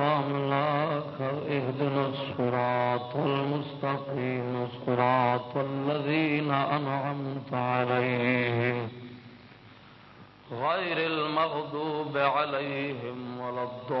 مقام لاك اهدنا الصراط المستقيم، صراط الذين أنعمت عليهم. غير المغضوب عليهم ولا الضالين.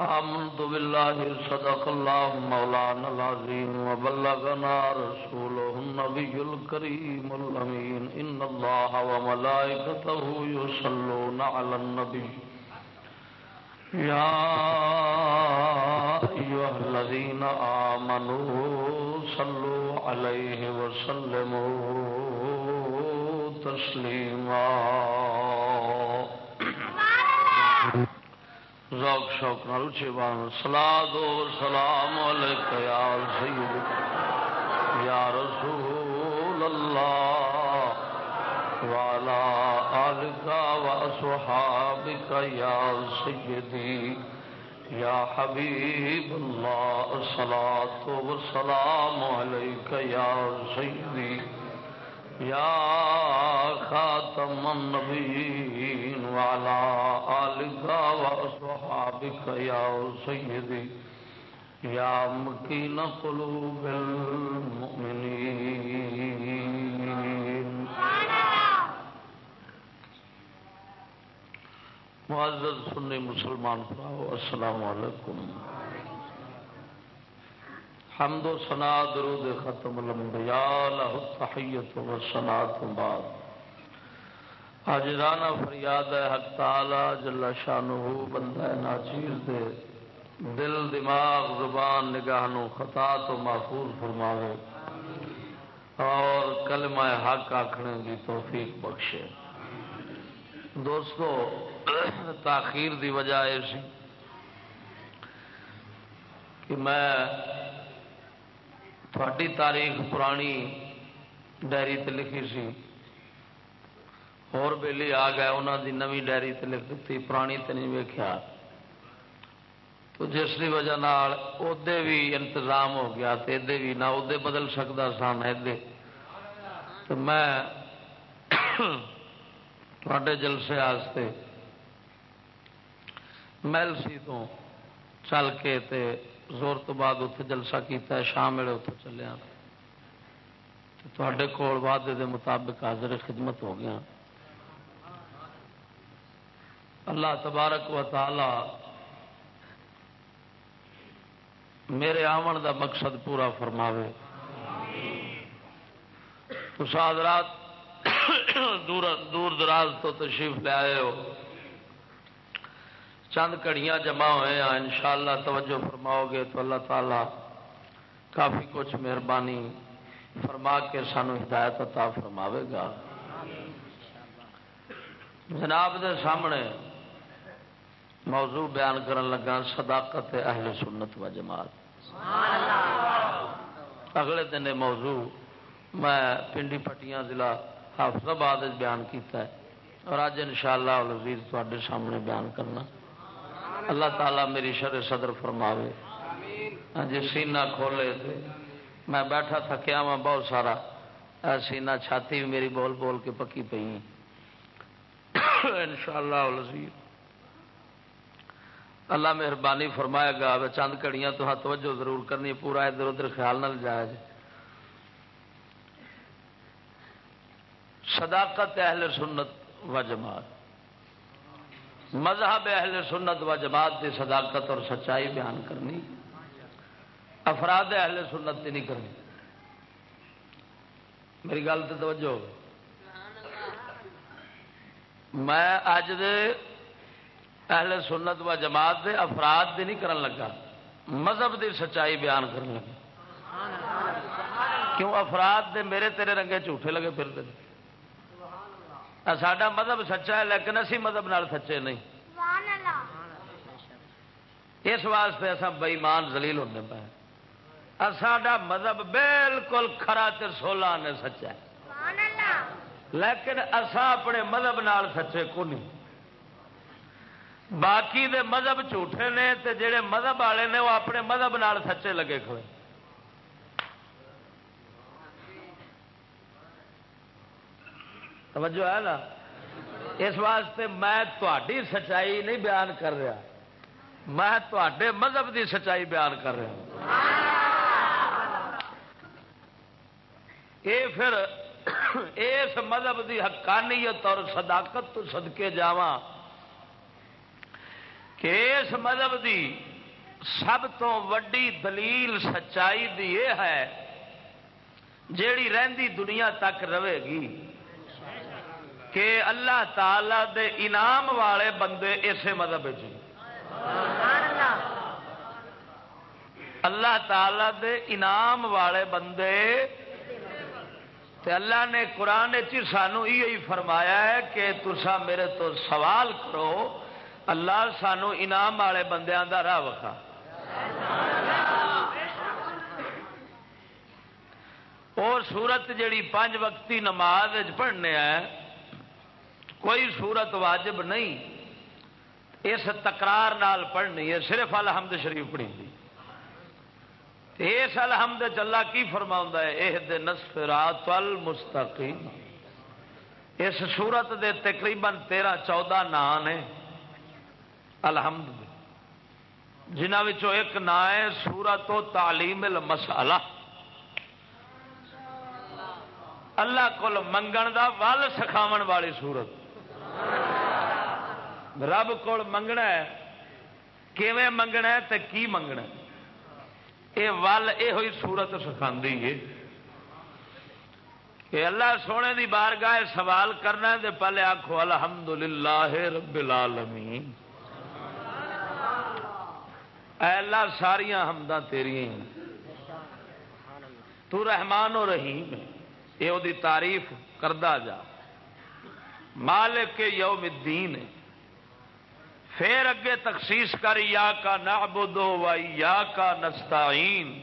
آمنت بالله، صدق الله مولانا العظيم. وبلغنا رسوله النبي الكريم الأمين. إن الله وملائكته يصلون على النبي. يا أيها الذين آمنوا صلوا عليه وسلموا تسليما. ذوق، شوق نال چوان سلا دو سلام علیک یا سید، یا رسول الله وعلى آلك وأصحابك يا سيدي يا حبيب الله الصلاة والسلام عليك يا سيدي يا خاتم النبيين وعلى آلك وأصحابك يا سيدي يا مكين قلوب المؤمنين. معزز سنی مسلمان پراؤ السلام علیکم. حمد و سنا درود ختم الانبیاء لہ التحیت و سنا بعد. آج رانا فریاد حق تعالی جل شانہ بندہ ناچیر دے دل دماغ زبان نگاہ نو خطا تو محفوظ فرماوے اور کلمہ حق آخنے کی توفیق بخشے دوستو تاخیر دی وجہ یہ کہ میں تھوڑی تاریخ پرانی ڈائری تے لکھی سی اور بیلی آ گئے انہوں دی نوی ڈائری تے لکھ دیتی پرانی تے نہیں ویکیا تو جس کی وجہ ادے بھی انتظام ہو گیا تو ادے بھی نہ ادے بدل سکتا سن ادے تو میں تھوڑے جلسے آستے محل سی تو چل کے تے زور تو بعد اتنے جلسہ کیتا ہے شام ویلے اتنے چلیا تے کول وعدے دے مطابق حاضر خدمت ہو گیا اللہ تبارک و تعالی میرے آمن دا مقصد پورا فرماوے۔ حضرات دور دور دراز تو تشریف لے آئے ہو۔ چند کڑیاں جمع ہوئے ہیں، انشاءاللہ توجہ فرماؤ گے تو اللہ تعالی کافی کچھ مہربانی فرما کے سانو ہدایت عطا فرماوے گا۔ جناب دے سامنے موضوع بیان کرن لگا، صداقت اہل سنت و جماعت۔ اگلے دن موضوع میں پنڈی پٹیاں ضلع حافظ آباد بیان کیتا ہے۔ اور اج ان شاء اللہ سامنے بیان کرنا۔ اللہ تعالیٰ میری شر صدر فرماوے۔ ہاں جی سینہ کھولے تھے میں بیٹھا تھکیا وا بہت سارا سینہ چھاتی بھی میری بول بول کے پکی پی ان شاء اللہ اللہ مہربانی فرمائے گا چند کڑیاں تو توجہ ضرور کرنی، پورا ادھر ادھر خیال نہ جائے جی صداقت اہل سنت و جماعت۔ مذہب اہل سنت و جماعت کی صداقت اور سچائی بیان کرنی۔ افراد اہل سنت نہیں کرنی۔ میری گل تو توجہ میں اج دے اہل سنت و جماعت دے افراد دی نہیں کرن لگا۔ مذہب دی سچائی بیان کرنے لگا کیوں افراد دے میرے تیرے رنگے جھوٹے لگے پھرتے ساڈا مذہب سچا ہے، لیکن اسی مذہب نال سچے نہیں۔ اس واسطے اصا بئیمان زلیل ہونے پہ ساڈا مذہب بالکل خرا سولہ نے سچا ہے۔ لیکن اصا اپنے مذہب نال سچے کو نہیں۔ باقی دے مذہب جھوٹے نے تے جڑے مذہب والے نے وہ اپنے مذہب نال سچے لگے کھڑے۔ توجہ ہے نا؟ اس واسطے میں تھی سچائی نہیں بیان کر رہا۔ میں تے مذہب دی سچائی بیان کر رہا۔ یہ پھر اس مذہب دی حقانیت اور صداقت تو سدکے جا کہ اس مذہب دی سب تو وڈی دلیل سچائی دی یہ ہے، جیڑی رہندی دنیا تک رہے گی۔ کہ اللہ تعالی دے انعام والے بندے اسے مذہب جی۔ اللہ تعالی دے انعام والے بندے، تے اللہ نے قرآن چی سانو یہی فرمایا ہے کہ تسا میرے تو سوال کرو اللہ سانو انعام والے بندیاں دا راہ وکھا۔ اور سورت جڑی پانچ وقتی نماز پڑھنے ہے کوئی صورت واجب نہیں۔ اس تکرار نال پڑھنی ہے، صرف الحمد شریف پڑھی دی اس الحمد چلا کی فرما ہے یہ نصف رات المستقیم۔ اس سورت دے تقریباً تیرہ چودہ نام نے الحمد جنہوں ایک نا ہے سورت و تعلیم المسالہ اللہ کو منگن دا ول سکھاو والی سورت۔ رب کو منگنا ہے۔ کیویں منگنا ہے تے کی منگنا ہے؟ یہ ول یہ ہوئی سورت سکھا ہے۔ کہ اللہ سونے دی بارگاہ سوال کرنا ہے پہلے آخو الحمد للہ رب العالمین۔ اے اللہ ساریا حمداں تیری تو رحمان و رحیم یہ وہ تعریف کردہ جا۔ مالک یوم الدین پھر اگے تخصیص کر یا کا نعبدو و یا کا نستعین۔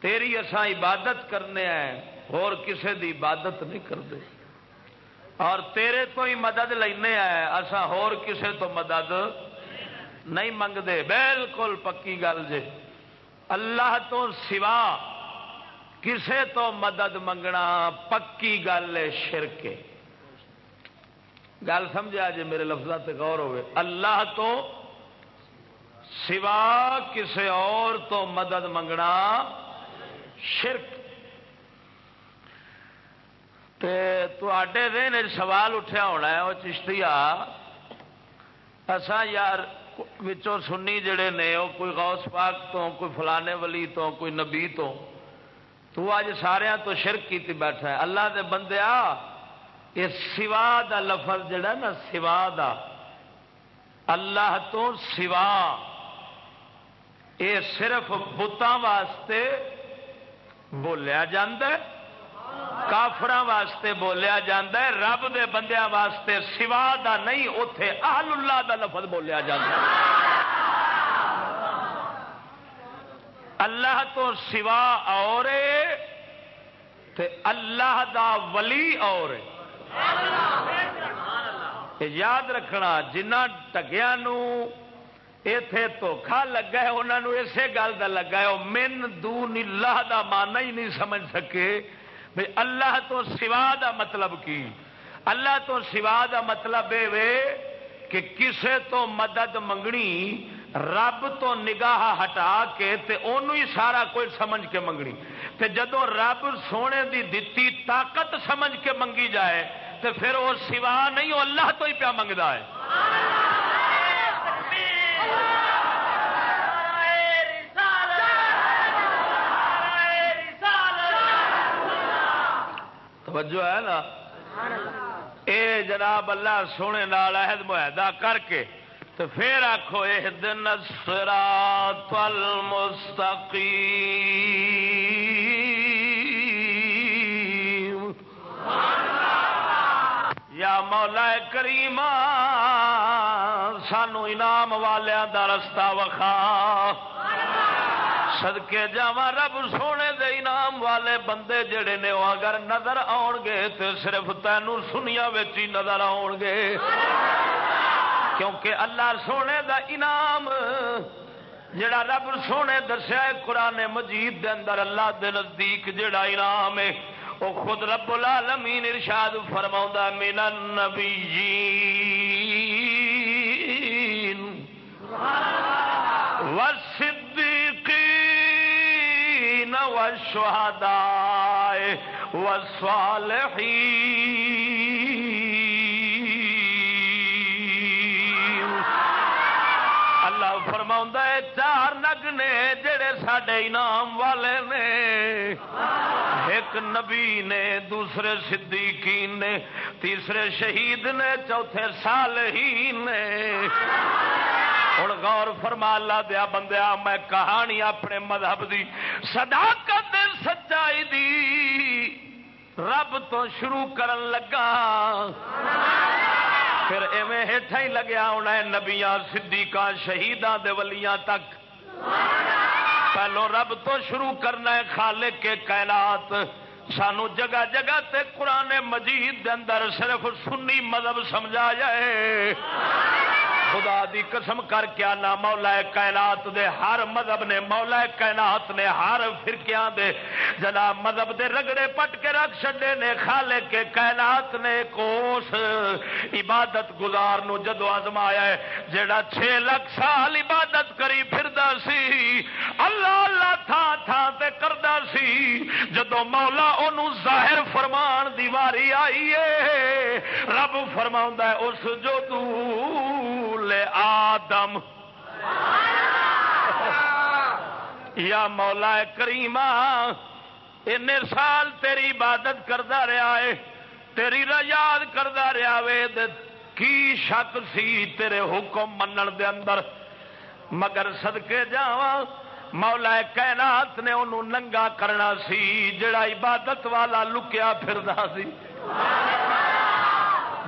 تیری اسا عبادت کرنے ہیں، اور کسے دی عبادت نہیں کرتے۔ اور تیرے تو ہی مدد لینے ہیں اسا اور کسے تو مدد نہیں منگتے بالکل پکی گل جے۔ اللہ تو سوا کسے تو مدد منگنا پکی گل شرکے گل سمجھا جی میرے لفظ غور ہوئے۔ اللہ تو سوا کسی اور تو مدد منگنا شرک۔ دن سوال اٹھیا ہونا ہے وہ چشتی اصا یار سنی جڑے نے وہ کوئی غوث پاک تو، کوئی فلانے ولی تو، کوئی نبی تو۔ تو اج سارا تو شرک کی بیٹھا ہے۔ اللہ دے بندے آ، یہ سوا دا لفظ جڑا نا، سوا دا۔ اللہ تو سوا۔ یہ صرف بتان واسطے بولیا کافر واسطے بولیا ہے، رب دے بندیاں واسطے سوا دا نہیں اتے آل اللہ دا لفظ بولیا جا اللہ تو سوا اور اللہ دا ولی اور یاد رکھنا، جنہ ٹگیا اتے دھوکھا لگا ہے انہوں اسی گل کا لگا ہے من دون اللہ دا مانا ہی نہیں سمجھ سکے۔ بھائی اللہ تو سوا دا مطلب کی؟ اللہ تو سوا دا مطلب یہ کہ کسے تو مدد منگنی، رب تو نگاہ ہٹا کے تے ہی سارا کوئی سمجھ کے منگنی۔ تے جدو رب سونے دی دتی طاقت سمجھ کے منگی جائے، تے پھر وہ سوا نہیں وہ اللہ تو ہی پیا منگتا ہے۔ توجہ ہے نا؟ اے جناب اللہ سونے نال عہد معاہدہ کر کے تو پھر آخو یہ دن سرا تل یا مولا کریم سانو انعام والوں دا رستہ وکھا۔ سدکے جا رب سونے دے انعام والے بندے جڑے نے وہ اگر نظر آن گے تو صرف تینوں سنیا ہی نظر آن گے کیونکہ اللہ سونے دا انعام جڑا رب سونے دسیا قرآن مجید دے اندر اللہ دے نزدیک جڑا انعام ہے وہ خود رب العالمین ارشاد فرما من النبیین والصدیقین والشہداء والصالحین اللہ فرما چار نگ نے جڑے سڈے انعام والے نے۔ ایک نبی نے، دوسرے صدیقین نے، تیسرے شہید نے، چوتھے صالحین نے۔ ہوں غور فرما لا دیا بندیا، میں کہانی اپنے مذہب دی، صداقت سچائی دی۔ رب تو شروع کرن لگا۔ پھر ایویں ہیٹھا ہی لگیا ہونا ہے نبیاں، صدیقاں، شہیداں دے ولیاں تک۔ پہلو رب تو شروع کرنا ہے خالق کے کائنات۔ سانو جگہ جگہ تے قرآن مجید دے اندر صرف سنی مذہب سمجھا جائے۔ خدا دی قسم کر کے آنا، مولا کائنات دے، ہر مذہب نے، مولا کائنات نے ہر فرقیاں دے، جناب مذہب دے رگڑے پٹ کے رکھ چڈے نے خالے کے کائنات نے کوس عبادت گزار نو جدو آزمایا ہے جڑا چھ لاکھ سال عبادت کری پھردا سی، اللہ اللہ تھا تھا تے کردا سی، جدو مولا انہوں ظاہر فرمان دیواری آئی ہے، رب فرماؤں ہے، اس جو دور آدم۔ یا مولا کریم این سال تیری عبادت کرتا رہا ہے، تیری یاد کرتا رہا وے کی شک سی تیرے حکم منن دے اندر؟ مگر سدکے جا مولا کائنات نے انہوں ننگا کرنا سی، جڑا عبادت والا لکیا پھردا سی۔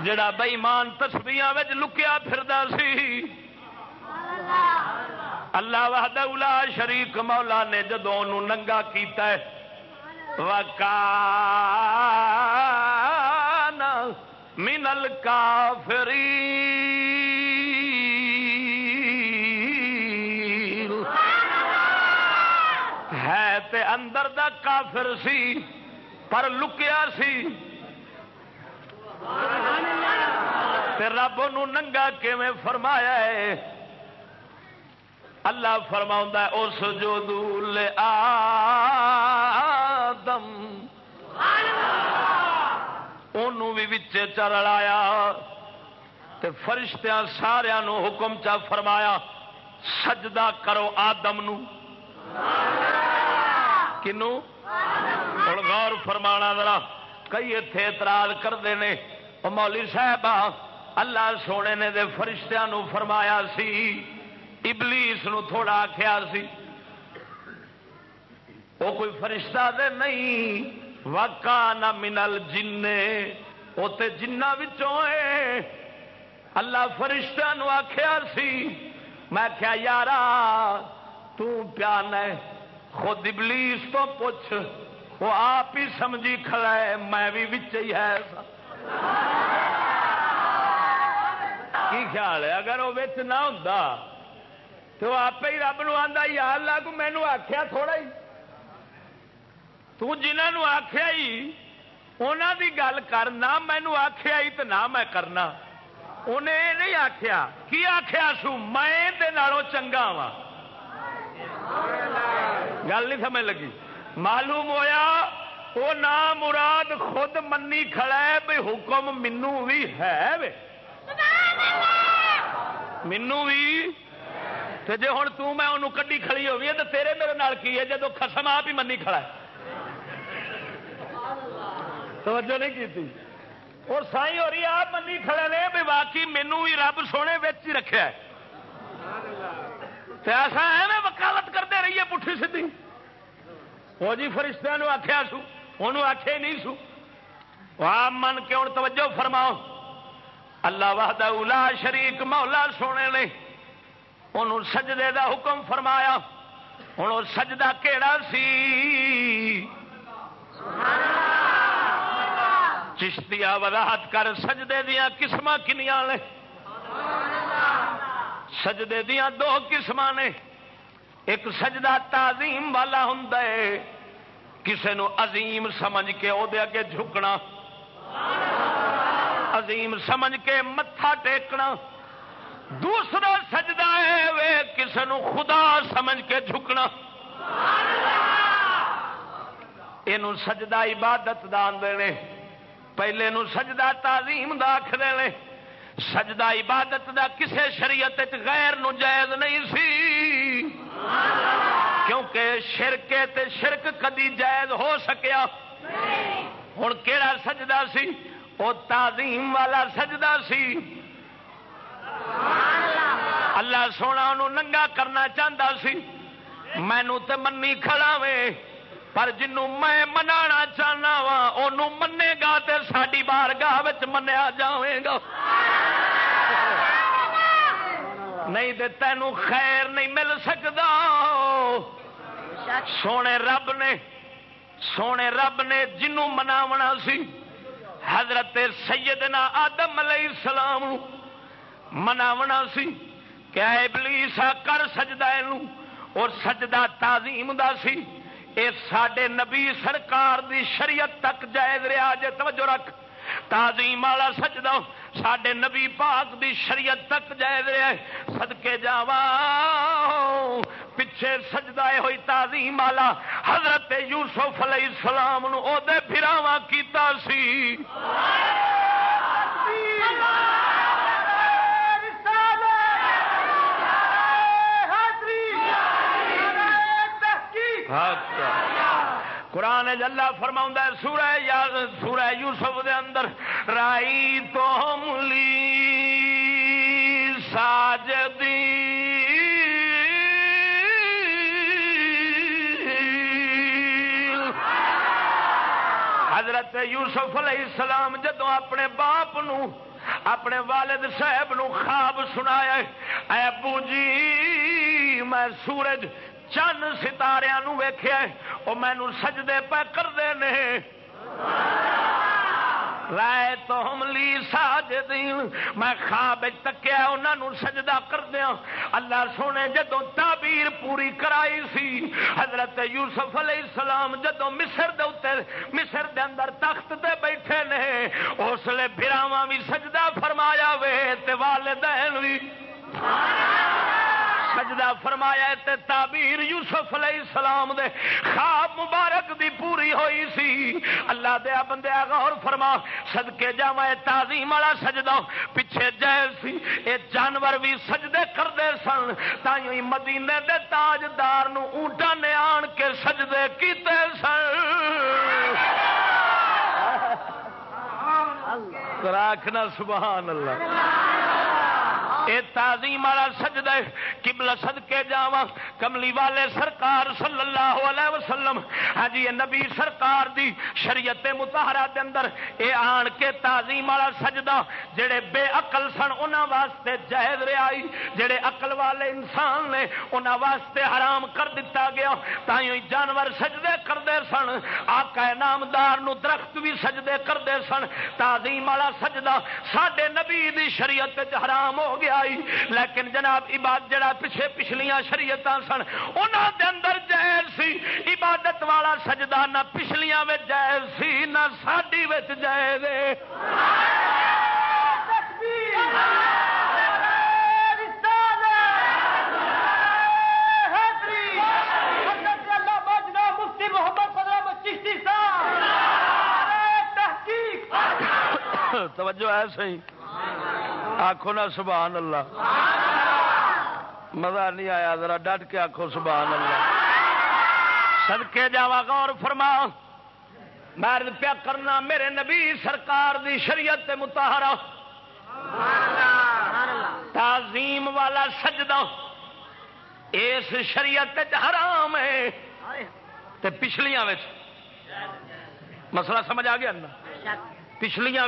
جڑا بئیمان تسبیاں لکیا پھردا سی۔ اللہ وحدہ اولا شریک مولا نے جدو ننگا کیتا ہے، وکان منل کافری ہے تے اندر دا کافر سی، پر لکیا سی۔ رب ننگا کیویں فرمایا ہے؟ اللہ فرما اس جو دول آدم بھی چرڑایا فرشتیاں سارا حکم چا فرمایا، سجدہ کرو آدم نو۔ کنو؟ ہوں غور فرمانا ذرا، کئی اتے اعتراض کرتے ہیں مولی صاحب اللہ سونے نے دے فرشتیاں نو فرمایا سی، ابلیس نو تھوڑا آخیا سی۔ وہ کوئی فرشتہ دے نہیں وکا نہ منل جن وہ تو جنہ اللہ فرشتہ نو آخیا سی۔ میں کیا یار تیان خود ابلیس تو پوچھ، وہ آپ ہی سمجھی کھڑا ہے، میں بھی ہی ہے۔ کی خیال ہے؟ اگر وہ نہ ہوں تو آپ ہی رب نو آتا یا مینو آخیا تھوڑا ہی۔ تنہوں آخیا ہی انہوں کی گل کر نہ مینو آخیا ہی تو نہ میں کرنا۔ انہیں یہ نہیں آخیا کی آخیا سو؟ میں چنگا وا گل نہیں سمجھ لگی۔ معلوم ہویا وہ نام مراد خود منی کھڑا ہے بھائی حکم منو بھی ہے مینو بھی جی ہوں توں کڈی کھڑی ہوئی ہے تو تیرے میرے نال کی ہے جب خسم آپ ہی منی کھڑا ہے توجہ نہیں کی اور سائی ہو رہی آپ منی کھڑے نے بھی باقی مینو بھی رب سونے بچ ہی رکھا ایسا ہے وکالت کرتے رہیے پٹھی سی وہ جی فرشتہ آخیا سو انہوں آخے نہیں سو۔ آپ من کے ہوں توجہ فرماؤ۔ اللہ وحدہ اولا شریک مولا سونے نے انہوں سجدے دا حکم فرمایا۔ ہوں سجدہ کیڑا سی؟ چشتیا وضاحت کر سجدے دیا قسم کنیا نے؟ سجدے دیا دو قسم نے۔ ایک سجدہ تعظیم والا ہوں کسی نو عظیم سمجھ کے وہ اگے جھکنا۔ عظیم سمجھ کے متھا ٹیکنا۔ دوسرا سجدہ ہے کسی نو خدا سمجھ کے جھکنا۔ یہ سجدہ عبادت دان دینے پہلے نو سجدہ تعظیم دا دے سجدہ عبادت دا کسے شریعت غیر نو جائز نہیں سی۔ کیونکہ شرکے تے شرک کدی جائز ہو سکیا۔ ہوں کہڑا سجدہ سی؟ وہ تعظیم والا سجدہ سی۔ اللہ سونا انہوں ننگا کرنا چاہتا سی۔ مینو تے منی کھڑا وے۔ پر جنوں میں منا چاہنا وا ان منے گا تو ساری بار گاہ منیا جائے گا۔ نہیں تو تینوں خیر نہیں مل سکتا سونے رب نے، سونے رب نے جنوں مناونا سی، حضرت سیدنا آدم علیہ السلام مناونا سی کیا ابلیس کر سجدہ اور سجدہ تعظیم دا سی۔ اے سڈے نبی سرکار دی شریعت تک جائز رہا جے، توجہ رکھ۔ تعظیم والا سجدہ سڈے نبی پاک دی شریعت تک جائز رہا ہے۔ سدکے جاوا پیچھے سجدہ ہوئی تعظیم والا۔ حضرت یوسف علیہ السلام نو دے پھراوا کیتا سی۔ ہاں۔ قرآن جلا فرما سورہ یا سورہ یوسف دے اندر، رائی تو ملی ساجدی۔ حضرت یوسف علیہ السلام جدو اپنے باپ نو، اپنے والد صاحب نو خواب سنایا، اے ابو جی میں سورج چند ستارے ویخیا وہ مینو سجدے پہ کرتے ہیں رائے تو ہم لی ساج میں خواب تکیا انہوں سجدہ کر دیا اللہ سونے جدو تعبیر پوری کرائی سی، حضرت یوسف علیہ السلام جدو مصر دے مصر دے اندر تخت تے بیٹھے نے، اس لیے براوا بھی سجدہ فرمایا وے، تے والدین بھی سجدہ فرمایا تے تعبیر یوسف علیہ السلام دے خواب مبارک دی پوری ہوئی سی۔ اللہ دیا بندے غور فرما صدقے جاوا تعظیم والا سجدہ پیچھے جائے سی۔ اے جانور بھی سجدے کرتے سن تھی مدینے دے تاجدار اونٹا نے آن کے سجدے کیتے سن۔ راکھنا سبحان اللہ۔ اے تعظیم والا سجدہ قبلہ صدقے جاواں، کملی والے سرکار صلی اللہ علیہ وسلم۔ ہاں جی نبی سرکار دی شریعت متحرہ دے اندر اے آن کے تعظیم والا سجدہ، جڑے بے عقل سن، انہاں واسطے جائز رہائی جڑے عقل والے انسان نے انہاں واسطے حرام کر دیتا گیا تائیں جانور سجدے کرتے سن۔ آقا نامدار نو درخت بھی سجدے کرتے سن۔ تعظیم والا سجدہ سڈے نبی دی شریعت حرام ہو گیا۔ آئی۔ لیکن جناب، عبادت جڑا پیچھے پچھلیاں شریعت سن انہوں دے اندر جائز سی۔ عبادت والا سجدہ نہ پچھلیاں میں جائز سی، نہ ساڈی جائز توجہ ہے صحیح۔ آخو نا سبحان اللہ۔ مزہ نہیں آیا، ذرا ڈٹ کے آخو سبحان اللہ۔ سدکے جا غور فرما۔ مرد پیا کرنا، میرے نبی سرکار دی شریعت متحرا تعظیم والا سجدہ۔ اس شریعت حرام ہے۔ تے پچھلیاں مسئلہ سمجھ آ گیا نا؟ پچھلیاں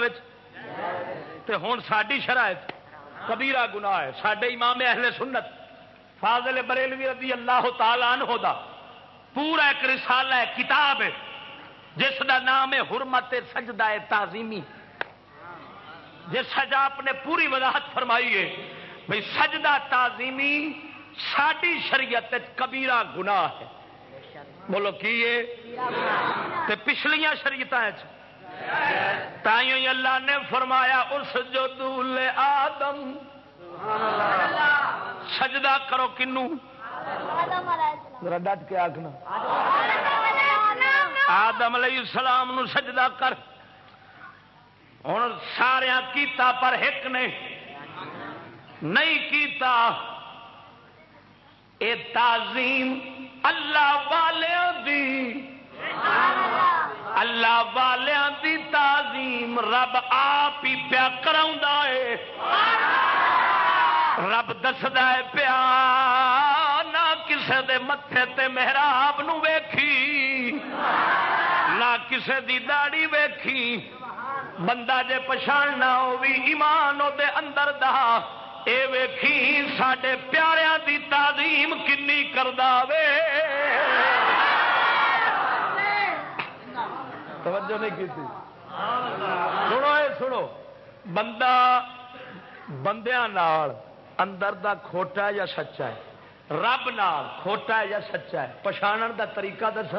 تے ہوں ساری شرائط۔ کبیرا گنا ہے۔ سڈے امام اہل سنت فاضل بریلوی رضی اللہ تعالی عنہ دا پورا ایک رسالہ ہے کتاب ہے جس کا نام ہے حرمت سجدہ تعظیمی۔ جس سجا آپ نے پوری وضاحت فرمائی ہے بھائی سجدہ تعظیمی ساری شریعت کبیرا گناہ ہے۔ بولو کی پچھلیاں شریعت تائیوں اللہ نے فرمایا، اس جو دول آدم۔ سجدہ کرو کنو۔ ڈٹ کے آخنا آدم علیہ السلام نو سجدہ کر۔ ہوں سارا کیتا پر ایک نے۔ نہیں کیتا۔ اے تعظیم اللہ والوں دی۔ اللہ والوں دی تعظیم رب آپ ہی پیا کرا ہے۔ رب دسد پیا، نہ کسے دے متے تے محراب نو ویکھی، نہ کسے دی داڑی ویکھی۔ بندہ جے پچھاڑنا ہو بھی ایمان دے اندر دا، اے ویکھی، ساڈے پیاریاں دی تعظیم کنی کردا وے۔ توجہ نہیں کی سنو اے سنو۔ بندہ بندیاں نال اندر دا کھوٹا یا سچا ہے؟ رب نال کھوٹا ہے یا سچا ہے؟ پچھاڑن دا طریقہ دس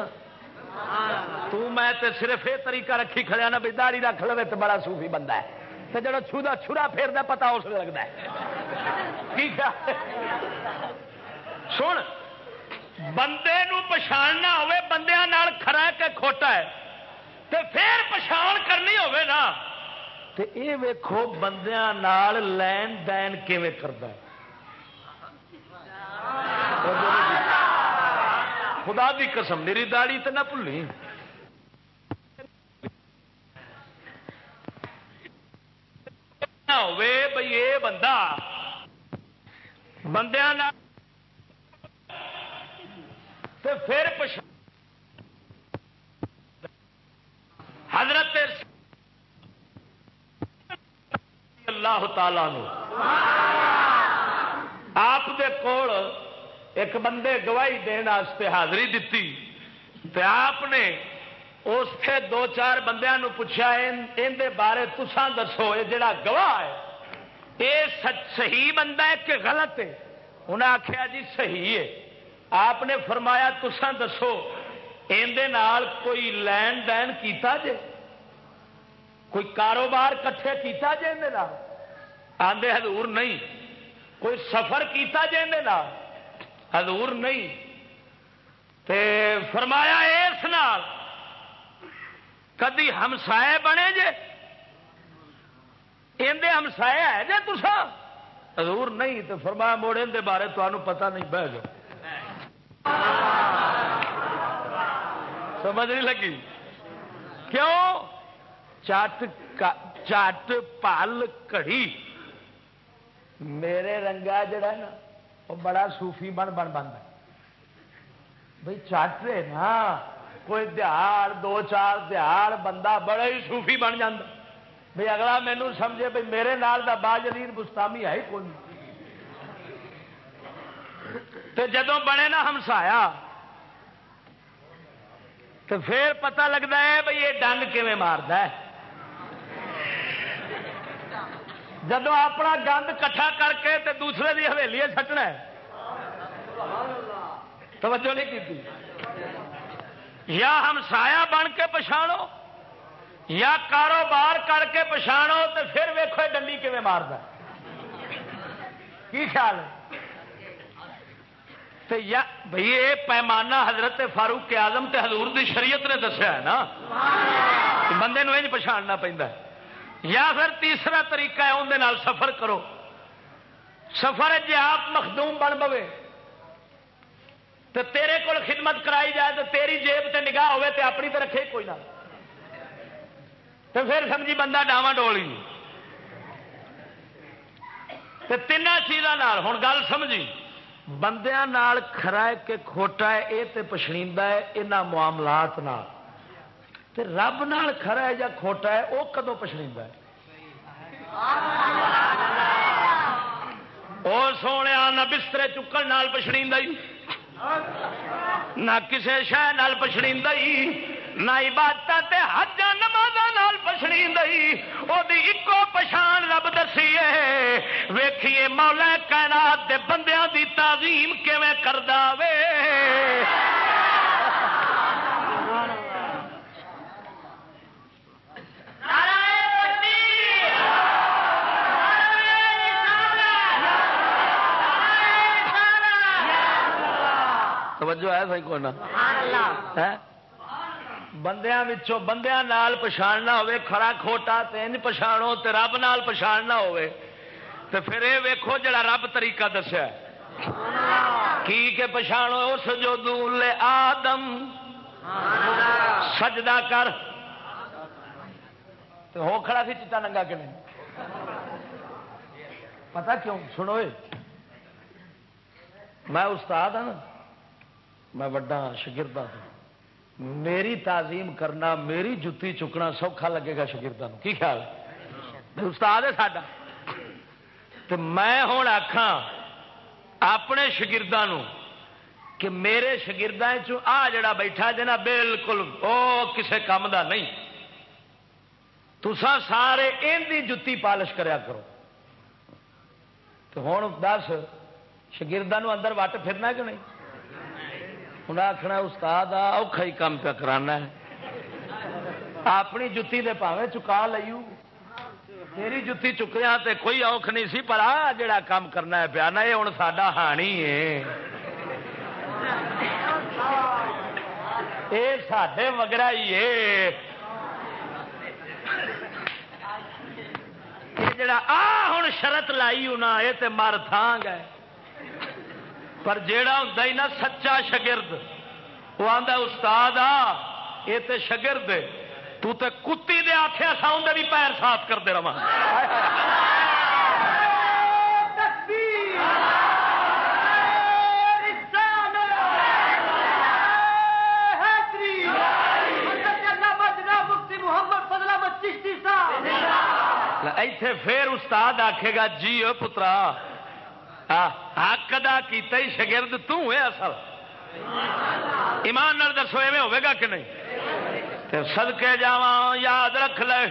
تو میں تے صرف یہ طریقہ رکھی کھڑیا نا بھی داری رکھ لو تو بڑا سوفی بندہ ہے۔ تو جڑا چھوڑا چھڑا پھیر دا پتا اس لگتا ہے۔ ٹھیک ہے؟ سن بندے نو پچھاڑنا ہوے بندیاں نال کھڑا ہے کہ کھوٹا ہے۔ تے پھر پچھاڑ کرنی ہوے نا۔ تے اے ویکھو بندیاں نال لین دین کیویں کردا ہے؟ خدا دی قسم میری داڑی تو نہ بھولی بھائی یہ بندہ۔ بندیا پھر حضرت اللہ تعالی آپ دے کول ایک بندے گواہی دن حاضری دیتی تے آپ نے اس سے دو چار بندیاں نو پوچھا ان دے بارے تسان دسو یہ جڑا گواہ ہے؟ یہ صحیح بندہ ہے کہ غلط ہے؟ انہیں آخیا جی صحیح ہے۔ آپ نے فرمایا تسان دسو اندر کوئی لین دین کیتا جے؟ کوئی کاروبار کٹھے کیتا جے اندر حضور نہیں۔ کوئی سفر کیتا جے حضور نہیں۔ تے فرمایا اس نال کدی ہمسائے بنے جے؟ اندے ہمسائے ہے جے تسا حضور نہیں تو فرمایا موڑے اندے بارے تو پتہ نہیں، بہ جاؤ۔ سمجھ نہیں لگی؟ کیوں؟ چٹ چٹ پل کڑی۔ میرے رنگا جڑا نا، وہ بڑا صوفی بن بن بنتا بھائی چٹ رہے نا، کوئی دیہڑ دو چار دیہڑ بندہ بڑا ہی صوفی بن جا بھائی اگلا مینو سمجھے بھائی میرے نال دا باجرین گستامی ہے کوئی۔ تو جدو بنے نا ہمسایا تو پھر پتہ لگتا ہے بھائی یہ ڈنگ کیون مارد جدو اپنا گند کٹھا کر کے تے دوسرے کی حویلی سٹنا توجہ نہیں کی یا ہمسایا بن کے پچھاڑو یا کاروبار کر کے پچھاڑو تو پھر ویکو ڈنڈی کیون مارد کی خیال ہے؟ بھائی یہ پیمانہ حضرت فاروق آزم تے حضور دی شریعت نے دسیا ہے نا۔ بندے نو پچھاڑنا پہنتا یا پھر تیسرا طریقہ ہے اندر سفر کرو۔ سفر جی آپ مخدوم بن پوے۔ تو تیرے کول خدمت کرائی جائے تو تیری جیب تے نگاہ ہوے تے اپنی تو رکھے کوئی نہ۔ تو پھر سمجھی بندہ ڈاواں ڈولی تین چیزوں ہوں گل سمجھی۔ بندیا کھرا ہے کہ کھوٹا ہے یہ تو پچھڑی ہے یہاں معاملات تے رب نال کھرا ہے یا کھوٹا ہے وہ کدو پچھڑی ہے؟ وہ سونے نہ بسترے چکن پچھڑی نہ کسی شہ پچھڑی نہ عبادت حج نماز پچھڑی دئی وہ ایکو پچھان رب دسی ویکھیے مولا کائنات دے بندیاں دی تعظیم کیویں کردا وے؟ توجہ ہے بندیاں وچوں بندیاں نال پچھاڑنا ہوے کھڑا کھوٹا تین پچھاڑو تے رب نال پچھاڑنا ہوے تے پھر اے ویکھو جڑا رب طریقہ دسیا کی کہ پچھاڑو اس جو دول آدم۔ سجدہ کر۔ تو ہو کھڑا سی چٹا ننگا کہ نہیں پتا کیوں؟ سنو میں استاد ہوں میں وڈا شگردہ ہوں میری تعظیم کرنا، میری جتی چکنا سوکھا لگے گا شگردوں کی خیال؟ استاد ہے ساڈا۔ تو میں ہوں آخا اپنے شگردوں کہ میرے شگرد آ جڑا بیٹھا جنا بالکل وہ کسے کام دا نہیں۔ تسا سارے ان جتی پالش کریا کرو۔ تو ہوں دس شگردوں اندر وٹ پھرنا کہ نہیں؟ انہیں آخنا استاد اوکھا ہی کام پہ کرانا ہے۔ اپنی جتی دے پاوے چکا لئیو تیری جتی چکیا تے کوئی اوکھ نہیں سی، پر آ جڑا کام کرنا ہے پیا نا، یہ ہوں ساڈا ہانی ہے۔ یہ ساڈے مگرا ہی ہے۔ جڑا آ ہوں شرط لائی انہیں یہ تو مر تھانگ ہے۔ پر جیڑا ہوں ہی نا سچا شگرد وہ آتا استاد آ یہ تو شگرد تو تے کتی دے آخیا سا اندر بھی پیر صاف کرتے رہا ایتھے پھر استاد آکھے گا جی پترا ہاں، حق ادا کیتا ہی شگرد تے اصل۔ ایمان نال دسو، ایویں ہوے گا کہ نہیں؟ سد کے جا یاد رکھ لے۔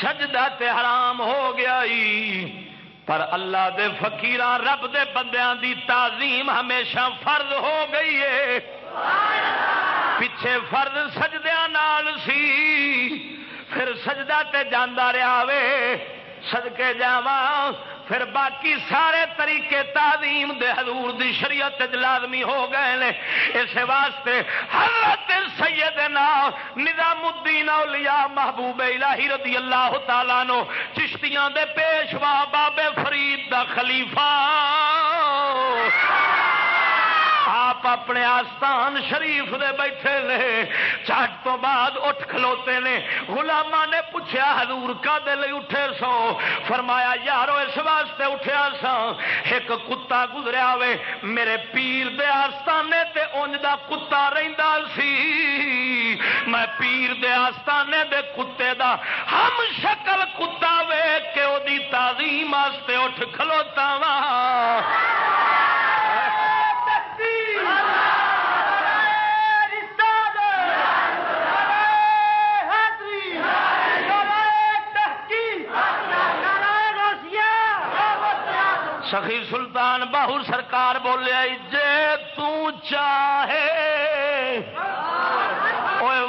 سجدہ تے حرام ہو گیا ہی۔ پر اللہ دے فقیر رب دے بندیاں دی تعظیم ہمیشہ فرض ہو گئی ہے۔ پچھے فرض سجدیا نال سی، پھر سجدہ تے جانا رہا وے۔ سدکے جاواں، پھر باقی سارے طریقے تعظیم دے حضور دی شریعت لازمی ہو گئے نے۔ اس واسطے حضرت سیدنا نظام الدین اولیاء محبوب الہی رضی اللہ تعالیٰ نو چشتیاں دے پیشوا بابے فرید دا خلیفہ۔ آپ اپنے آستان شریف دے بیٹھے نے چٹ تو بعد اٹھ کھلوتے نے۔ غلامہ نے پوچھا حضور کا دل اٹھے سو؟ فرمایا، یارو، اس واسطے اٹھیا سا ایک کتا گزریا وے، میرے پیر دے آستانے تے اونج دا کتا رہندا سی۔ میں پیر دے آستانے دے کتے دا ہم شکل کتا ویگ کے وہ تعظیم واسطے اٹھ کھلوتا وا سخی سلطان باہو سرکار بولیا جے چاہے۔ گل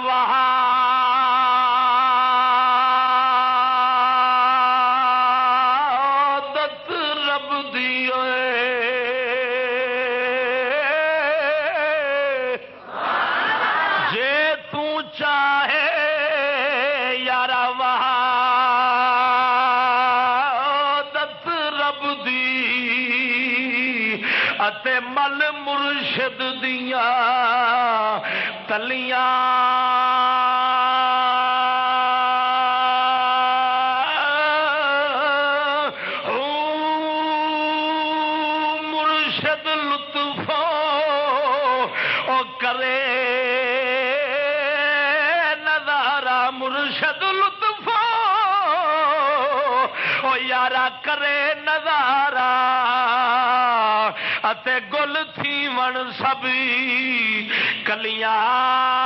کلیاں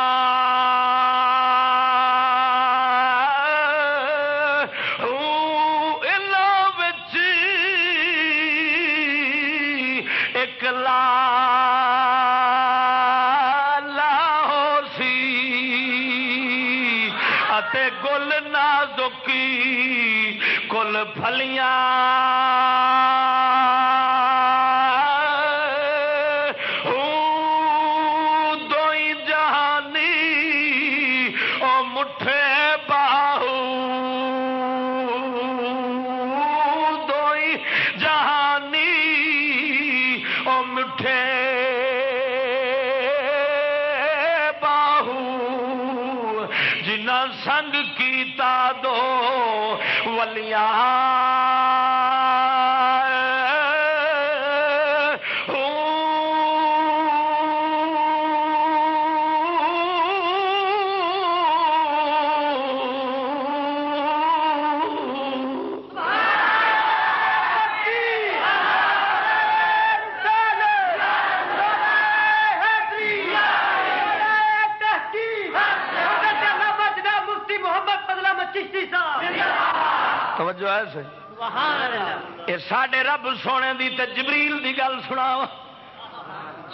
یہ سڈے رب سونے دی تے جبریل دی گل سنا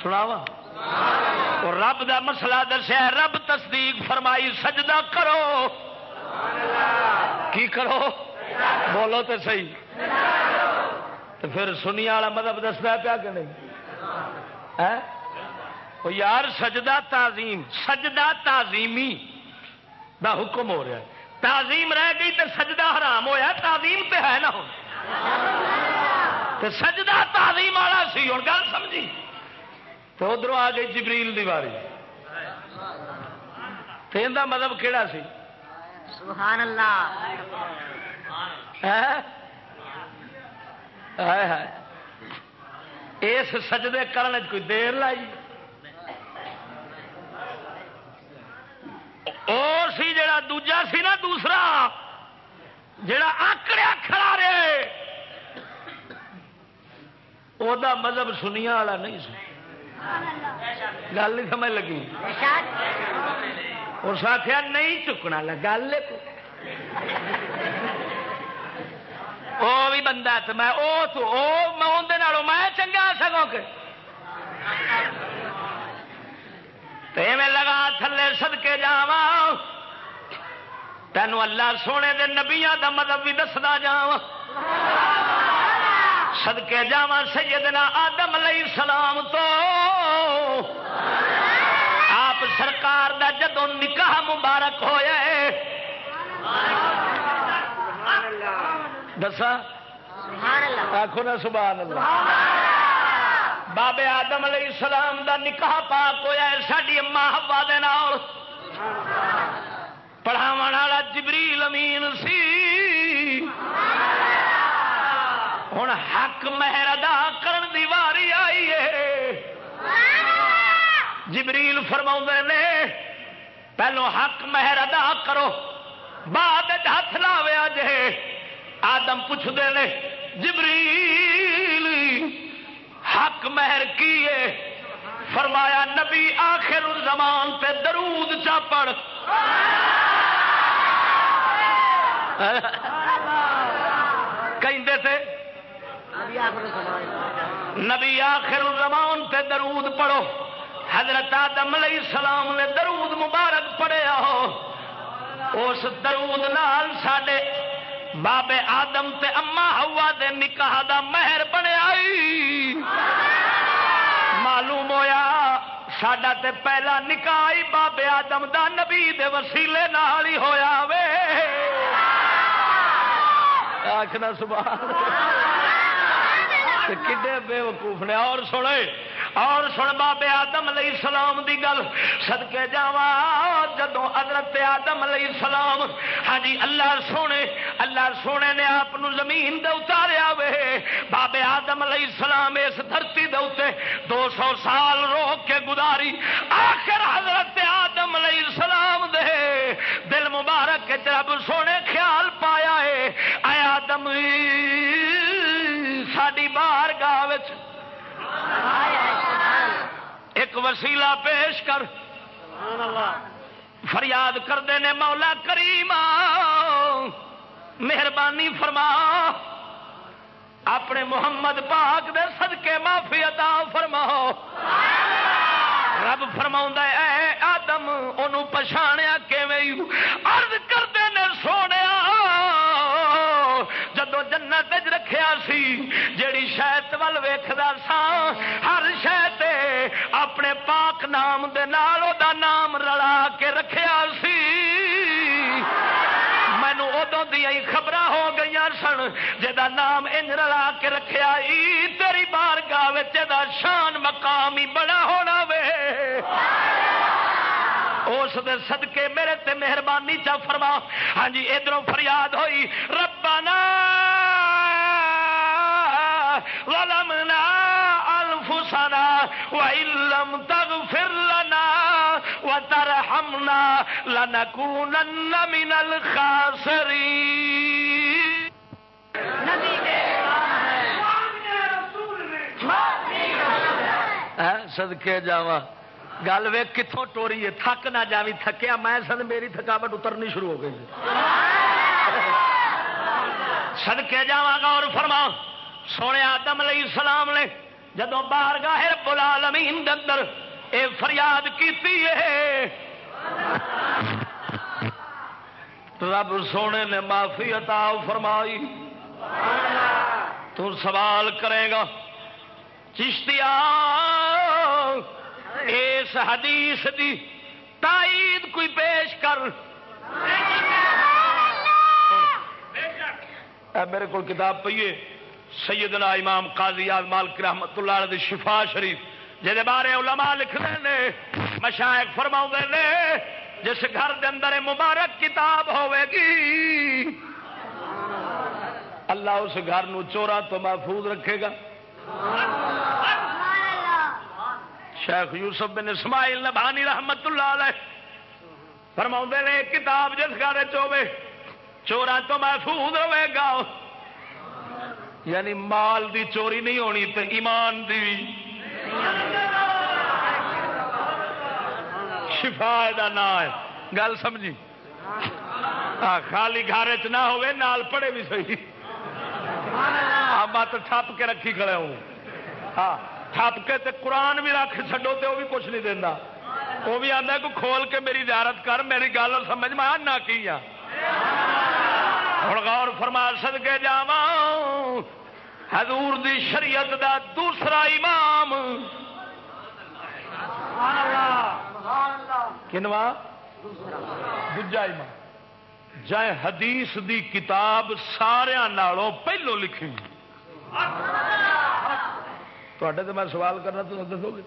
سناوا رب دا مسئلہ دسیا رب تصدیق فرمائی سجدہ کرو۔ کی کرو؟ بولو تو سی تو پھر سنیا والا مطلب دستا پیا کہ نہیں؟ یار سجدہ تعظیم سجدہ تعظیمی دا حکم ہو رہا ہے۔ تعظیم رہ گئی تو سجدہ حرام ہویا تعظیم تے ہے نا ہو۔ سجدہ تعظیم والا سی ہوں گل سمجھی؟ تو ادھر آ گئی جبریل دیواری تو مطلب کہڑا سی؟ سبحان اللہ اس سجدے کرنے کوئی دیر لائی۔ سی جڑا دوجا سی نا دوسرا، جڑا آکڑیا کھڑا رہے۔ وہ مذہب سنیا والا نہیں سی۔ گل نہیں سمجھ لگی۔ اس آخیا نہیں چکنا گل وہ بھی بندہ تو میں میں چنگا سگوں کہ۔ میں لگا تھلے سدکے جا تینوں اللہ سونے دے نبیا دا مطلب بھی دستا جا سدکے جا سیدنا آدم علیہ السلام تو۔ آپ سرکار دا جدو نکاح مبارک ہوا دسا آخو نا سبحان اللہ۔ بابے آدم علیہ السلام دا نکاح پاک ہوا ساری اما ہوا پڑھاو والا جبریل امین سی۔ ہوں حق مہر ادا کرن دی واری آئی ہے۔ جبریل فرما نے، پہلو حق مہر ادا کرو، بعد ہاتھ لاویا جے۔ آدم پوچھتے ہیں جبریل حق مہر کی فرمایا، نبی آخر زمان پہ درود چا پڑ تھے نبی آخر زمان پہ درود پڑھو۔ حضرت آدم علیہ السلام نے درود مبارک پڑھیا ہو اس درود نال ساڈے بابے آدم تے اما ہوا دے نکاح دا مہر بنیا معلوم ہویا ساڈا تے پہلا نکاح بابے آدم دا نبی دے وسیلے نال ہی ہویا وے۔ آخنا سبحان کڈے بے وقوف نے؟ اور سنے۔ اور سن بابے آدم علیہ السلام دی گل سدکے جا جدو حضرت آدم علیہ السلام ہاں جی اللہ سونے اللہ سونے نے آپ زمین دے اتاریا وے۔ بابے آدم علیہ السلام اس دھرتی دے دو سو سال روک کے گزاری۔ آخر حضرت آدم وسیلہ پیش کر۔ فریاد کرتے نے مولا کریم مہربانی فرما۔ اپنے محمد پاک دے صدقے معافی عطا فرماؤ۔ رب فرما اے آدم ان پچھاڑیا ارد کرتے نے سونے جدو جنت رکھیا سی دے نال دا نام رلا کے رکھیا سی مینو ادو دیا خبر ہو گئی سن جا نام انج رلا کے رکھا تیری بار گاہ شان مقام ہی بڑا ہونا وے اس دے صدقے میرے تے مہربانی چا فرما ہاں جی ادھر فریاد ہوئی ربنا ظلمنا لنكونن من الخاسرين. نبی صدقے جاواں گل وے کتوں ٹوری ہے تھک نہ جاوی تھکیا میں سن میری تھکاوٹ اترنی شروع ہو گئی سدکے جا گا اور فرما سونے آدم علیہ السلام نے جدو باہر گاہر بلا لمین اندر اے فریاد کی رب سونے نے معافی عطا فرمائی۔ تو سوال کرے گا چشتیا اس حدیث دی تائید کوئی پیش کر۔ میرے کو کتاب پیے سیدنا امام قاضی مالک رحمت اللہ علیہ شفا شریف۔ جہد بارے علماء لکھ نے، مشائق فرما نے، جس گھر دے اندر مبارک کتاب ہوے گی۔ اللہ اس گھر نو چورا تو محفوظ رکھے گا۔ شیخ یوسف بن اسماعیل نبانی رحمت اللہ علیہ فرما نے کتاب جس گھر چوے چورا تو محفوظ ہوئے گا۔ یعنی مال دی چوری نہیں ہونی تو ایمان دی شفا دا نا ہے۔ گل سمجھی؟ خالی گھر چ نہ ہوئے، نال پڑے بھی صحیح۔ مت ٹھپ کے رکھی کھڑے ہوں۔ ہاں تھپ کے تے قرآن بھی رکھ چڈو تو وہ بھی کچھ نہیں دینا وہ بھی آتا کو کھول کے میری زیارت کر، میری گل سمجھ میں نہ کی ہوں غور فرما سد کے جا حضور دی شریعت دا دوسرا امام. کنوا دجا امام. جائے حدیث دی کتاب سارا نالوں پہلو لکھی. تو میں سوال کرنا تو دسو گے؟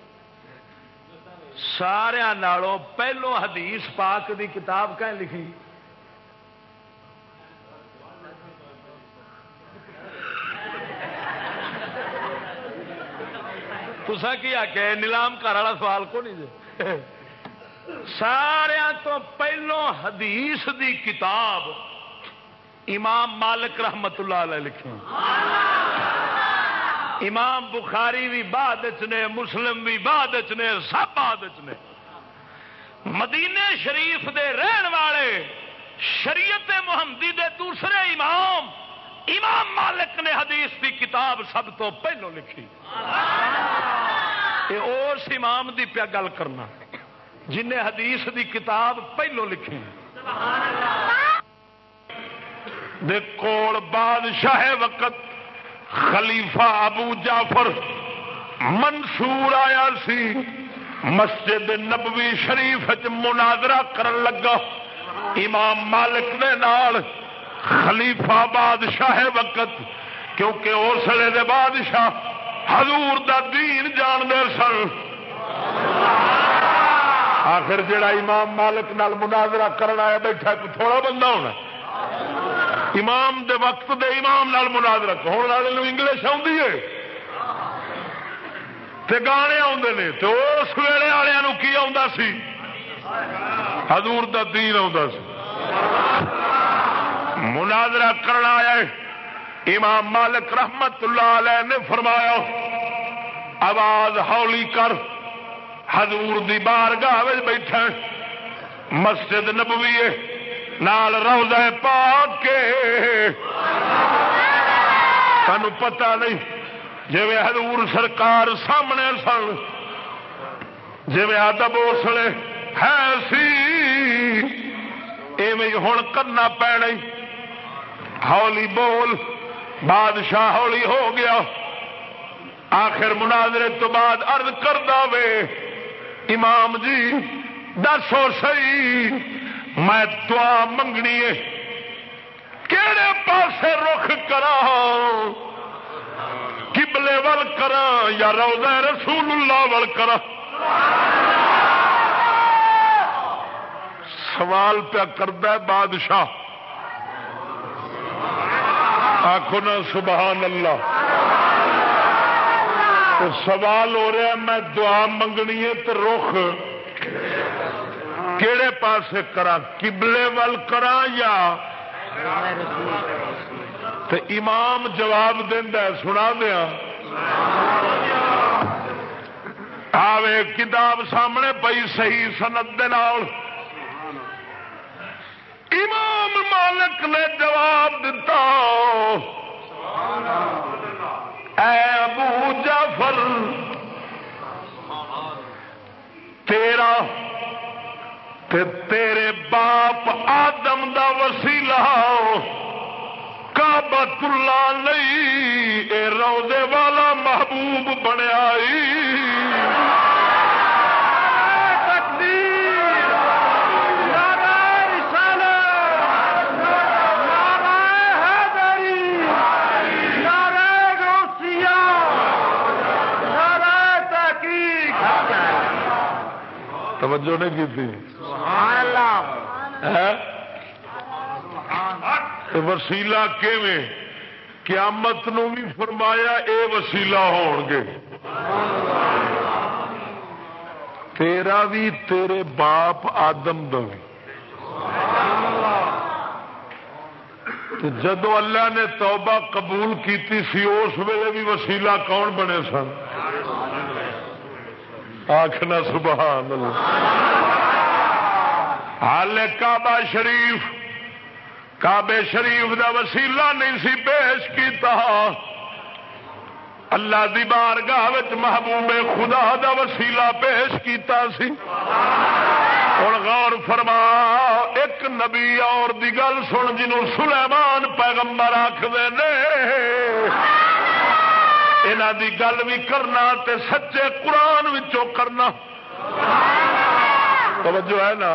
سارا نالوں پہلو حدیث پاک دی کتاب کہیں لکھی؟ تسا کی آخیا نیلام گھر والا سوال کو نہیں دے۔ سارا تو پہلو حدیث دی کتاب امام مالک رحمت اللہ علیہ لکھی۔ امام بخاری بھی بعد نے، مسلم بھی بعد نے، سب بعد نے۔ مدینے شریف دے رہن والے شریعت محمدی دے دوسرے امام امام مالک نے حدیث کی کتاب سب تو پہلو لکھی۔ اس امام دی پیا گل کرنا۔ جن حدیث دی کتاب پہلو لکھی۔ دے کول بادشاہ وقت خلیفہ ابو جعفر منصور آیا سی۔ مسجد نبوی شریف مناظرہ کرن لگا۔ امام مالک دے نال خلیفہ بادشاہ وقت، کیونکہ اس اسلے دے بادشاہ حضور دا دین جان دے سن۔ آخر جڑا امام مالک نال مناظرہ کرنا ہے بیٹھا تو تھوڑا بندہ ہونا امام دے وقت دے امام نال مناظرہ ہونے والے انگلش آدھی ہے۔ تے گانے آتے نے تو اس ویلے والوں کی آ سی؟ حضور دا دین آ سی۔ مناظرہ کرنا آیا امام مالک رحمت اللہ علیہ نے فرمایا، آواز ہولی کر، حضور دی بار گاہ بیٹھا مسجد نبوی نال روزہ پا کے۔ سانو پتا نہیں جی حضور سرکار سامنے سن جی ادب اسلے ہے سی ہوں کرنا پینا ہولی بول، بادشاہ ہولی ہو گیا۔ آخر مناظرے تو بعد ارد کر دے امام جی دسو سی میں دعا منگنی ہے۔ کہڑے پاسے رخ کرا کبلے ول کرا یا روزہ رسول اللہ ول کرا سوال پیا کرد بادشاہ۔ آخو نا سبحان اللہ۔ تو سوال ہو رہا میں دعا منگنی ہے تو رخ کہڑے پاس کرا کبلے ول کرا یا تو امام جواب دینا سنا دیا۔ آوے کتاب سامنے پی صحیح سنت امام مالک نے جواب دیتا اے ابو جعفر، تیرا تے تیرے باپ آدم دا وسیلہ کابت اللہ نہیں اے روزے والا محبوب بنیا توجہ نہیں کی تھی۔ وسیلا قیامت نو بھی فرمایا اے وسیلا ہون گے۔ تیرا بھی تیرے باپ آدم بھی۔ جدو اللہ نے توبہ قبول کی سی اس ویلے بھی وسیلہ کون بنے سن؟ آخنا سبحان اللہ۔ حال کعبہ شریف کعبے شریف دا وسیلہ نہیں سی پیش کیتا۔ اللہ دی بارگاہ محبوب خدا دا وسیلہ پیش کیتا سی۔ اور غور فرما، ایک نبی اور دی گل سن جنوں سلیمان پیغمبر آخر یہاں دی گل بھی کرنا تے سچے قرآن وچوں کرنا توجہ ہے نا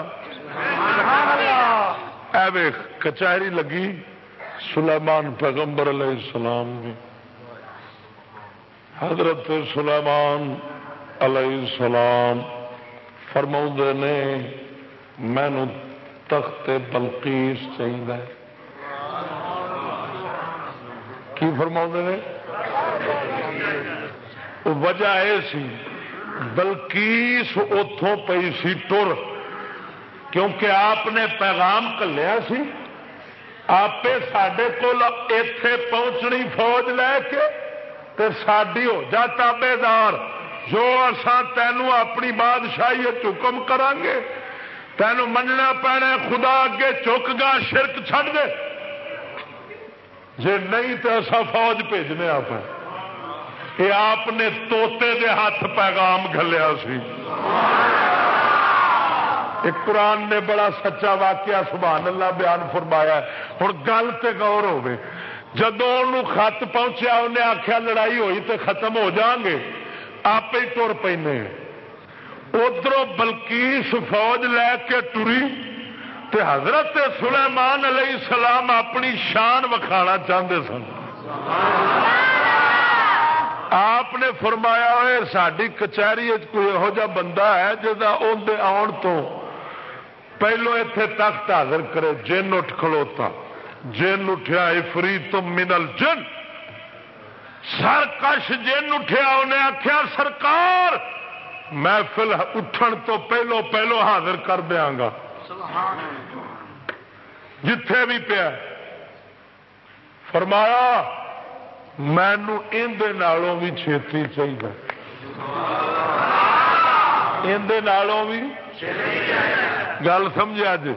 اے کچہری لگی سلیمان پیغمبر علیہ السلام بھی حضرت سلیمان علیہ السلام فرما نے مینو تخت بلکیس چاہیے کی فرما نے وجہ یہ سی، بلکیس اتوں پی سی ٹر۔ کیونکہ آپ نے پیغام کلیا سی آپ سڈے کول اتے پہنچنی فوج لے کے ساری ہو جا تابے دار جو اسان تینوں اپنی بادشاہی حکم کر گے تینوں مننا پینا خدا اگے چک گا، شرک چھڑ دے۔ جی نہیں تو ایسا فوج بھیجنے آپ یہ آپ نے توتے دے ہاتھ پیغام گلیا سی۔ ایک قرآن نے بڑا سچا واقعہ سبحان اللہ بیان فرمایا ہوں گل تو گور ہوے جدو خط پہنچیا انہیں آخیا لڑائی ہوئی تو ختم ہو جان گے۔ آپ ہی تر پہ ادھر بلکیس فوج لے کے ٹری تے حضرت سلیمان علیہ السلام اپنی شان وکھانا چاہتے سن۔ آپ نے فرمایا ہوئے ساری کچہری کوئی یہو جا بندہ ہے جا آن تو پہلو اتے تخت حاضر کرے، جن اٹھ کھلوتا، جن اٹھیا فری تم منل جن سرکش جن اٹھیا، انہیں آخیا سرکار محفل اٹھن تو پہلو پہلو حاضر کر دیا گا۔ جتھے بھی پیا فرمایا مینو اندر بھی چھیتی چاہیے۔ اندر بھی گل سمجھا جی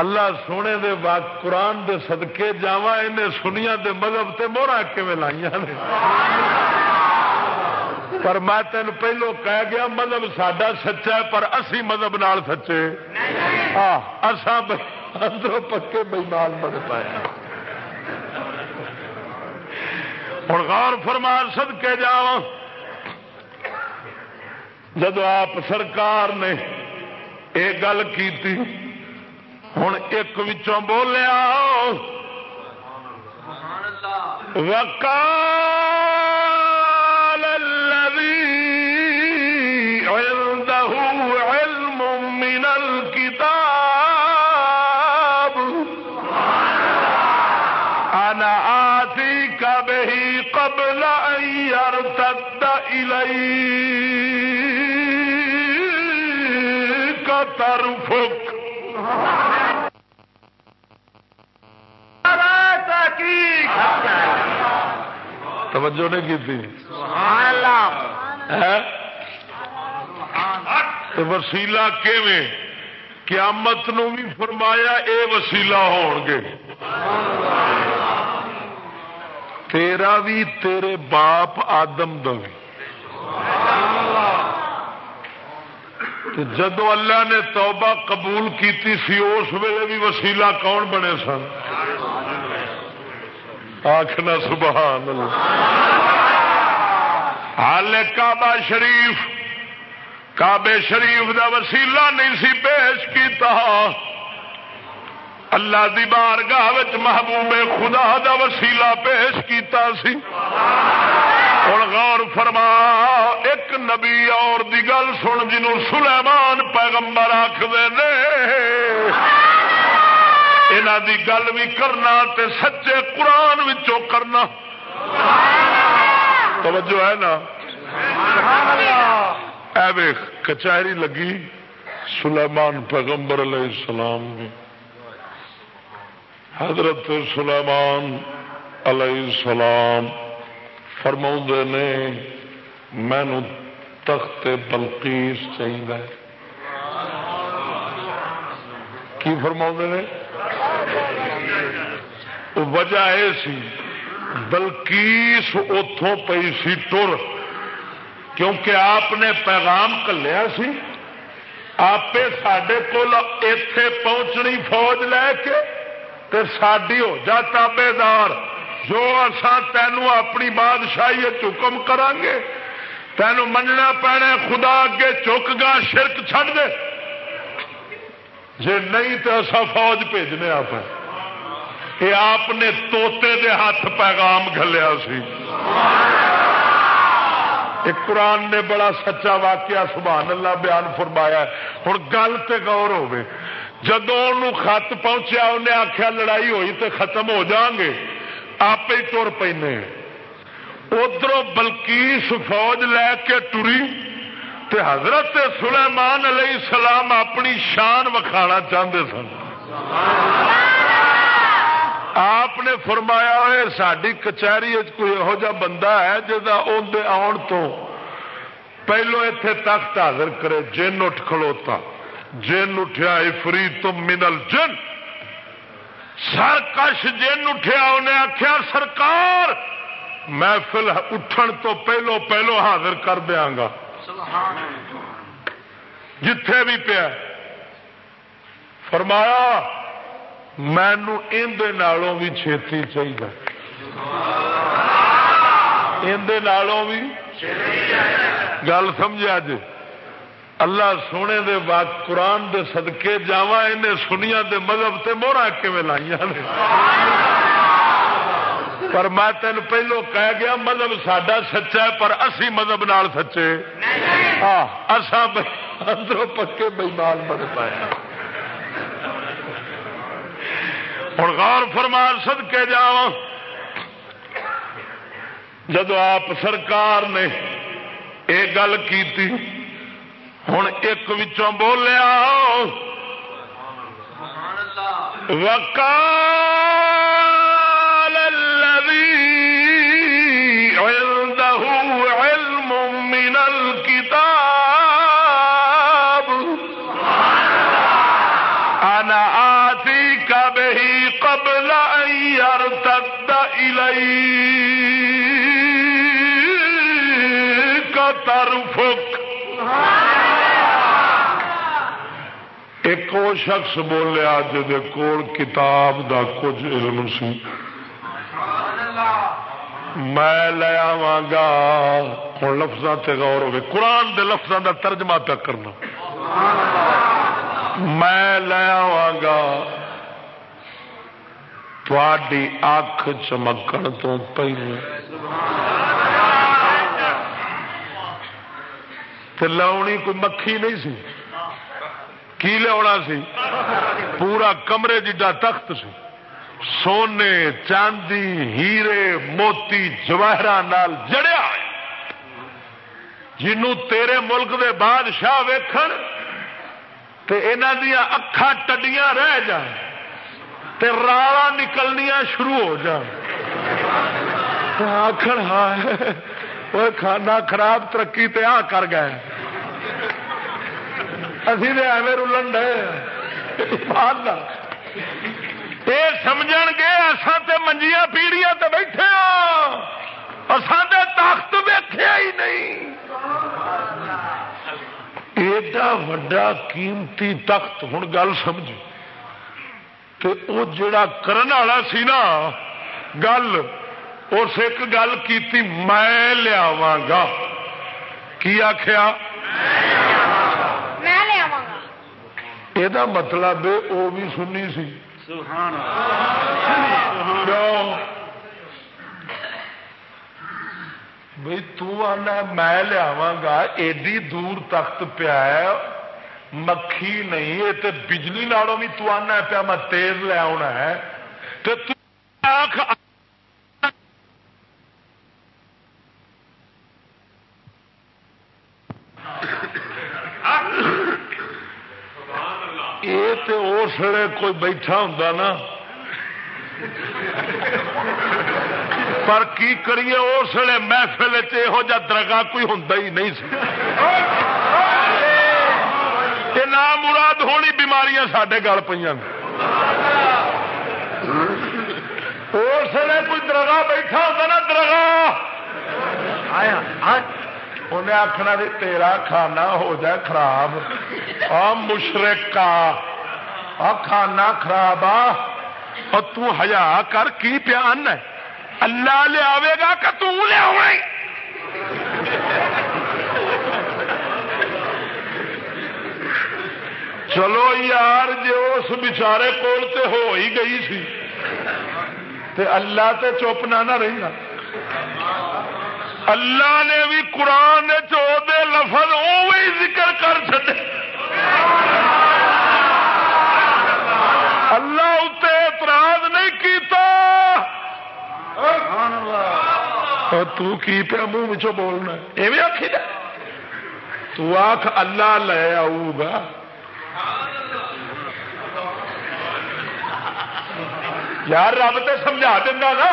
اللہ سونے دے بعد قرآن دے صدقے جاوا سنیا دے مذہب سے موہرا لائی پر میں تین پہلو کہہ گیا، مذہب سڈا سچا ہے، پر اسی مذہب نال سچے۔ اندروں پکے بےمان بن پایا ہوں غور فرمان سد کے جا جب آپ سرکار نے یہ گل کی ہوں ایک بولیا وکال توجہ نہیں کی تھی؟ وسیلا قیامت نو بھی فرمایا اے وسیلا ہو گے۔ تیرا بھی تیرے باپ آدم دوی جدو اللہ نے توبہ قبول کیتی سی اس ویلے بھی وسیلہ کون بنے سن؟ آخنا سبحان اللہ۔ حال کعبہ شریف کعبے شریف دا وسیلہ نہیں سی پیش کیتا۔ اللہ دی بارگاہ محبوب خدا دا وسیلہ پیش کیتا سی۔ اور غور فرما، ایک نبی اور دی گل سن جنوں سلیمان پیغمبر آخر یہاں دی گل بھی کرنا تے سچے قرآن وچوں کرنا۔ توجہ ہے نا؟ اے کچہری لگی سلیمان پیغمبر علیہ السلام۔ حضرت سلیمان علیہ السلام فرما نے مینو تخت بلکیس چاہیے کی فرما نے؟ وجہ یہ سی، بلکیس اتوں پی سی ٹر۔ کیونکہ آپ نے پیغام کلیا سی آپ سڈے کول اتے پہنچنی فوج لے کے ساری ہو جا تابے دار جو اسان تینوں اپنی بادشاہی حکم کر گے تینوں مننا پینا خدا اگے چک گا، شرک چھڑ دے۔ جی نہیں تو ایسا فوج بھیجنے آپ یہ آپ نے توتے دے ہاتھ پیغام گلیا سی۔ ایک قرآن نے بڑا سچا واقعہ سبحان اللہ بیان فرمایا ہوں گل تو غور ہوے جدو خط پہنچیا، انہیں آخیا لڑائی ہوئی تو ختم ہو جان گے۔ آپ ہی تر پہ ادھر بلکیس فوج لے کے ٹری۔ تے حضرت سلیمان علیہ السلام اپنی شان وکھانا چاہتے سن۔ آپ نے فرمایا ہوئے ساری کچہری کوئی یہو جا بندہ ہے جا آن تو پہلو اتے تخت حاضر کرے، جن اٹھ کھلوتا۔ جن اٹھیا فری تم منل جن سرکش جن اٹھیا، انہیں آخیا سرکار، محفل اٹھن تو پہلو پہلو حاضر کر دیا گا۔ جتھے بھی پیا فرمایا، مینو اندر بھی چھتی چاہیے اندر بھی گل سمجھا جی اللہ سونے دے بعد قرآن دے صدقے جاوا انہیں سنیا دے مذہب سے موہرا کیون لائیا پر میں تین پہلو کہہ گیا مذہب سڈا سچا ہے پر اسی مذہب نال سچے۔ ہاں اندروں پکے بےمان بن پایا ہوں غور فرمان سد کے جا جدو آپ سرکار نے یہ گل کی ہوں ایک بولیا وکال ایک وہ شخص بولیا جی کول کتاب دا کچھ علم سی۔ میں لے آوا گا ہوں لفظوں سے غور ہوگی قرآن دے لفظوں دا ترجمہ پہ کرنا۔ میں لے آوا گا تھوڑی اکھ چمکن تو پہلے۔ لاؤنی کوئی مکھی نہیں سی۔ کی لیا سی؟ پورا کمرے جڈا تخت سی۔ سونے، چاندی، ہیرے، موتی جواہر نال جڑیا۔ جنوں تیرے ملک دے بادشاہ ویکھن تے انہاں دیا اکھا ٹڈیاں رہ جان تے رالا نکلنیاں شروع ہو جان۔ آخر ہاں کھانا خراب ترقی تے آ کر گئے۔ اسی تو ایویں رلن ڈے سمجھ گے اصل تے منجیا پیڑیاں تے بیٹھے ہاں۔ تے تخت ویخیا ہی نہیں۔ ایڈا وڈا قیمتی تخت ہوں گل سمجھ تو وہ جڑا کرن والا سی نا، گل، اس ایک گل کی میں لیا گا۔ کی آخیا یہ مطلب وہ بھی سنی سی بھائی تنا میں لیا گا ایڈی دور تخت پیا مکھی نہیں یہ بجلی نالوں بھی تو آنا پیا میں تیز لیا ہے تو یہ تو اس ویلے کوئی بیٹھا ہوں نا۔ پر کی کریے اس ویلے محفل یہو جا درگاہ کوئی ہوں ہی نہیں سی۔ نام مراد ہونی بیماریاں سڈے گل پہ اس ویلے کوئی درگاہ بیٹھا ہوتا نا، درگاہ۔ انہیں آخنا بھی تیرا کھانا ہو جائے خراب۔ آ مشرق کا کھانا خراب آ۔ تجا کر، کی پیان ہے؟ اللہ لیا گا کہ تیا چلو یار جی اس بچارے کول تے ہو ہی گئی سی، تے اللہ تے چپ نہ رہی اللہ نے بھی قرآن دے لفظ اوی ذکر کر چکے اللہ اتنے اعتراض نہیں کیتا۔ تو کی پیا منہ بولنا ایویں آخی تو آخ اللہ لے آؤ گا۔ یار رب تو سمجھا دینا نا۔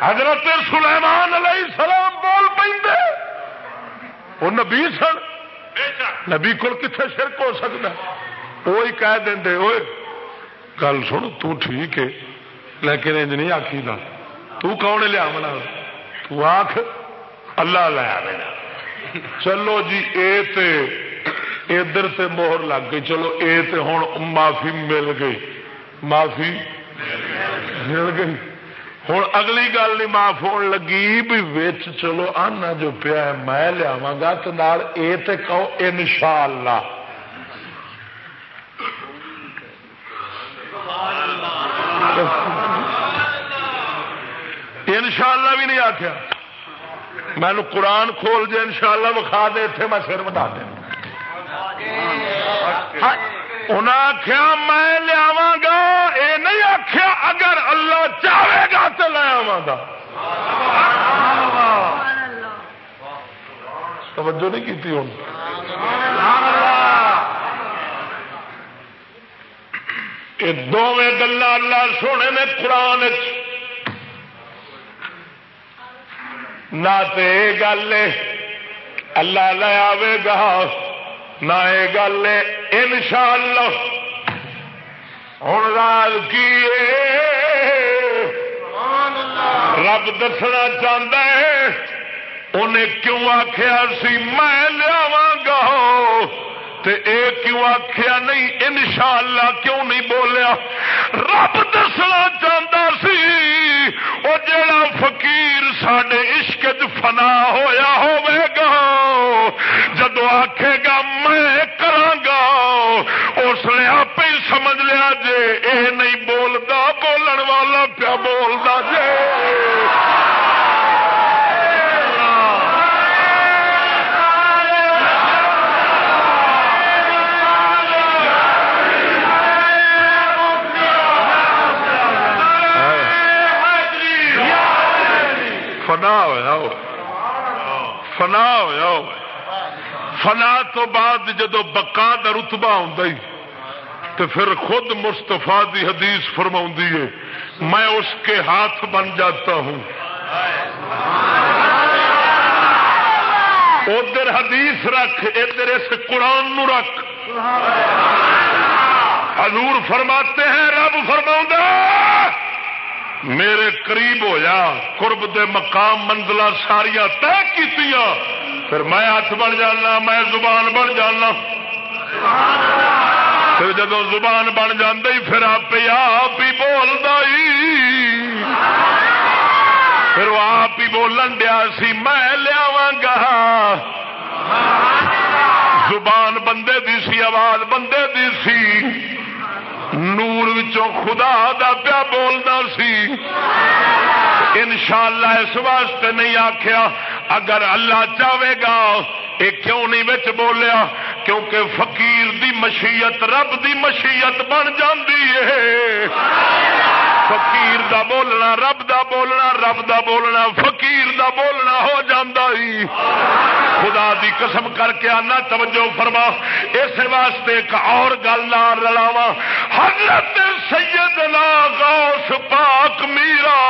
حضرت سلیمان علیہ السلام بول پہ وہ نبی سن۔ نبی کو کتنے شرک ہو سکتا وہی کہہ دیں ہوئے گل سن، تو ٹھیک ہے، لیکن انج نہیں آخی نا تو کون لیا منا تو آخ اللہ لیا میرا چلو جی اے تے، ادھر تے مہر لگ گئی۔ چلو، اے تے ہوں معافی مل گئی۔ معافی مل گئی۔ ہوں اگلی گل نہیں معاف ہون لگی بھی وچ چلو آنا جو پیا میں لیا گا تو اے تے کہو ان شاء اللہ ان شاء اللہ بھی نہیں آخیا میں قرآن کھول جائے ان شاء اللہ وکھا دے اتنے میں سر بتا دیں انہیں آخیا میں لیا گا یہ نہیں آخیا اگر اللہ چاہے گا تو لے آوا گا توجہ نہیں کی ہوں یہ دونوں گلا اللہ سونے نے قرآن نہ گل اللہ لے آئے گا۔ نہ یہ گل ان شاء اللہ ہوں راج کی رب دسنا چاہتا ہے انہیں کیوں آخیا سی؟ میں لیا گا۔ اے کیوں آخیا نہیں؟ انشاءاللہ کیوں نہیں بولیا؟ رب دسنا چاہتا سی۔ وہ جڑا فقیر سڈے عشق فنا ہویا ہوئے گا، جدو آخے گا فنا تو بعد جدو بکا کا رتبا آئی تو پھر خود مستفا دی حدیث فرما ہے، میں اس کے ہاتھ بن جاتا ہوں۔ ادھر حدیث رکھ، ادھر اس قرآن نو رکھ۔ حضور فرماتے ہیں، رب فرما میرے قریب ہو جا قرب دے مقام منزل ساریا طے کی پھر میں ہاتھ بن جانا، میں زبان بن جانا۔ پھر جب زبان بن جی پھر آپ آپ ہی بولتا پھر وہ آپ ہی بولن دیا سی، میں لیا گا زبان بندے دی سی، آواز بندے دی سی۔ نور وچوں خدا دا پیا بولنا سی۔ انشاءاللہ اس واسطے نہیں آخیا اگر اللہ چاہے گا، یہ کیوں نہیں بچ بولیا؟ کیونکہ فقیر دی مشیت، رب دی مشیت بن جاندی ہے۔ فقیر دا بولنا، رب دا بولنا، رب دا بولنا، فقیر دا بولنا ہو جاندہ ہی خدا دی قسم کر کے آنا، توجہ فرما۔ اس واسطے ایک اور گل نہ رلاوا حضرت سیدنا غوث پاک میرا۔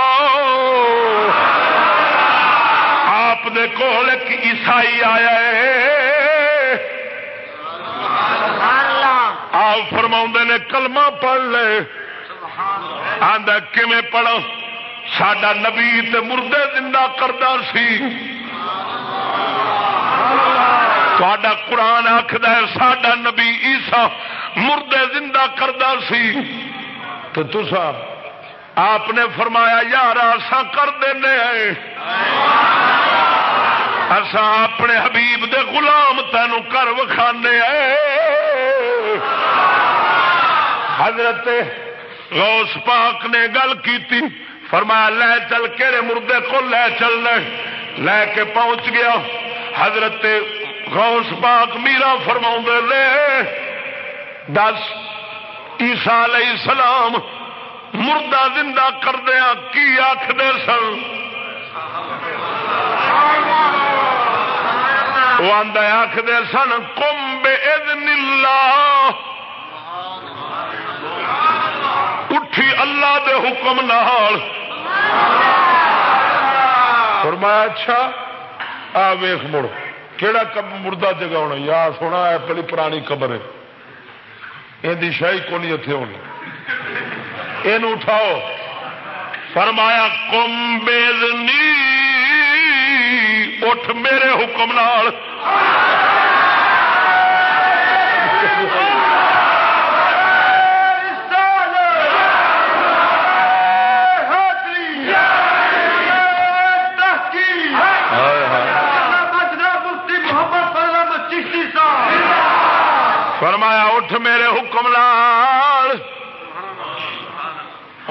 آپ دے کول ایک عیسائی آیا ہے۔ آپ فرما نے کلمہ پڑھ لے۔ آدھا کیویں پڑھو سڈا نبی تے مردے زندہ کرتا سی۔ تا قرآن آخد سڈا نبی عیسا مردے زندہ کرتا سی۔ تو تسا آپ نے فرمایا، یار ایسا کر دینے ایسا اپنے حبیب دے غلام تینوں کر وکھانے حضرت غوث پاک نے گل کی فرمایا، لے چل کہڑے مردے کو لے چل لے لے کے پہنچ گیا، حضرت غوث پاک میرا فرما لے دس عیسا علیہ السلام مردہ زندہ کردیا کی آخر سن؟ وہ آدھا آخر سن، کم بے اللہ۔ اٹھی اللہ دے حکم نال۔ فرمایا اچھا آ ویخ مڑ کہڑا کب مردہ جگا یا سونا ہے پہلی پرانی قبر ہے۔ یہ شاہی کو نہیں اتنے ہونی؟ یہ اٹھاؤ۔ فرمایا کم بےزنی اٹھ میرے حکم نال۔ فرمایا اٹھ میرے حکم لال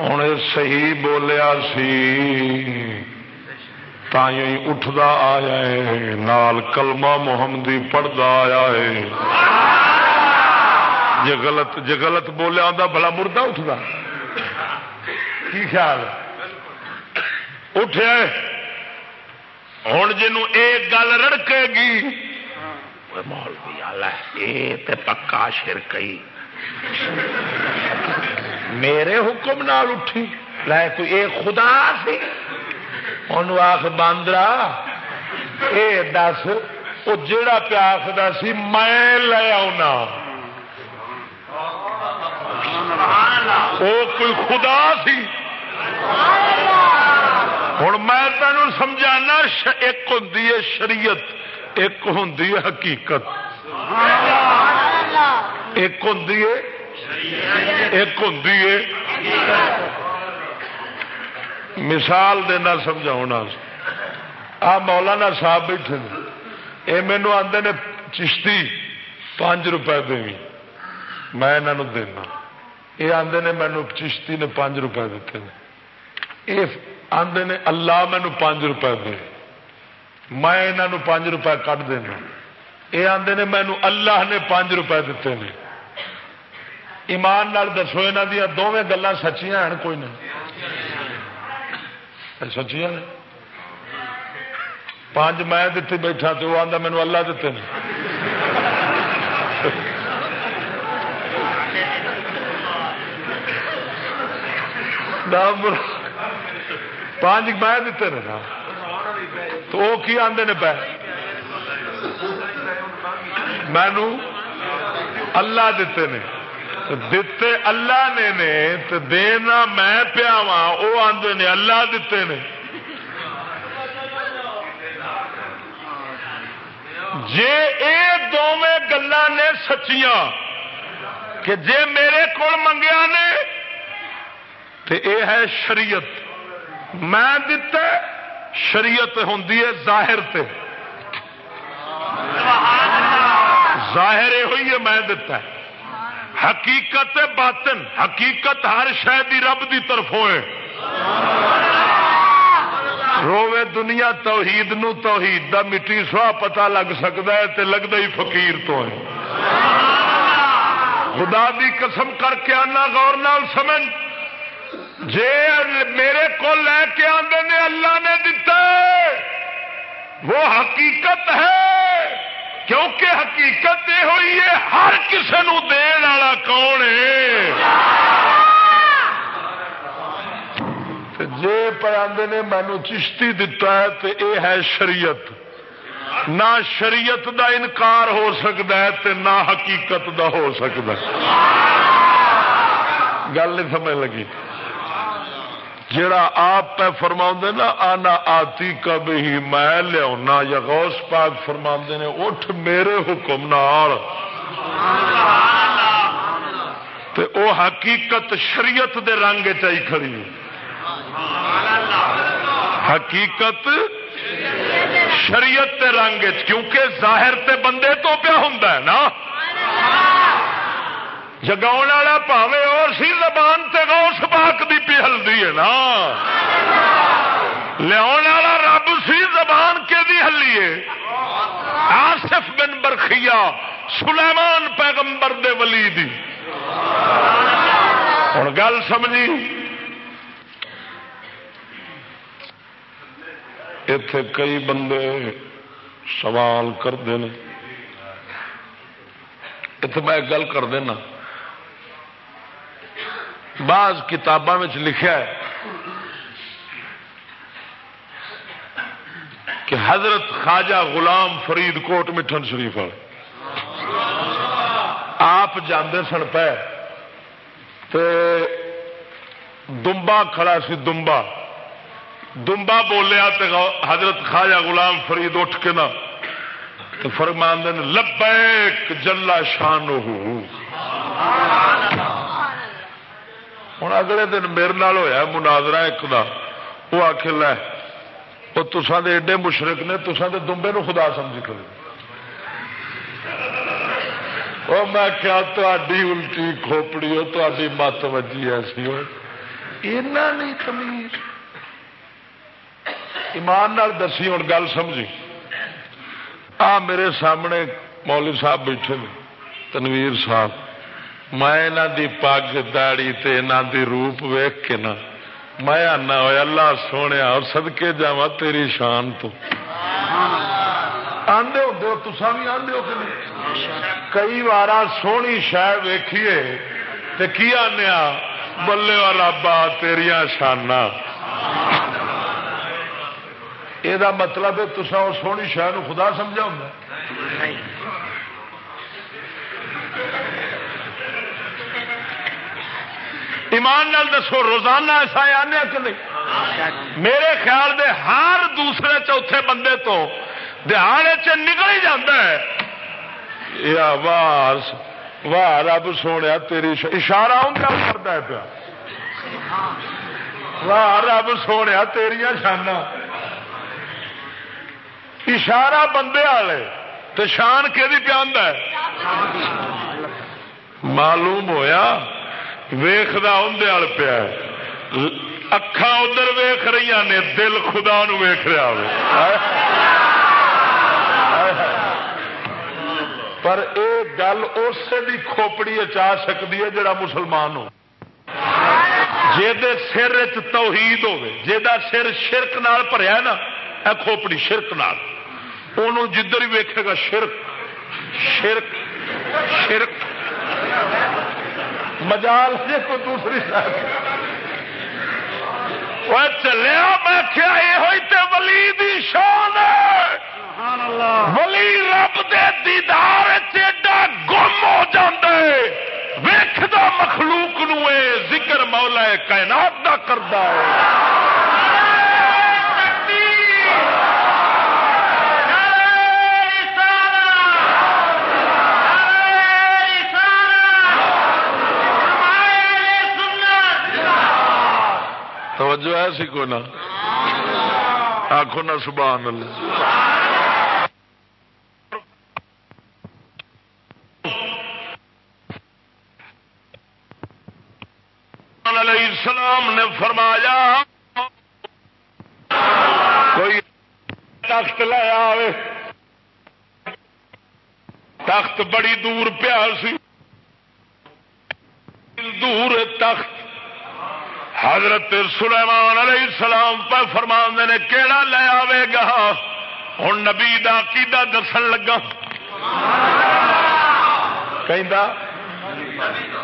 ہوں صحیح بولیا سی اٹھتا آیا ہے نال کلمہ محمدی پڑھتا آیا ہے جی غلط جی غلط بولیا آتا بلا مردہ اٹھتا کی خیال اٹھے ہوں جن ایک گل رڑکے گی پکا شرکئی میرے حکم نال اٹھی۔ لائے کوئی اے خدا سی۔ ان آخ باندرا اے دس وہ جڑا پیا آخر سی میں لے آنا وہ کوئی خدا سی۔ ہوں میں تینوں سمجھانا ایک ہوں شریعت ایک ہوں حقیقت۔ ایک ہوں ایک ہوں مثال دینا سمجھا آ مولانا صاحب بیٹھے یہ مینو آدھے نے چشتی پانچ روپے دے میں یہاں دینا۔ یہ آدھے نے مینو چشتی نے پانچ روپے دیتے ہیں یہ آدھے نے اللہ مینو پانچ روپے دے۔ میں یہاں پانچ روپے کٹ دینا۔ یہ آدھے نے مینو اللہ نے پانچ روپے دیتے ہیں ایمان نال دسو یہاں دیا دونیں گلان سچیاں ہیں، کوئی نہیں۔ سچیاں نے۔ پانچ میں دیتی بیٹھا تو وہ آتا مینو اللہ دیتے ہیں پانچ میں دیتے ہیں تو وہ کی آدھے نے پہ مینو اللہ دیتے نے۔ دیتے اللہ نے نے تو دینا میں پیا وہ آدھے نے اللہ دیتے نے جے اے دونوں گلا نے سچیاں کہ جے میرے کو منگیا نے تو اے ہے شریعت میں دتا شریعت ہوں ظاہر تے ظاہر یہ ہوئی ہے میں دتا ہے حقیقت باطن، حقیقت ہر شہ رب دی طرف ہوئے۔ روے دنیا توحید نو توحید دا مٹی سوا پتا لگ سکتا ہے تے لگتا ہی فقیر تو ہے۔ خدا دی قسم کر کے آنا، غور نال سمجھ۔ جے میرے کو لے کے آدھے نے، اللہ نے دتا وہ حقیقت ہے۔ کیونکہ حقیقت یہ ہوئی ہے، ہر کسی نو والا کون ہے؟ جی پہ آدھے نے مینو چشتی دتا ہے تو یہ ہے شریعت۔ نہ شریعت دا انکار ہو سکتا ہے تے نہ حقیقت دا ہو سکتا۔ گل نہیں سمجھ لگی۔ جڑا آپ پہ فرما نا، آنا آتی کب ہی میں لیا یا غوث پاک فرما نے، اٹھ میرے حکم نال۔ تے او حقیقت شریعت دے رنگ چائی کھڑی حقیقت شریعت دے رنگ کیونکہ ظاہر تے بندے تو پیا ہوں نا۔ جگا پاوے اور سی زبان تے غوث پاک دی پی ہلدی ہے نا۔ لیا رب سی زبان کے دی ہلیے آصف بن برخیا سلیمان پیغمبر دے ولی دی۔ ہوں گل سمجھی۔ اتے کئی بندے سوال کرتے ہیں اتنے میں گل کر دینا۔ بعض کتابوں میں لکھا ہے کہ حضرت خواجہ غلام فرید کوٹ مٹھن شریف والے۔ آپ جانے سن پہ دمبا کھڑا سی دمبا۔ دمبا بولیا حضرت خواجہ غلام فرید اٹھ کے نا تو لبیک جلا شان ہوں اگلے دن میرے نال ہوا مناظرہ ایک دا وہ آخ لے وہ دے ایڈے مشرق نے تسان دے دمبے نو خدا سمجھ کر وہ میں کیا تھی الٹی کھوپڑی ہو تاری مت وجی ایسی ہو نہیں ایمان نال دسی ہوں گل سمجھی آ میرے سامنے مولوی صاحب بیٹھے تنویر صاحب میں یہاں دی پگ داڑی تے دی روپ ویخ کے نا میں آنا ہوا اللہ سونے اور سدکے جا تیری شان تو آدھے ہوں تسا بھی آدھے ہو کہ کئی بار سونی شہ ویکھیے تے کی آنے بلے والا با تیریا شانا یہ مطلب ہے تسا سونی شہ خدا سمجھا ہوں ایمان نال دسو، روزانہ ایسا آنے کہ نہیں؟ میرے خیال دے ہر دوسرے چوتھے بندے تو دہان چ نکل ہی جاتا ہے۔ واہ واہ، رب سونے تیری اشارہ کرتا ہے پیا۔ واہ، رب سونے تیریا شانا اشارہ بندے والے تو شان کہ پہ معلوم ہویا۔ ویخ اندر پیا اکھا ادھر ویخ رہی نے، دل خدا نو ویخ رہا پر یہ گل اسے بھی کھوپڑی اچا سکتی ہے جڑا مسلمان ہو۔ سر توحید ہوے جا سر شرک نال بھریا نا، اے کھوپڑی شرک نال۔ انہوں جدھر ہی ویکھے گا شرک شرک شرک۔ مجال جی کو دوسری چلیا میں کیا یہ ولی دی شان ولی رب دے دیدار چیڈا گم ہو جائے ویخ مخلوق نو ذکر مولا کائنات دا کرتا ہے توجہ ہے سی کو نہ؟ آخو نہ، سبحان اللہ۔ علیہ السلام نے فرمایا، کوئی تخت لایا آئے تخت بڑی دور پیا سی۔ دور تخت حضرت سلیمان علیہ السلام پر فرمان نے کہڑا لے آئے گا؟ ہوں نبی دا کیدا دسن لگا۔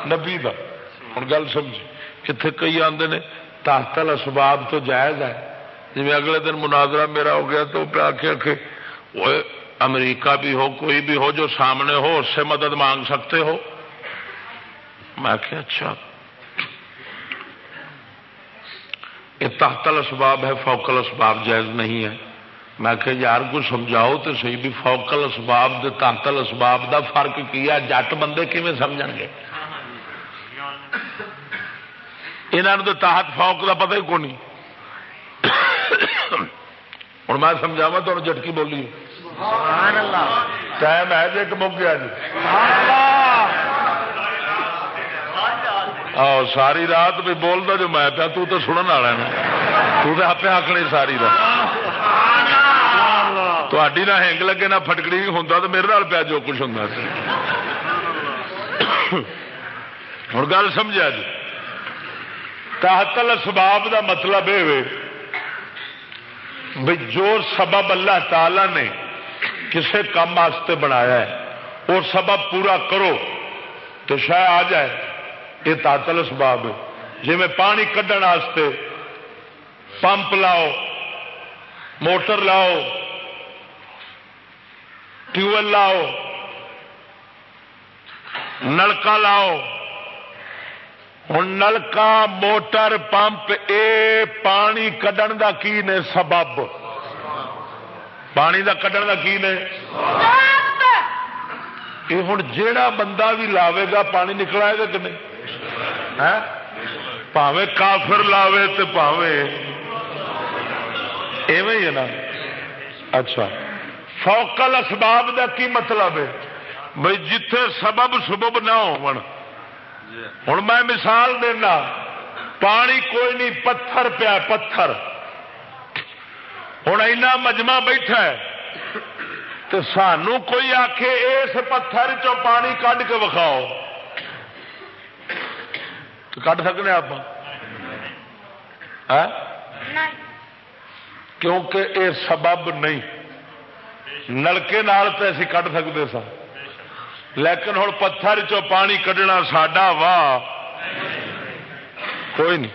نبی دا۔ ہوں گل سمجھ کتنے کئی آتے نے تحتل اسباب تو جائز ہے۔ جی اگلے دن مناظرہ میرا ہو گیا تو پہ آخیا کہ وہ امریکہ بھی ہو، کوئی بھی ہو جو سامنے ہو، اس سے مدد مانگ سکتے ہو؟ میں کہ اچھا۔ یہ تحتل اسباب ہے فوکل اسباب جائز نہیں ہے۔ میں کہ یار کو سمجھاؤ تو صحیح بھی فوکل اسباب دے تحتل اسباب دا فرق کیا جٹ بندے کیون سمجھ گے؟ یہاں تو تحت فوک کا پتہ ہی کون نہیں۔ ہوں میں سمجھاوا تو جٹکی بولی ٹائم ہے جی ایک مک گیا جی ساری رات بھی بولتا جو میں پیا تو سنن والا تو آپ آخنے ساری رات تھی نہ ہینگ لگے نہ فٹکڑی ہوں تو میرے نال پیا جو کچھ ہوں ہوں گل سمجھا جی تحتل اسباب دا مطلب یہ بھائی جو سبب اللہ تعالی نے کسے کام واسطے بنایا ہے وہ سبب پورا کرو تو شاید آ جائے یہ تاتل اسباب ہے۔ جی میں پانی کھڈن واسطے پمپ لاؤ موٹر لاؤ ٹیوبل لاؤ نلکا لاؤ۔ ہوں نلکا موٹر پمپ اے پانی کڈن دا کی نے سبب؟ پانی دا کڈن دا کی نے؟ یہ ہوں جیڑا بندہ بھی لاوے گا پانی نکلا گا کہ نہیں؟ پاوے کافر لاوے تو پاوے۔ ایویں ہی ہے نا؟ اچھا۔ فوکل اسباب دا کی مطلب ہے؟ بھائی جتھے سبب سبب نہ ہو ہوں میں مثال دینا۔ پانی کوئی نہیں، پتھر پیا پتھر۔ ہوں اینا مجمع بیٹھا ہے۔ تو سانو کوئی آخ اس پتھر چو پانی کھ کے وکھاؤ؟ کھ سکنے آپ ہاں؟ کیونکہ یہ سبب نہیں۔ نلکے نال تو اسی کھ سکتے سا۔ لیکن ہوں پتھر چو پانی کھڈنا ساڈا واہ کوئی نہیں۔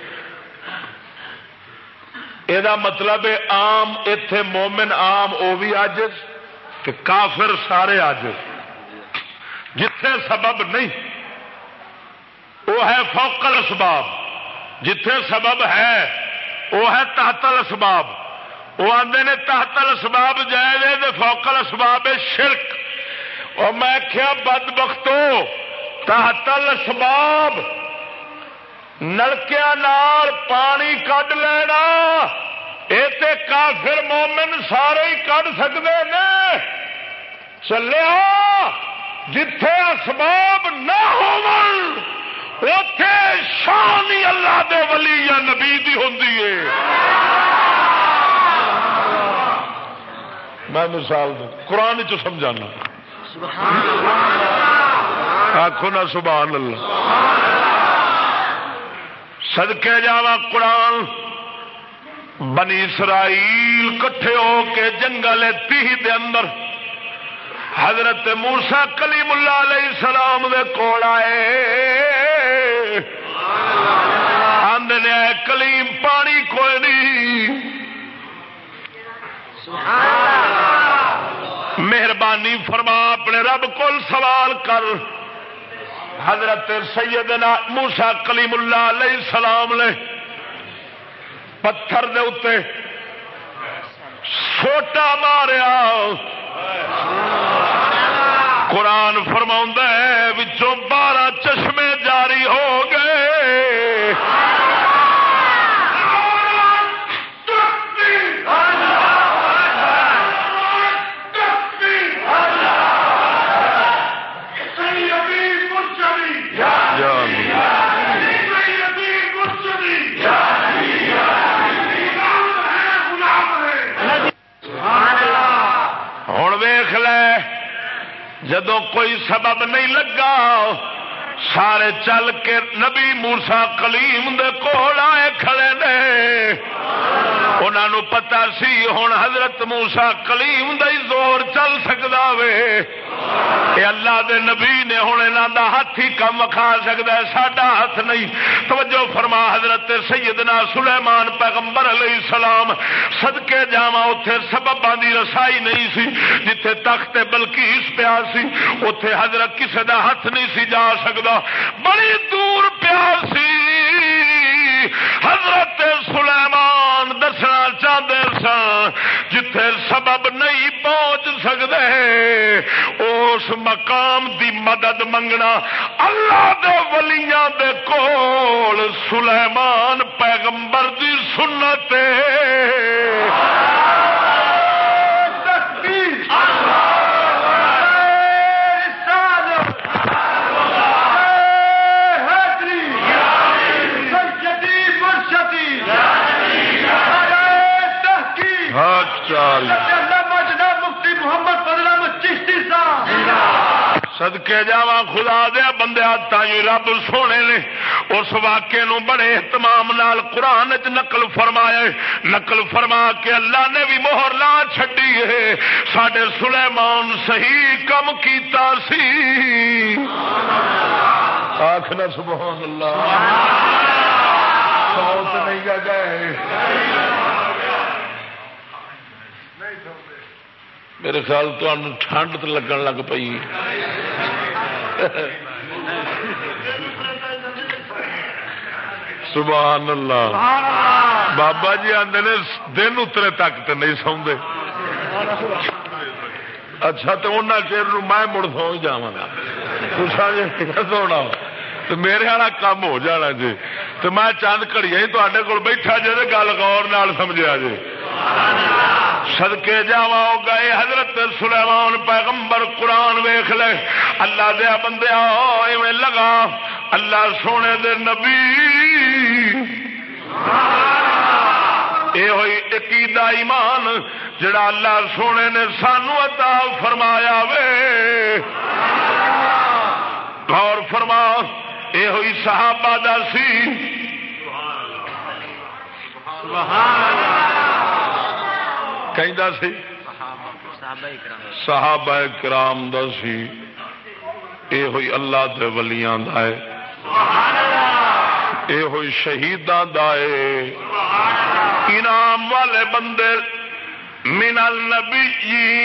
یہ مطلب آم اتے مومن آم وہ بھی اج کافر سارے اج۔ جتھے سبب نہیں۔ وہ ہے فوکل اسباب جتھے سبب ہے، وہ ہے تحتل اسباب وہ آدھے نے تحتل اسباب جائے فوکل اسباب شرک۔ اور میں کیا بد بختو تحتل اسباب نلکیا نال پانی کھ لینا۔ یہ کافر مومن سارے ہی کھ سکتے ہیں چلیا جتھے اسباب نہ اتے شان ہی اللہ دے ولی یا نبی دی ہوں میں مثال دوں، قرآن چ سمجھانا۔ آخو نا سبحان اللہ۔ سدکے جاوا قرآن، بنی اسرائیل کٹھے ہو کے جنگل تی دے اندر حضرت موسا کلیم اللہ علیہ السلام دے کول آئے۔ کلیم پانی کوئی نہیں۔ مہربانی فرما اپنے رب کو سوال کر۔ حضرت سیدنا موسا کلیم اللہ علیہ السلام نے پتھر دے اتنے سوٹا ماریا۔ قرآن فرما ہے بچوں بارہ چشمے جاری ہو گئے۔ جدو کوئی سبب نہیں لگا، سارے چل کے نبی مورسا کلیم دے کول آئے کھڑے نے۔ انہوں پتا سی ہوں حضرت موسا کلیم دا ہی زور چل سکتا وے۔ اے اللہ دے نبی نے ہوں یہاں دا ہاتھ ہی کم کھا سکتا ہے، ساڈا ہاتھ نہیں۔ توجہ فرما، حضرت سیدنا سلیمان پیغمبر علیہ السلام سدکے جا اتے سبباں دی رسائی نہیں سی، جتھے تخت بلکیس پیا سی اتے حضرت کسے دا ہاتھ نہیں سی جا سکتا بڑی دور پیا سی۔ حضرت سلیمان دسنا چاہتے سن، جتھے سبب نہیں پہنچ سکتے اس مقام دی مدد منگنا اللہ دے ولیاں دے کول، سلیمان پیغمبر دی سنت ہاں، چار سدکے جا خدا دیا بندیا تھی رب سونے نے اس واقعے نو بڑے اہتمام نال قرآن چ نقل فرمایا نقل فرما کے اللہ نے بھی مہر لا چڈی ہے۔ سڈے سلیمان صحیح کم کیتا سی۔ آخنا سبحان اللہ۔ سوت نہیں گئے میرے خیال ٹھنڈ تو لگن لگ پی سبحان اللہ۔ بابا جی آدھے نے دن اترے تک تو نہیں سوندے اچھا تو ان چیر میں مڑ سو جا جی سونا۔ تو میرے والا کام ہو جانا جی تو میں چند کڑی ہی تے کول بیٹھا جی گل غور سمجھا جی سدکے جا گئے حضرت سلیمان پیغمبر قرآن ویخ لے اللہ دیا بندے لگا اللہ سونے دے نبی یہ ہوئی عقیدہ ایمان جڑا اللہ سونے نے سانو عطا فرمایا وے غور فرما یہ ہوئی صحابہ دا سی۔ سی۔ صحابہ کرام دا سی۔ اے ہوئی اللہ دے ولیاں دا ہے اے ہوئی شہیداں دا ہے انعام والے بندے من النبیین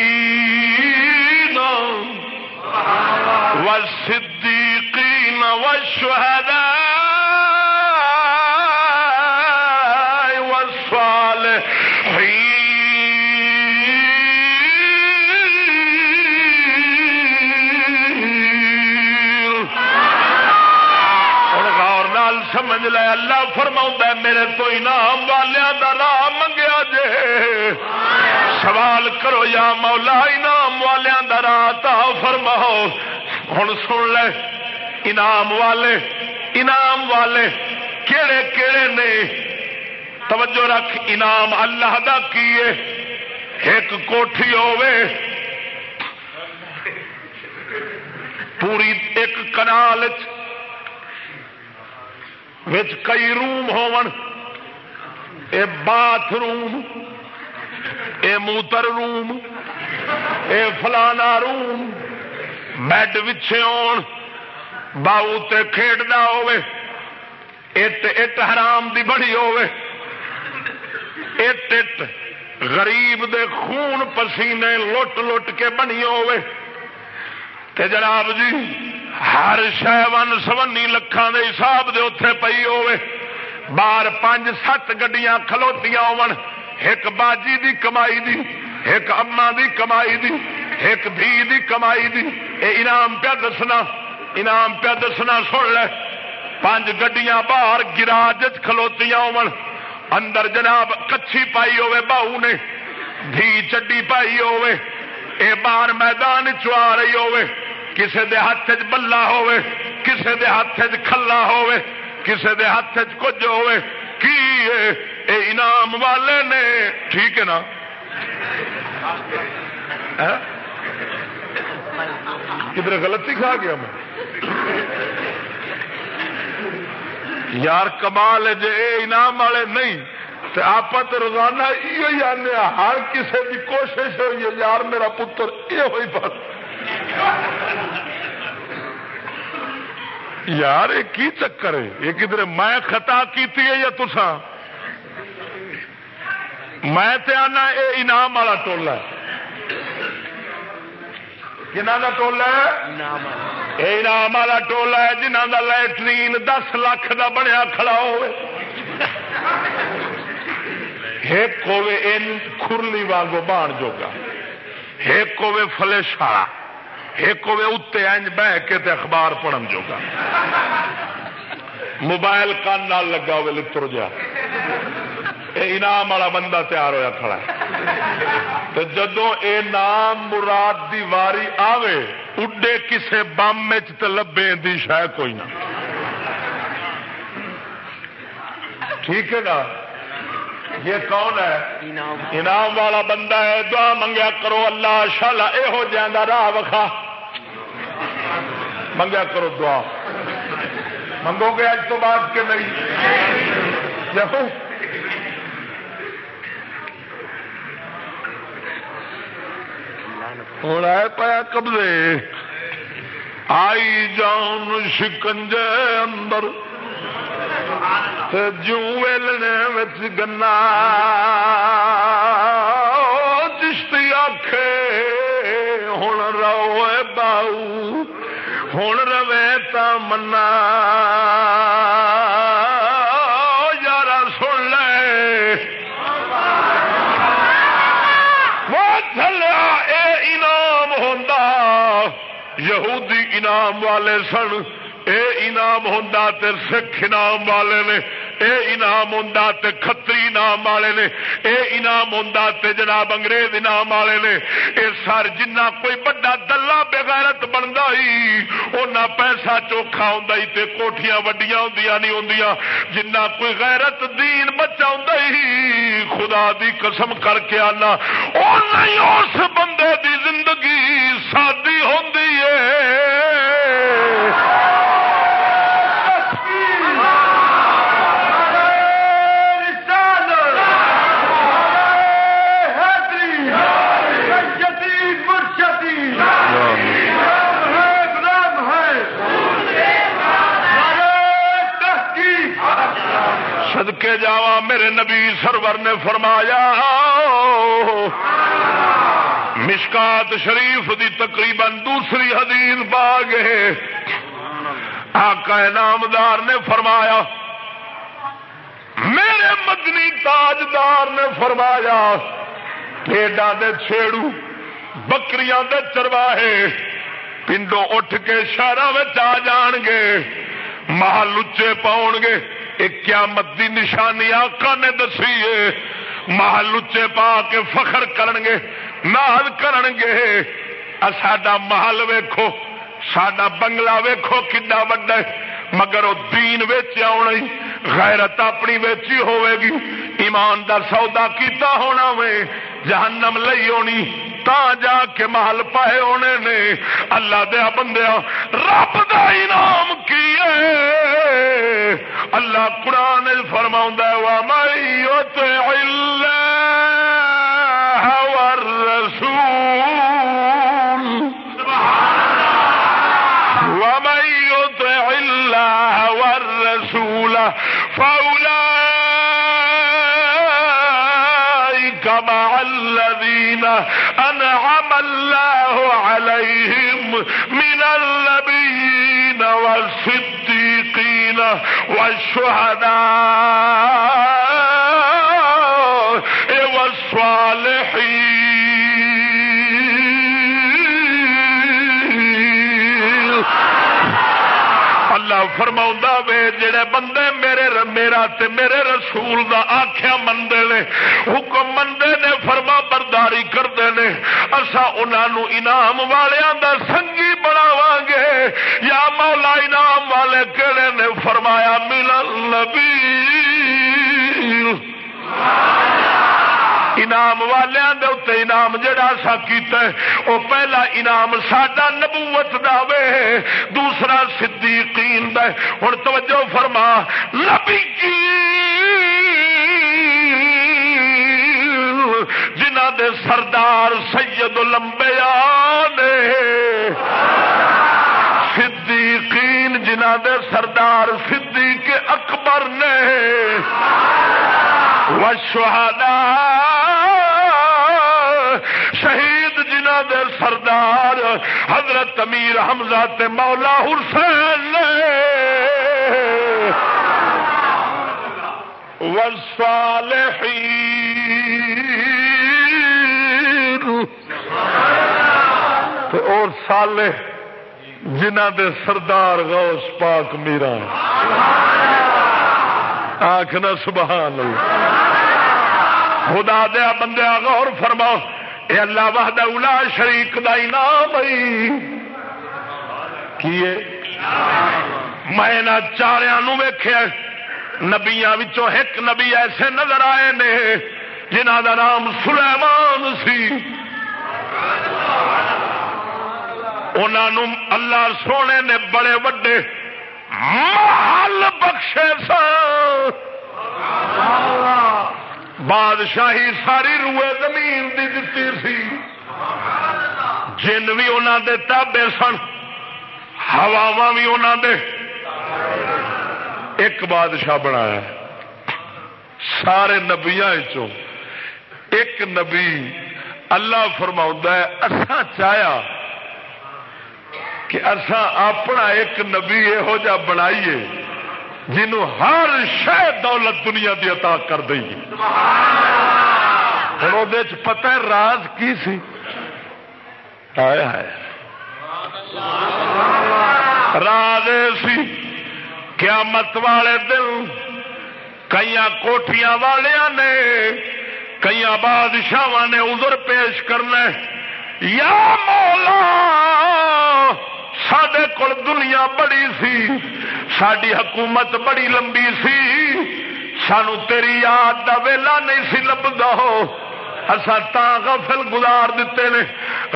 والصدیقین والشہداء سمجھ لے، اللہ فرما میرے تو انعام والوں راہ منگیا جے۔ سوال کرو یا مولا، انعام والوں کا راہ تا فرماؤ۔ ہوں سن لے۔ انعام والے انعام والے کہڑے کہڑے نے؟ توجہ رکھ، انعام اللہ دا کیے ایک کوٹھی ہوے پوری ایک کنال کئی روم ہون اے باتھ روم اے موتر روم، اے فلانا روم۔ بیڈ وچھے آن باؤ تے کھیڈنا ہوے اٹ اٹ حرام دی بڑی ہوے اٹ اٹ غریب دے خون پسینے لٹ لٹ کے بنی ہوے تے جناب جی ہر شہ ون سونی لکھان دے حساب دے اتے پی ہوے بار پانچ سات گڈیاں کھلوتیاں ہون۔ ایک باجی دی کمائی دی ایک اما دی کمائی دی ایک دھی دی کمائی دی۔ اے انعام پیا دسنا۔ انعام پیا دسنا سن لے۔ پانچ گڈیاں باہر گراج کھلوتیاں ہون۔ اندر جناب کچھی پائی ہوے باہو نے۔ دھی چڈی پائی ہوے اے باہر میدان چوا رہی ہوے کسے دے ہاتھ چ بلا ہوے کسے دے ہاتھ چ کھلا ہوے کسے دے ہاتھ چ کچھ ہوے کی اے اے انعام والے نے۔ ٹھیک ہے نا؟ ہاں؟ کدھر غلطی کھا گیا میں؟ یار کمال جے اے انعام والے نہیں تو آپ تو روزانہ یہ آنے ہر کسی کی کوشش ہوئی ہے، یار میرا پتر یہ ہوئی بات یار یہ کی چکر ہے؟ یہ کدھر میں خطا کیتی ہے یا تسا میں تے آنا یہ انعام والا ٹولا جنہ کا ٹولا ہے؟ یہ انعام والا ٹولا ہے جنہ کا لٹرین دس لاکھ کا بنیا کھڑا ہوئے۔ ہوے کھرلی وانگو بان جوگا۔ ایک ہوے فلش والا۔ ایک ہوے اتنے انج بہ کے تے اخبار پڑھن جوگا۔ موبائل کان نال لگا لتر جا۔ انعام والا بندہ تیار ہویا کھڑا ہے تو جدو اے نام مراد دی واری آوے اڈے کسے بم تے لبے دی شاید کوئی نہ ٹھیک ہے نا یہ کون ہے انعام والا بندہ ہے دعا منگیا کرو اللہ شالا یہ راہ وکھا منگیا کرو دعا منگو گے اج تو بعد کے نہیں ہوں آئے پایا قبضے آئی جان شکنجے اندر جوں ویلنے گنا چشتی آخ ہوں رو باؤ ہوں روے تا منا انعام والے سن۔ اے انعام ہوں تے سکھ انعام والے نے۔ اے انعام ہوں تے کتری انعام والے نے۔ اے انعام ہوں تے جناب انگریز انعام والے نے۔ اے سر جنہ کوئی بڑا دلہ بغیرت بنتا ہی اُنہ پیسہ چوکھا ہوں تے کوٹیاں وڈیاں ہوں نہیں ہوں جنہ کوئی غیرت دین بچا ہی، خدا دی قسم کر کے آنا۔ اس بندے دی زندگی سادی ہوں میرے نبی سرور نے فرمایا، مشکات شریف دی تقریباً دوسری حدیث باغ آقا نامدار نے فرمایا، میرے مدنی تاجدار نے فرمایا، پیڈا دے چھیڑو، بکریاں دے چرواہے پنڈوں اٹھ کے شہر آ جان گے، محل اچے پاؤ گے۔ ایک قیامت دی نشانی آقا نے دسی ہے۔ محل اچے پا کے فخر کرنگے نال کرنگے۔ ساڈا محل ویکھو، ساڈا بنگلہ ویکھو کڈا وڈا ہے۔ مگر وہ دین ویچ آنا غیرت اپنی ویچی ہوئے گی۔ ایمان دا سودا کیتا ہونا وے، جہنم لئی ہونی، تا جا کے محل پائے ہونے نے۔ اللہ دیا بندیا رب دا انعام کی اللہ قرآن فرما وا مائی رسول ومن والشهداء والصالحين. اللہ فرما وے، جڑے بندے میرے میرا تے میرے رسول دا آخیا مندے نے حکم مندے نے فرما برداری کرتے ہیں۔ اصا انہوں انعام والوں دا سنگی بناو گے یا مولا انعام والے کہڑے نے فرمایا، ملن نبی انعام والوں کے انعام جڑا سا کیتا ہے وہ پہلا انعام ساڈا نبوت دا وے، دوسرا صدیقین دا ہوں توجہ فرما، نبی جنہ دے سردار سید لمبیا نے۔ صدیقین جنہ دے سردار صدیق اکبر نے۔ وشہدا شہید جنہ دے سردار حضرت امیر حمزہ تے مولا حسین تو اور سالے جنہ دے سردار غوث پاک میرا آخنا سبحان اللہ۔ خدا دیا بندے غور فرما اے اللہ وحدہ اولا شریک دا انعام کیے میں چاریا ویخیا نبیا ایک نبی ایسے نظر آئے نے جنہ دا نام سلیمان سی۔ انہوں اللہ سونے نے بڑے وڈے محل بخشے سن۔ بادشاہی ساری روئے زمین دی دتی سی۔ جن بھی انہوں دے تابے سن ہوا بھی انہوں دے۔ ایک بادشاہ بنایا۔ سارے نبیا ایک نبی اللہ فرما ہے اسا چاہیا کہ اسا اپنا ایک نبی یہو جا بنائیے جنوں ہر شہ دولت دنیا کی عطا کر دئیے ہوں وہ پتا راز کی سی؟ ہے۔ راز سی، قیامت والے دن کئی کوٹیاں والے نے کئی بادشاہ نے ادھر پیش کرنا یا مولا! سڈے کول دنیا بڑی سی ساری حکومت بڑی لمبی سی۔ سانو تیری یاد کا ویلا نہیں سی لبا ہو۔ اصا تا غفل گزار دیتے نے۔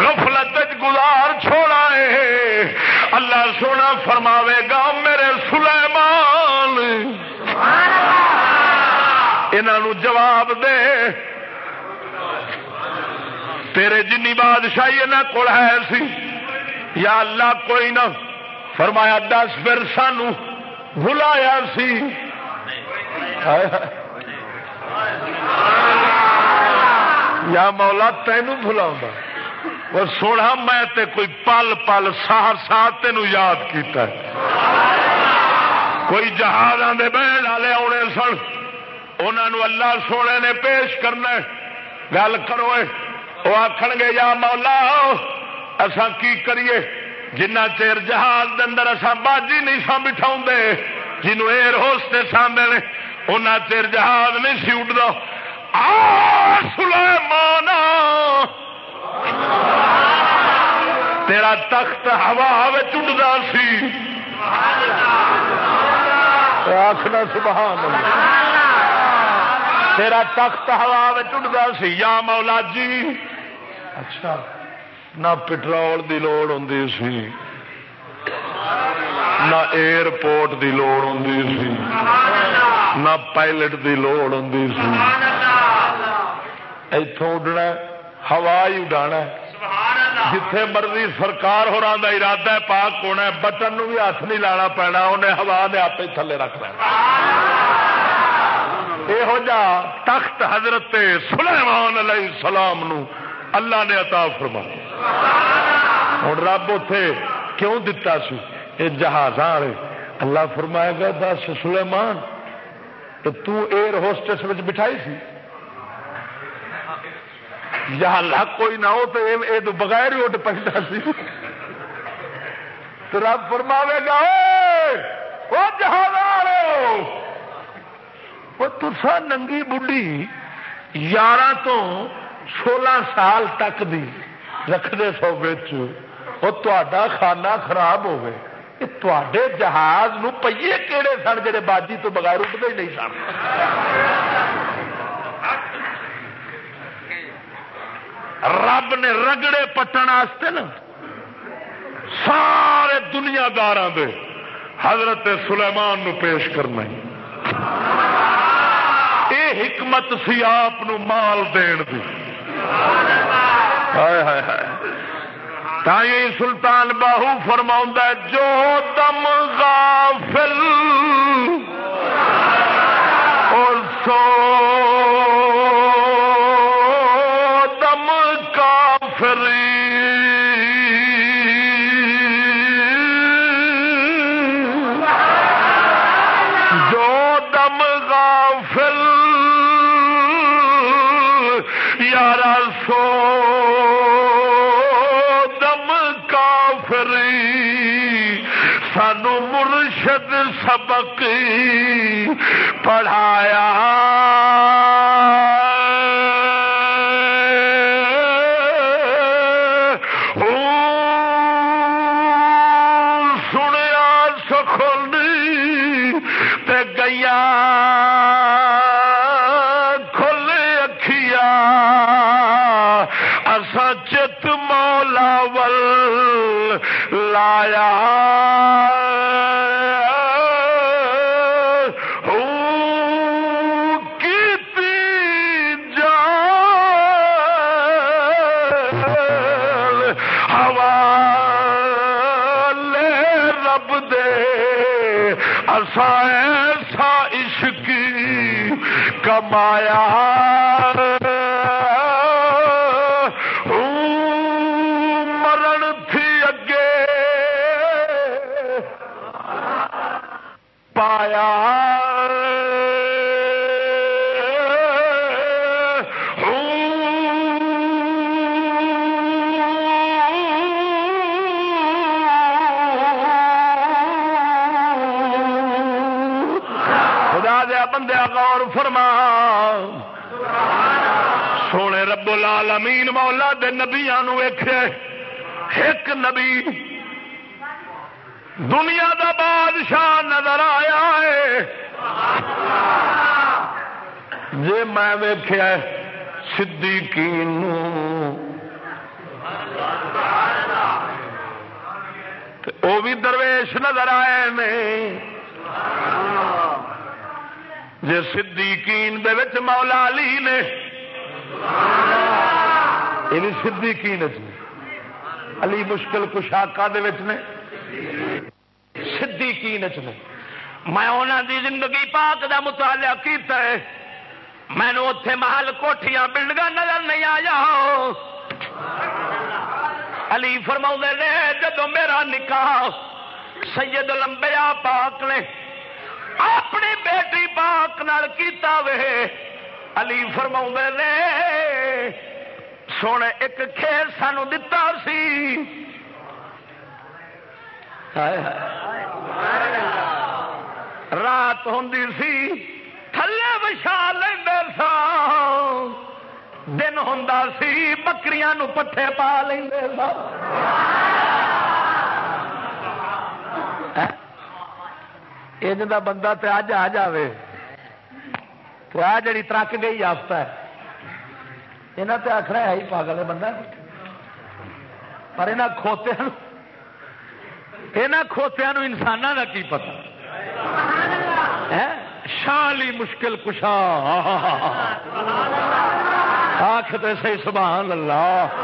غفلت گزار چھوڑا ہے اللہ سونا فرماوے گا، میرے سلیمان۔ انہوں جواب دے۔ تیرے جنی بادشاہی یہاں کول ہے سی۔ یا اللہ کوئی نہ فرمایا دس پھر سانو بلایا سی۔ یا مولا تینوں بلا اور سونا میں تے کوئی پل پل سہر سا تین یاد کیتا ہے۔ کوئی جہاز کے بہن والے آنے سن۔ انہوں اللہ سونے نے پیش کرنا گل کرو وہ آخ گے، یا مولا اسا کی کریے؟ جنہ چیر جہاز اندر اسا باجی نہیں سا بٹھا جنوں ایئر ہوستے سامنے ان چیر جہاز نہیں سی اڈتا سلیمان! تیرا تخت ہوا اڈتا سی۔ آخنا سبحان تیرا تخت ہوا اڈتا سی۔ یا مولا جی۔ اچھا۔ نہ پٹرول دی لوڑ ہوں سی، نہ ایئرپورٹ دی لوڑ ہوں سی، نہ پائلٹ دی لوڑ ہوں سی۔ اتوں اڈنا ہوا ہی اڈانا جتھے مرضی سرکار ہو رہا ارادہ ہے، پاک ہونا بٹن بھی ہاتھ نہیں لانا پینا انہیں ہوا نے آپ تھلے رکھ لینا۔ یہو جا تخت حضرت سلیمان علیہ السلام نو اللہ نے عطا فرمایا۔ ہوں رب اتے کیوں دتا سی؟ یہ جہاز والے اللہ فرمایا گا، دس سلیمان، تو تیر ہوسٹس بٹھائی سی۔ جہاں لگ کوئی نہ ہو تو یہ بغیر ہی اٹھ پہنتا سی۔ تو رب فرماوے گا وہ جہاز وہ تسا ننگی بڑھی یارہ تو سولہ سال تک دی رکھنے سو بچ وہ تا خانہ خراب ہوے تے جہاز نو کہڑے سن جڑے باجی تو بغیر اٹھتے ہی نہیں سن۔ رب نے رگڑے پٹن نا۔ سارے دنیا دار حضرت سلیمان نو پیش کرنا یہ حکمت سی آپ مال دین دی۔ تھی سلطان باہو فرما جو دم غافل اور سو پڑھایا دے نبیا ایک نبی دنیا دا بادشاہ نظر آیا ہے۔ جی میں ویخیا سی وہ بھی درویش نظر آئے نے۔ جی صدیقین دے وچ مولا علی نے۔ یہ سدھی کی نچنی علی مشکل کشاکا سدھی کی نچنے جی۔ میں انہوں دی زندگی پاک دا مطالعہ کیتا ہے۔ میں اتے محل کوٹیاں بلڈنگ نظر نہیں آیا۔ علی فرما نے جب میرا نکاح سید لمبیا پاک نے اپنی بیٹی پاک نال کیتا وے، علی فرما نے سونے، ایک کھیل سانو دتا سی۔ رات ہوں سی، تھلے بچا لینا سا۔ دن ہوں سی، بکریاں پٹھے پا لیں سا۔ ان بندہ تو اج آ جائے تو آ جڑی ترک گئی آفتا ہے۔ یہاں تو آخر ہے ہی پاگل ہے بندہ پر یہاں کھوتیا یہاں کھوتیا انسانوں کا کی پتا شالی مشکل کشا آخ تو سی سبحان اللہ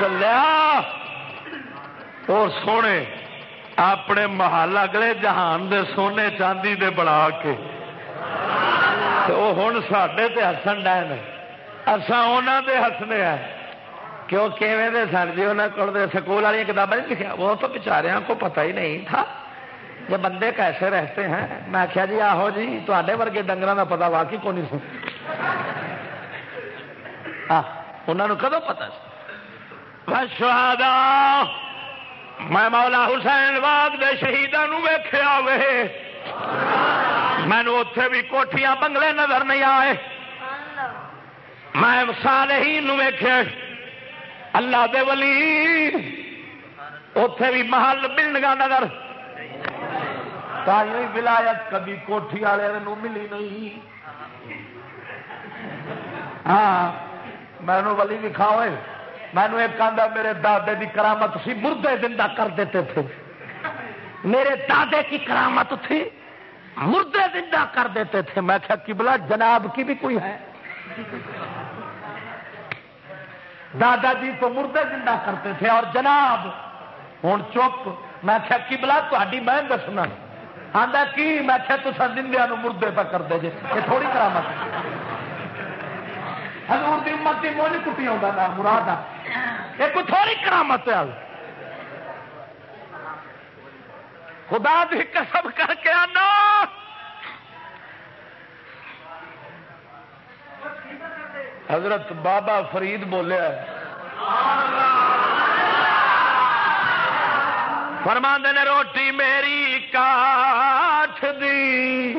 چلیا اور سونے اپنے محل اگلے جہان دے سونے چاندی دے بڑا کے وہ ہوں سڈے ہسن ڈے اصا دے ہسنے ہیں۔ کیوں کیویں دے سر جی؟ انہوں کو سکول والی کتابیں لکھا وہ تو بچارے کو پتہ ہی نہیں تھا۔ یہ بندے کیسے رہتے ہیں؟ میں آخیا جی آہو جی تے ورگے ڈنگر کا پتا واقعی کو نہیں انہوں کدو پتا میں مولا حسین باغ دے شہیدان ویخیا وے۔ مینو اتے بھی کوٹیاں بنگلے نظر نہیں آئے۔ میں سال ہی اللہ دے ولی۔ اتے بھی محل بلڈنگ نظر ولایت کبھی کوٹھی والے ملی نہیں۔ ہاں مینو ولی لکھا ہوئے مینو ایک آدھا میرے دادے کی کرامت سی، مردے دندہ کر دیتے تھے۔ میرے دادے کی کرامت تھی، مردے زندہ کر دیتے تھے۔ میں کیا کبلا جناب کی بھی کوئی ہے؟ دادا جی تو مردے زندہ کرتے تھے اور جناب ہوں چپ، میں کیا کبلا تھی میں دسنا۔ آدھا کی؟ میں کیا تو زندیا مردے پہ کر دے جی یہ تھوڑی کرامت ہزور کی امت کی مونج کٹی آتا مراد یہ کوئی تھوڑی کرامت ہے۔ خدا بھی قسم کر کے آنا حضرت بابا فرید بولیا فرما نے روٹی میری کاٹ دی۔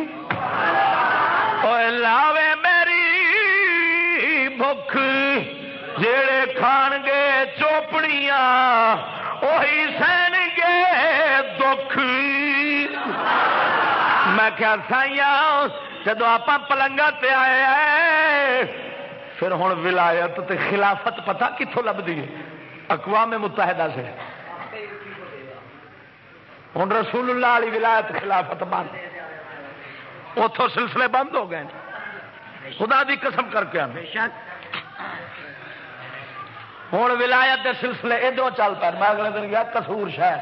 لاوے میری بخ جڑے کھان گے چوپڑیاں وہی سہن گے دکھ۔ میں کیا سائیا جدو آپ پلنگا تے آئے پھر ہوں ولایت تے خلافت پتا کتوں لبھی ہے؟ اقوام متحدہ سے۔ ہوں رسول اللہ علی ولایت خلافت بند۔ اتوں سلسلے بند ہو گئے۔ خدا دی قسم کر کے ہوں ولایت کے سلسلے ادھر چل پہ میں اگلے دن گیا کسور شہر۔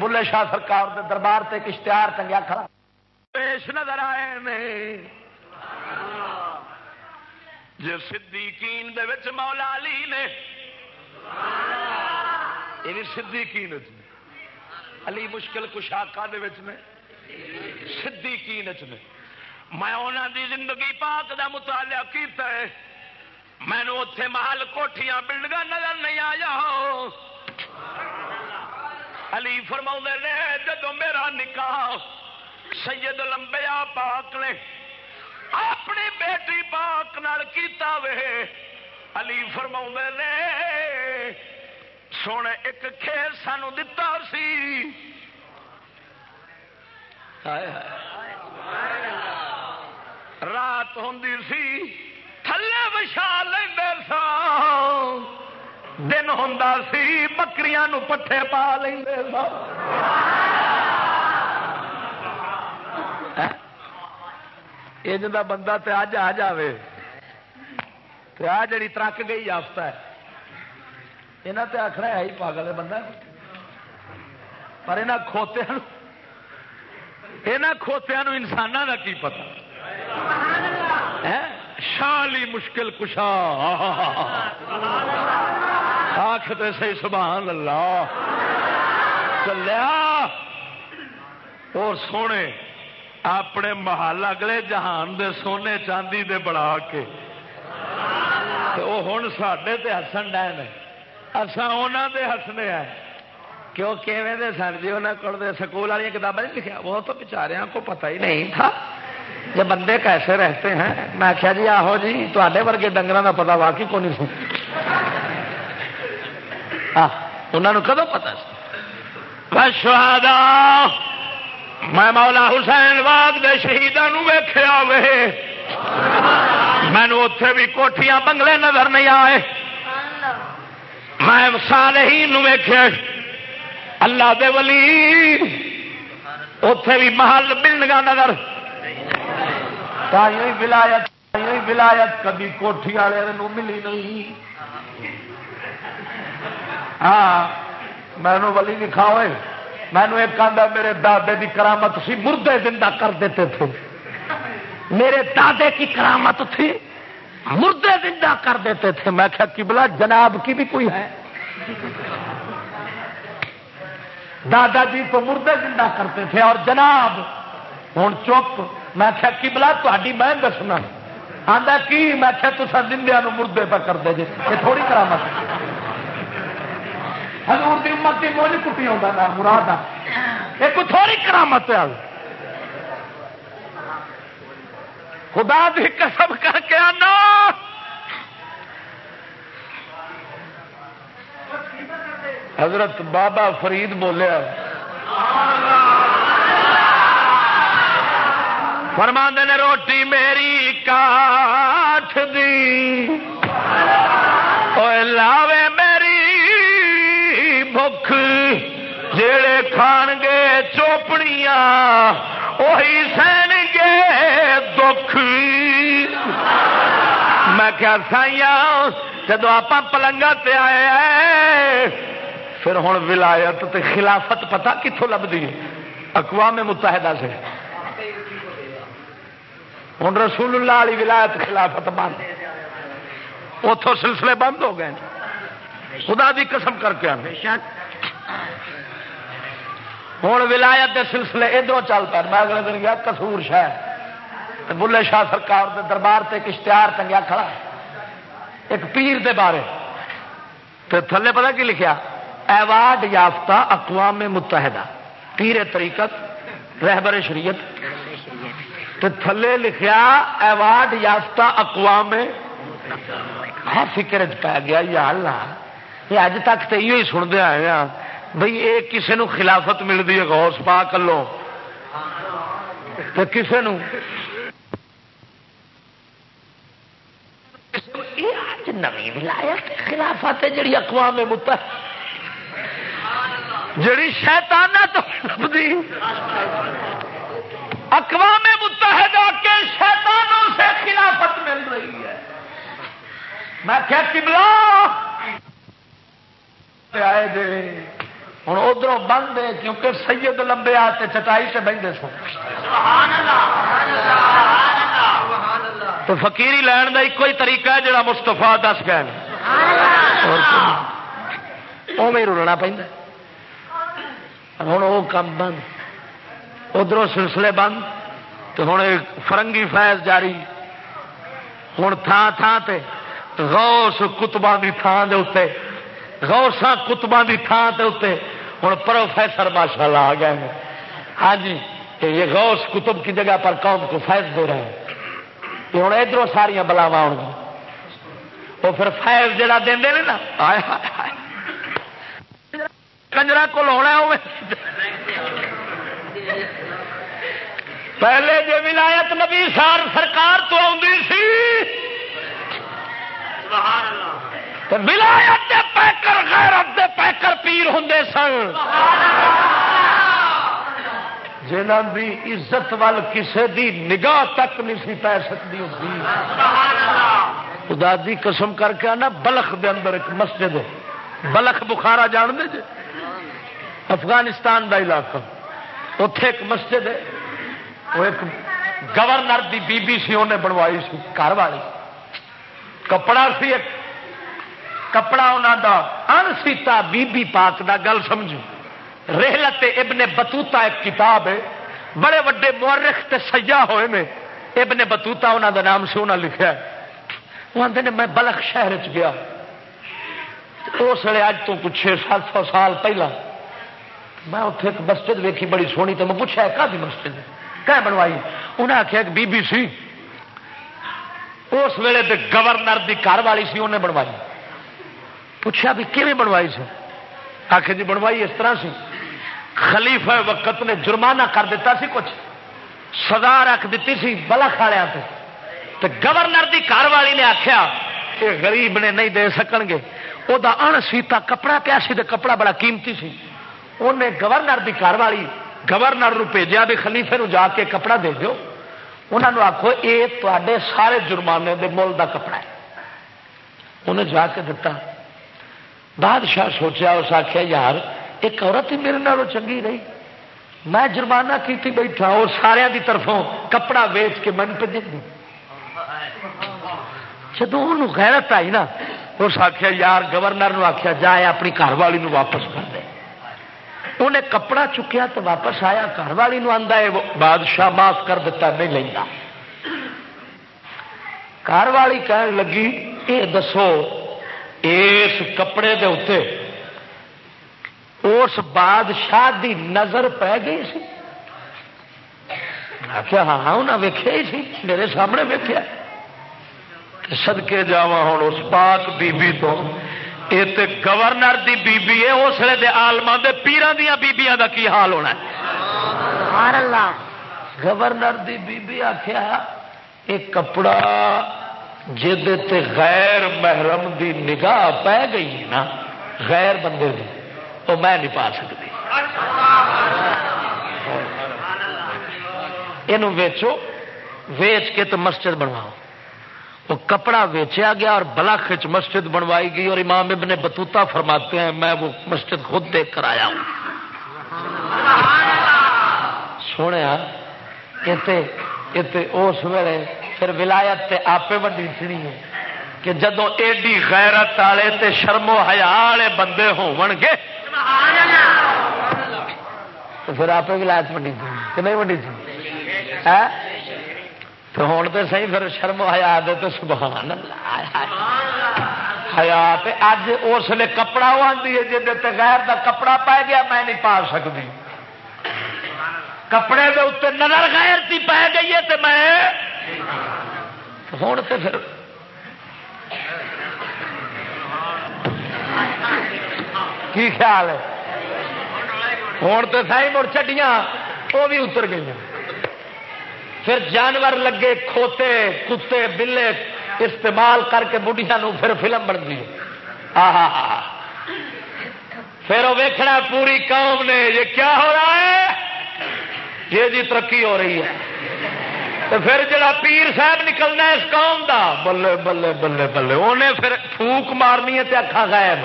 بلے شاہ سرکار دے دربار سے اشتہار ٹنگیا کھڑا۔ پیش نظر آئے نہیں جو صدیقین دے وچ مولا علی نے۔ یہ صدیقین علی مشکل کشاکا دے وچ نے۔ صدیقین وچ نے۔ میں دی زندگی پاک دا مطالعہ کیتا ہے۔ میں نے اتے محل کوٹیاں بلڈنگ نظر نہیں آیا۔ علی فرما نے جدو میرا نکاح سید لمبیا پاک نے اپنی بیٹی پاک نال کیتا وے۔ علی فرما نے، سونے ایک کھیل سانو دتا سی۔ رات ہوں سی، تھلے بچا لے سا۔ دن ہوں سی، بکریاں پٹھے پا لیں سا۔ یہ بندہ تے اج آ جائے تو آ جڑی ترک گئی یافتہ ہے یہاں تے آخر ہے ہی پاگل ہے بندہ پر یہاں کھوتیا یہاں کھوتیا انسانوں کا کی پتا شالی مشکل کشا آختے سی سبحان اللہ چلیا اور سونے اپنے محل اگلے جہان دے سونے چاندی دے بڑا کے۔ وہ ہوں سڈے ہسن ڈے اصا دے ہسنے ہیں۔ کیوں کیویں دے سن جی؟ انہوں کو سکول والی کتابیں نہیں لکھا وہ تو بچارے کو پتہ ہی نہیں تھا۔ یہ بندے کیسے رہتے ہیں؟ میں آخیا جی آہو جی تے ورگے ڈنگر کا پتا واقعی کو نہیں انہوں نے کدو پتا میں مولا حسین باغ دے شہیدان ویخیا وے۔ مینو اتے بھی کوٹیاں بنگلے نظر نہیں آئے۔ میں سارے ہی ویخیا اللہ دے ولی۔ اتے بھی محل بلڈنگ نظر۔ ولایت ولایت، کبھی کوٹھی والے ملی نہیں۔ ہاں مینو ولی لکھا ہوئے مینو ایک آدھا میرے دادے کی کرامت سی، مردے زندہ کر دیتے تھے۔ میرے دادے کی کرامت تھی، مردے زندہ کر دیتے تھے۔ میں کیا بلا جناب کی بھی کوئی ہے؟ دادا جی تو مردے زندہ کرتے تھے اور جناب ہوں چپ۔ میں کی بلا تاری میں دسنا۔ آتا کی؟ میں تصا دندیا مردے پہ کر دے جی یہ تھوڑی کرامت ہزور کی امت کی مونج کٹی آتا نا مراد یہ کوئی تھوڑی کرامت ہے۔ خدا بھی قسم کر کے آنا۔ حضرت بابا فرید بولیا فرما نے روٹی میری کاٹ دی۔ لاوے میری بخ جڑے کھان گے چوپڑیاں وہی سہن گے دکھ میں کیا سائیا جدو آپ پلنگا تے آئے پھر ہوں ولایت تے خلافت پتا کتوں لبھی اقوام متحدہ سے ہوں رسول اللہ علی ولایت خلافت بند اتوں سلسلے بند ہو گئے خدا دی قسم کر کے ہوں ولایت کے سلسلے ادھر چل پہ میں اگلے دن گیا کسور شہر۔ بلے شاہ سرکار دے دربار سے ایک اشتہار ٹنگیا کھڑا ایک پیر دے بارے۔ تو تھلے پتا کی لکھا ایوارڈ یافتہ اقوام متحدہ۔ پیر طریقت، رہبر شریعت۔ تو تھلے لکھیا ایوارڈ یافتہ اقوام۔ ہاں فکر پی گیا، یا اللہ، یہ اج تک تو یہ سنتے آئے ہیں بھائی یہ کسی نو خلافت ملتی ہے، غوث پا کلو تو کسی نو۔ نوی ولایت خلافت جڑی اقوام متحد جڑی شیطانہ تو لبھی اقوام متحدہ کے شیطانوں سے خلافت مل رہی ہے۔ میں کیا کملا آئے دے۔ ہوں ادھر بند ہے کیونکہ سید لمبے آتے چٹائی سے بہتے سن۔ تو فقیری لین کا ایک ہی طریقہ ہے جڑا مستفا دس گئے اوے رولنا پہ ہوں وہ کام بند۔ ادھر سلسلے بند۔ تو ہوں فرنگی فیض جاری۔ ہوں تھان تھان تے غوث کتبا کی تھان دے اتنے غوثا کتبا کی تھان دے اتنے ہوں پروفیسر ماشاء اللہ آ گئے ہیں۔ ہاں جی یہ غوث کتب کی جگہ پر قوم کو فیض دے رہے ہیں۔ کہ ہوں ادھر ساریا بلاوا آؤ گی۔ وہ پھر فیض جڑا دے نا۔ کنجرا کو ہونا ہوئے۔ پہلے جو ولایت نبی سار سرکار تو آدھی سی۔ ولایت دے پیکر غیرت دے پیکر پیر ہوں سن۔ جنہ دی عزت وال کسے دی نگاہ تک نہیں سی پی سکتی ہوتی خدا دی قسم کر کے آنا، بلخ دے اندر ایک مسجد ہے۔ بلخ بخارا جان دے جے جی؟ افغانستان دا علاقہ۔ اتے ایک مسجد ہے۔ وہ ایک گورنر دی بی بی سی انہیں بنوائی سی، گھر والی۔ کپڑا سی ایک کپڑا انہوں دا ان سیتا بی بی پاک دا، گل سمجھو۔ رحلت ابن بتوتا ایک کتاب ہے۔ بڑے وڈے مورخ تے سیاح ہوئے میں ابن بتوتا انہوں دا نام سے انہوں لکھا ہے۔ وہ آتے ہیں میں بلخ شہر چ گیا۔ اس ویلے اج تو کچھ چھ سات سو سال پہلا۔ میں اتنے ایک مسجد ویکھی، بڑی سونی تو میں پوچھا ہے کہ مسجد کہ بنوائی۔ انہیں آخیا بی بی سی۔ اس ویلے تے گورنر دی گھر والی سی انہیں بنوائی۔ پوچھا بھی کیون بنوائی سی آخر جی بنوائی اس طرح سی۔ خلیفہ وقت نے جرمانہ کر دیتا سی کچھ۔ سزا رکھ دیتی سی بلا کھاڑیا تے۔ گورنر دی گھر والی نے آخیا کہ غریب نے نہیں دے سکن گے۔ وہ ان سیتا کپڑا پیا سی تے کپڑا بڑا قیمتی سی۔ انہیں گورنر دی گھر والی گورنر بھیجا بھی خلیفے نو جا کے کپڑا دے دو انہوں نے آخو یہ تے سارے جرمانے دے مول دا کپڑا ہے۔ انہیں جا کے دتا بادشاہ سوچا اس آخیا یار، ایک عورت ہی میرے نالوں چنگی رہی۔ میں جرمانہ کی بیٹھا، اور سارے دی طرفوں کپڑا ویچ کے من پہ دے جدو غیرت آئی نا، اس آخیا یار، گورنر آخیا جائے اپنی گھر والی واپس کر دے۔ انہیں کپڑا چکیا تو واپس آیا گھر والی آتا ہے بادشاہ معاف کر دیتا نہیں لینا گھر والی کہنے لگی یہ دسو اس کپڑے دے اتنے اس بادشاہ دی نظر پی گئی سی۔ آخیا ہاں ہاں انہیں ویخیا ہی سی میرے سامنے ویخیا سدکے جا ہوں اس پاک بی بی تو۔ یہ تو گورنر دی بی بی ہے اس لیے آلما دے پیران دیا بیبیاں دا کی حال ہونا ہے؟ گورنر دی بی بی آخیا یہ کپڑا جہد غیر محرم دی نگاہ پی گئی نا، غیر بندے دی، تو میں نہیں پا سکتی۔ یہ ویچو، ویچ کے تو مسجد بنواؤ۔ وہ کپڑا ویچیا گیا اور بلاخ مسجد بنوائی گئی اور امام ابن بتوتا فرماتے ہیں، میں وہ مسجد خود دیکھ کر آیا ہوں۔ سونے اس ویلے پھر ولایت تے آپ وڈی چنی ہے کہ جدو ایڈی غیرت والے تے شرم و حیا والے بندے ہون گے، تو پھر آپ ولایت وڈی تھی کہ نہیں وڈی تھی تو ہوں تو سی پھر شرم ہیا تو سبحان ہیا اج اس لیے کپڑا وہ آتی ہے جی غیر دا کپڑا پی گیا، میں نہیں پا سکتی کپڑے کے اتنے نظر غیر کی پی گئی ہے تو میں ہوں تو پھر کی خیال ہے؟ ہوں تو سی مڑ چڈیاں وہ بھی اتر گئی پھر جانور لگے، کھوتے، کتے، بلے استعمال کر کے بڑھیا پھر فلم بن گئی پھر وہ ویکھنا پوری قوم نے، یہ کیا ہو رہا ہے؟ یہ جی ترقی ہو رہی ہے۔ تو پھر جڑا پیر صاحب نکلنا اس قوم دا، بلے بلے بلے بلے۔ انہیں پھر پھوک مارنی ہے اکھا غائب۔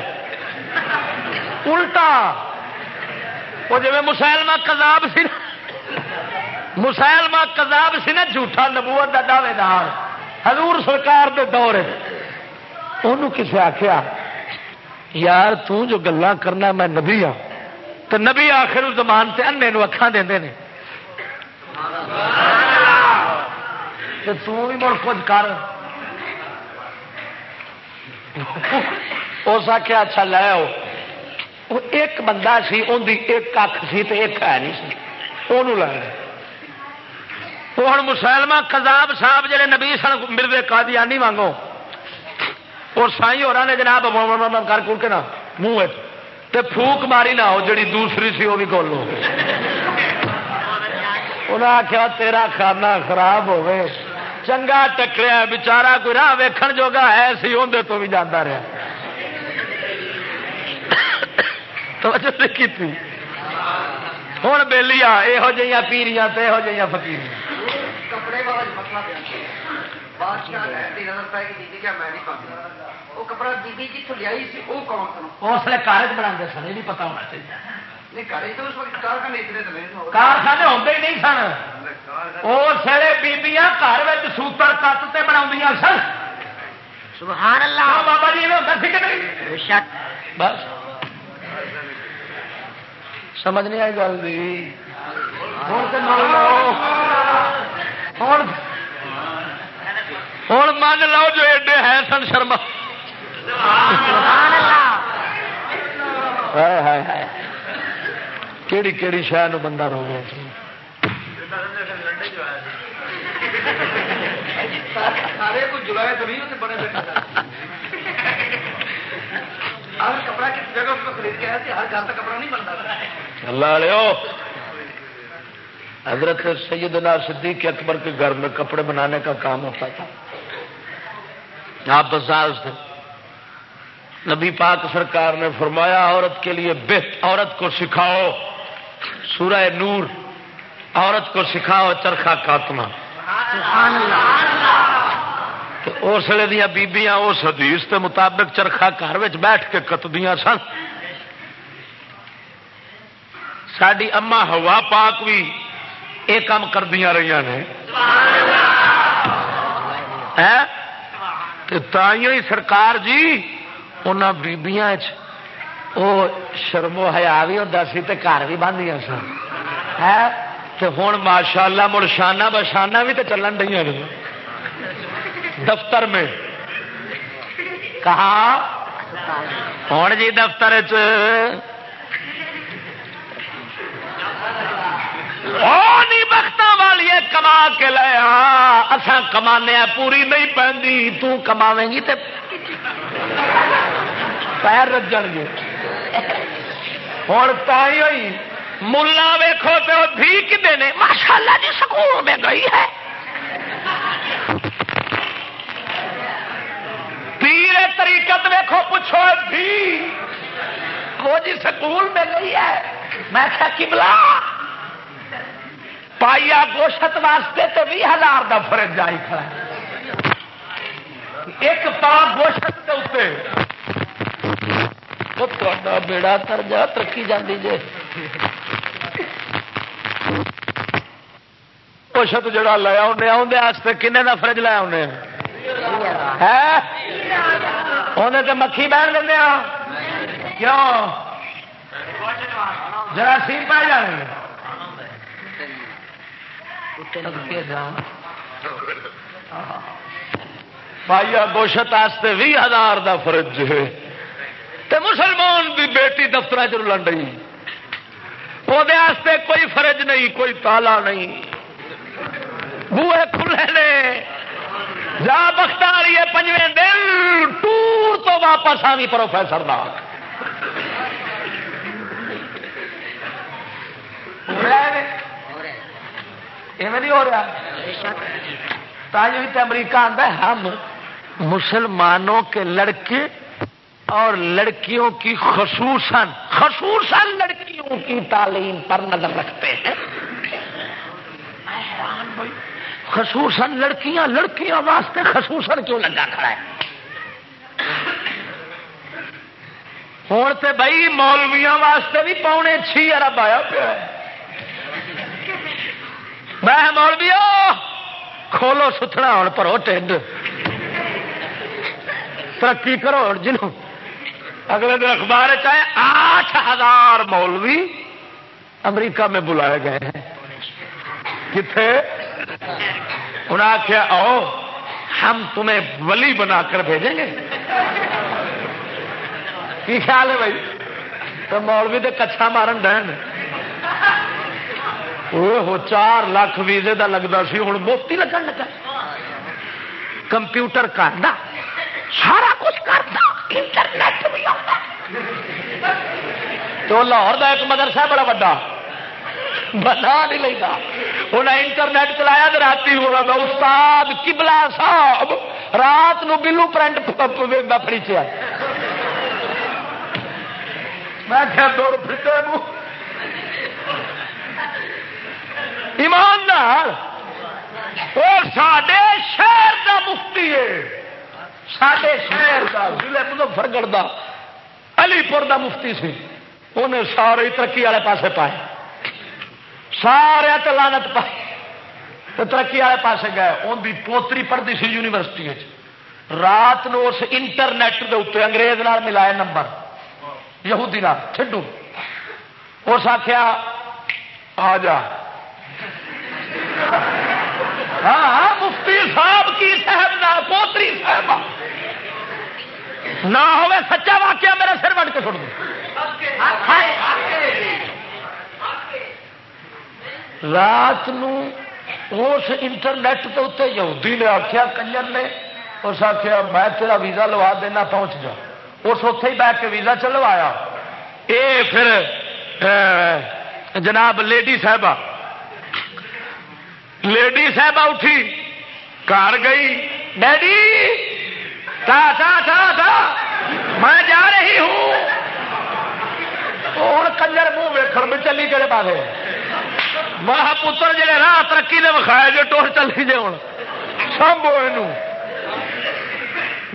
الٹا۔ وہ جی مسلمہ کذاب سی مسلمہ کذاب سی نا، جھوٹا نبوت کا دعوے دار حضور سرکار دے دور انہوں کسے آخیا یار تو جو گلا کرنا میں نبی ہوں تو نبی آخر زمان سے انے اکھان دے دے تو بھی مڑ کچھ کر۔ اس آخیا اچھا لے آؤ۔ ایک بندہ سی ان دی ایک اکھ سی تو ایک ہے نہیں سی۔ وہ لے وہ ہوں مسلمہ کذاب صاحب جڑے نبی سن مردے قادیانی وانگو اور سائی ہو نے جناب کر کر کے نا منہ تے پھوک ماری نہ ہو، جڑی دوسری سی، وہ بھی کول ہو انہیں آخیا تیرا کھانا خراب ہوے چنگا ٹکریا بچارا کوئی راہ ویکھن جوگا ہے سی اندر تو بھی جانا رہا توجہ کی ہوں بہلی یہو جہاں پیریاں تو یہو جہاں فکیر کپڑے اسلے کارج بنا سن یہ پتا ہونا چاہیے۔ کارخانے ہوتے۔ ہی نہیں سن۔ اس ویلے بیبیاں گھر سوتر کت بنا سن۔ سبحان اللہ۔ بابا جی ہوتا سی کہ نہیں؟ بس۔ سمجھ نہیں آئی گل ہوں من لو۔ جو ایڈے ہے سن شرما۔ کیڑی کیڑی شہ بندہ رو گیا حضرت سیدنا صدیق اکبر کے گھر میں کپڑے بنانے کا کام ہوتا تھا۔ آپ بزاز تھے نبی پاک سرکار نے فرمایا عورت کے لیے بہت عورت کو سکھاؤ۔ سورہ نور، عورت کو سکھاؤ چرخا کاتما اس دیا بیبیاں اس حدیث کے مطابق چرخا گھر بیٹھ کے کتدیاں سن۔ ساری اما ہوا پاک بھی یہ کام کردیا رہی نے۔ ہاں؟ ہی سرکار جی ان بیبیاں وہ شرمو ہیا بھی ہوتا سی گھر بھی باندھیا سن ہے ہوں ماشاء اللہ مڑ شانہ بشانہ بھی تو چلن دیا دفتر میں کہا ہوں جی دفتر چ بخت والی کما کے لیا اصا کمانے پوری نہیں پہنتی تماویں گی پیر رجن گے ہوں تھی ہوئی۔ ملا ویخو تو بھی کتنے نے۔ ماشاء اللہ جی سکول میں گئی ہے۔ پیر طریقت ویکو پوچھو بھی وہ جی سکول میں گئی ہے۔ میں کیا کملا پائیا گوشت واسطے تو بھی ہزار کا فرج جائی کھڑا ایک پا گوشت کے اتنے بیڑا کر جا ترقی جاتی جی گوشت جڑا لیا انہیں آدھے کنے کا فرج لیا انہیں انہیں تو مکھی بہن لینا کیوں؟ جراثیم پہ جانے۔ پائیا گوشت بھی ہزار کا فرج ہے۔ مسلمان کی بیٹی دفتر چ لڑی وہ کوئی فرج نہیں، کوئی تالا نہیں۔ بوے کھلے نے۔ جا بخت والی ہے پنجے دن، ٹور تو واپس آ گئی پروفیسر کا ہو رہا تاج امریکہ آتا ہے، ہم مسلمانوں کے لڑکے اور لڑکیوں کی خصوصاً خصوصاً لڑکیوں کی تعلیم پر نظر رکھتے ہیں۔ خصوصاً لڑکیاں لڑکیاں واسطے خصوصاً کیوں لگا کھڑا ہے؟ ہوں تو بھائی مولویا واسطے بھی پونے چھ ارب آیا پیا میں مولویا کھولو ستنا ہوں پرو ٹھنڈ۔ ترقی کرو جنوں اگلے دن اخبار چاہے آٹھ ہزار مولوی امریکہ میں بلائے گئے ہیں۔ کتنے انہیں آخیا آؤ، ہم تمہیں ولی بنا کر بھیجیں گے۔ کی خیال ہے بھائی؟ تو مولوی تو کچھا مارن ڈہن وہ چار لاکھ ویزے کا لگتا سی ہوں موتی لگن لگا۔ کمپیوٹر کرنا سارا کچھ کرتا، انٹرنیٹ بھی آتا۔ تو لاہور کا ایک مدرسہ بڑا وا بنا نہیں لینا۔ انہیں انٹرنیٹ چلایا تو رات ہوا۔ استاد کبلا صاحب، رات نو بلو پرنٹ فریچیا میں کیا دور پھٹے ایماندار وہ سڈے شہر کا مفتی ہے۔ سڈے شہر کا ضلع مظفرگڑھ کا علی پور کا مفتی سی۔ انہیں سارے ترقی والے پاسے پائے۔ سارے تلانت پائے تو ترقی والے پاسے گئے۔ ان کی پوتری پڑھتی سی یونیورسٹی رات نو اس انٹرنیٹ کے اتنے انگریز نال ملایا نمبر۔ یہودی چڈو اس آخیا آ جا۔ ہاں, مفتی صاحب کی صاحب نہ پوتری صاحب۔ نہ ہوئے سچا واقعہ میرا سر وٹ کے چھوڑ دو۔ رات اس انٹرنیٹ کے اتنے یہودی نے آخیا کنجر نے اس آخیا میں تیرا ویزا لوا دینا پہنچ جا۔ اس اتے ہی بیٹھ کے ویزا چلوایا۔ اے پھر جناب لیڈی صاحبہ لیڈی صاحبہ اٹھی، گھر گئی، ڈیڈی، تا تا تا تا، میں جا رہی ہوں۔ ہوں کنجر منہ ویکن میں چلی کہڑے پاس ماہ پتر جی راہ ترقی نے وکھایا جو ٹور چلی جی ہوں سمبو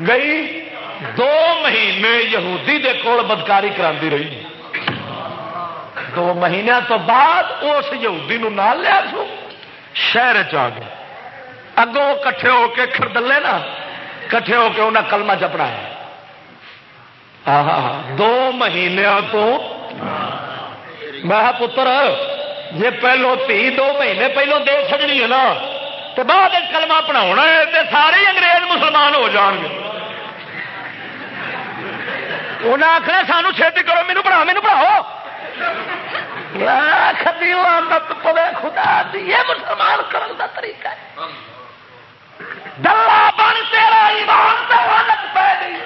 گئی، دو مہینے یہودی دے کول بدکاری کرا رہی۔ دو مہینوں تو بعد اس یہودی نال لیا سو۔ شہر چ گئے۔ اگوں کٹھے ہو کے خردلے نا کٹھے ہو کے انہیں کلمہ چپڑا ہے۔ دو مہینوں تو۔ میں پتر جی پہلو تھی، دو مہینے پہلو دے چڑنی ہے نا تو بعد کلمہ پڑھا ہے تو سارے انگریز مسلمان ہو جان گے۔ انہیں آخر سانو چھتی کرو مینو پڑھا مینو پڑھاؤ۔ خدا یہ مسلمان کرن دا طریقہ ہے. دلہ بن تیرا ایمان پہ گئی.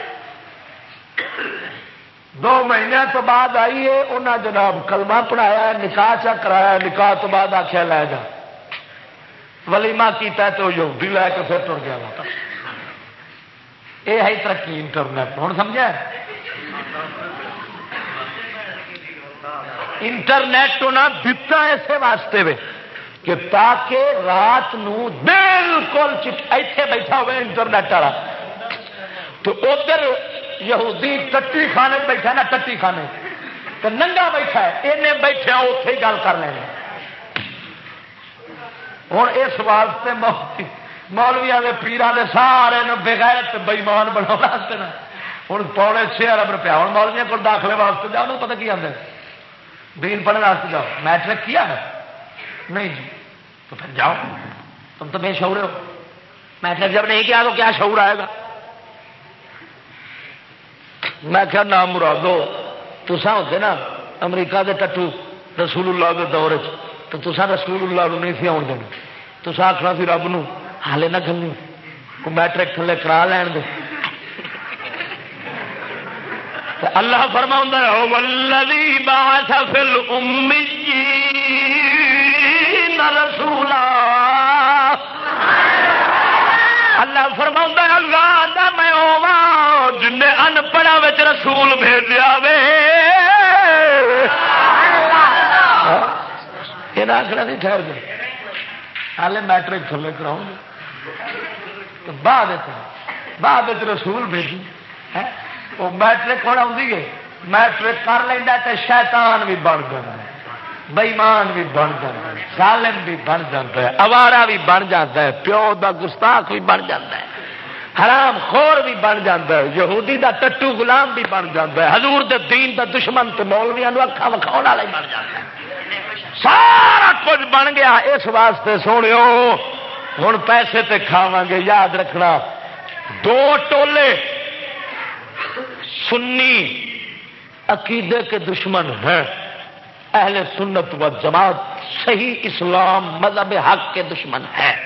دو مہینے تو بعد آئی ہے انہیں جناب کلمہ پڑھایا نکاح چا کرایا نکاح تو بعد آخیا لے جا. ولیما کیتا تو یہودی لے کے پھر ٹر گیا یہ ہے ترقی انٹرنیٹ ہوں سمجھا انٹرنیٹ نہ دتا اسے واسطے وے کہ تاکہ رات نو بالکل ایتھے بیٹھا ہوئے انٹرنیٹ والا۔ تو ادھر یہودی ٹٹی خانے بیٹھا نا، ٹٹی خانے۔ تو ننگا بیٹھا ہے انہیں بیٹھے اتے ہی گل کر لینا ہوں اس واسطے مولویا کے پیران کے سارے بغیر بئیمان بنا ہوں پونے چھ ارب روپیہ ہوں مولویا کو داخلے واسطے جاؤ پتا کی آدھے دین پڑھنے واسطے جاؤ۔ میٹرک کیا ہے؟ نہیں جی۔ تو پھر جاؤ۔ تم تو بے شعور ہو۔ میٹرک جب نہیں کیا تو کیا شعور آئے گا؟ میں کیا نام مرادو۔ تسا ہوتے نا امریکہ دے ٹٹو رسول اللہ کے دور تو تسا رسول اللہ نہیں سی آن دینا تسا آخنا سی رب نو، حالے نہ کھلنی کو میٹرک تھلے کرا لین دے۔ اللہ فرما ولدی بات فل رسولا. اللہ فرما اللہ میں جن ان پڑھا رسول بھیجا وے. ہاں، یہ آخر نہیں ٹھہر گئے ہالے میٹرک تھلے کراؤ گے بعد بعد رسول بھیجی۔ ہاں؟ وہ میٹرک ہونا آئی ہے؟ میٹرک کر لینا تو شیطان بھی بن جائے بئیمان بھی بن جاتا ہے، ظالم بھی بن جاتا ہے اوارا بھی بن جاتا ہے، پیو دا گستاخ بھی بن جاتا ہے، حرام خور بھی بن جاتا ہے، یہودی دا ٹٹو غلام بھی بن جاتا ہے، حضور دے دین دا دشمن تو مولویا اکھا وکھاؤ والا ہی بن جاتا ہے سارا کچھ بن گیا، اس واسطے سونے ہوں پیسے تے کھاوا گے، یاد رکھنا، دو ٹولے سنی عقیدے کے دشمن ہیں۔ اہل سنت و جماعت صحیح اسلام مذہب حق کے دشمن ہے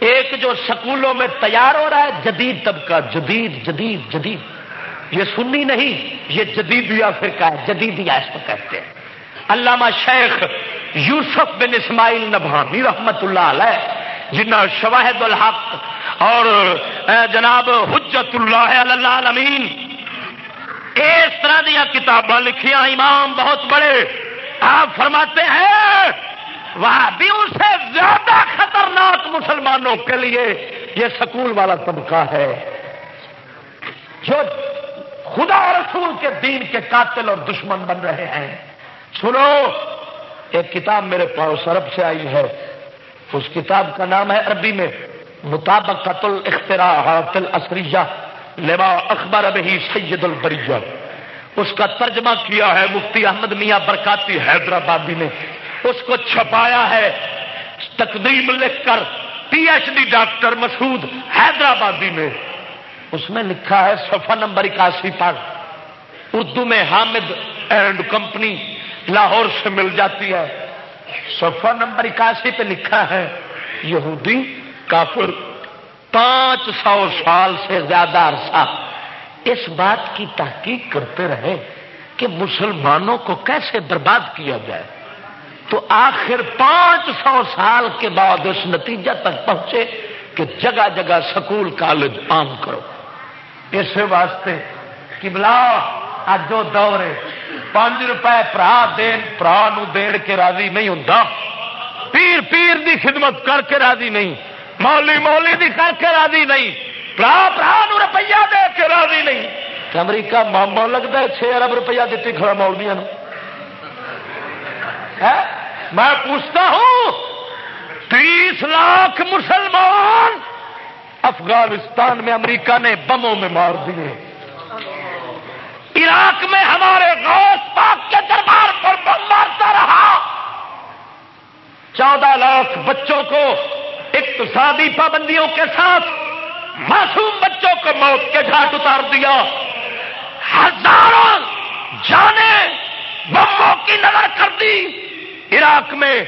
ایک جو سکولوں میں تیار ہو رہا ہے، جدید طبقہ، جدید جدید جدید۔ یہ سنی نہیں، یہ جدید یا فرقہ ہے جدید یا اس کو کہتے ہیں۔ علامہ شیخ یوسف بن اسماعیل نبھانی رحمت اللہ علیہ جنہ شواہد الحق اور جناب حجت اللہ عالمین اس طرح دیا کتاباں لکھیاں امام بہت بڑے، آپ فرماتے ہیں وہابیوں سے زیادہ خطرناک مسلمانوں کے لیے یہ سکول والا طبقہ ہے، جو خدا رسول کے دین کے قاتل اور دشمن بن رہے ہیں۔ سنو، ایک کتاب میرے پاس عرب سے آئی ہے، اس کتاب کا نام ہے عربی میں مطابق قتل اختراحات لما اخبار ابھی سید البریہ اس کا ترجمہ کیا ہے مفتی احمد میاں برکاتی حیدرآبادی نے۔ اس کو چھپایا ہے۔ تقدیم لکھ کر P H D doctor Masood Hyderabadi نے۔ اس میں لکھا ہے صفحہ نمبر اکاسی پر۔ اردو میں حامد اینڈ کمپنی لاہور سے مل جاتی ہے۔ صفحہ نمبر اکاسی پہ لکھا ہے، یہودی کافر پانچ سو سال سے زیادہ عرصہ اس بات کی تحقیق کرتے رہے کہ مسلمانوں کو کیسے برباد کیا جائے۔ تو آخر پانچ سو سال کے بعد اس نتیجہ تک پہنچے کہ جگہ جگہ سکول کالج عام کرو۔ اس واسطے کملا اج جو دور ہے، پانچ روپئے برا دین برا دین کے راضی نہیں ہوں پیر پیر دی خدمت کر کے راضی نہیں۔ مولی مولی دی کر کے راضی نہیں۔ برا برا روپیہ دے کے راضی نہیں۔ امریکہ ماما لگتا ہے چھ ارب روپیہ دیتی کھڑا مولویا میں پوچھتا ہوں، تیس لاکھ مسلمان افغانستان میں امریکہ نے بموں میں مار دیے۔ عراق میں ہمارے غوث پاک کے دربار پر بم مارتا رہا۔ چودہ لاکھ بچوں کو اقتصادی پابندیوں کے ساتھ معصوم بچوں کو موت کے گھاٹ اتار دیا۔ ہزاروں جانے بموں کی نظر کر دی۔ عراق میں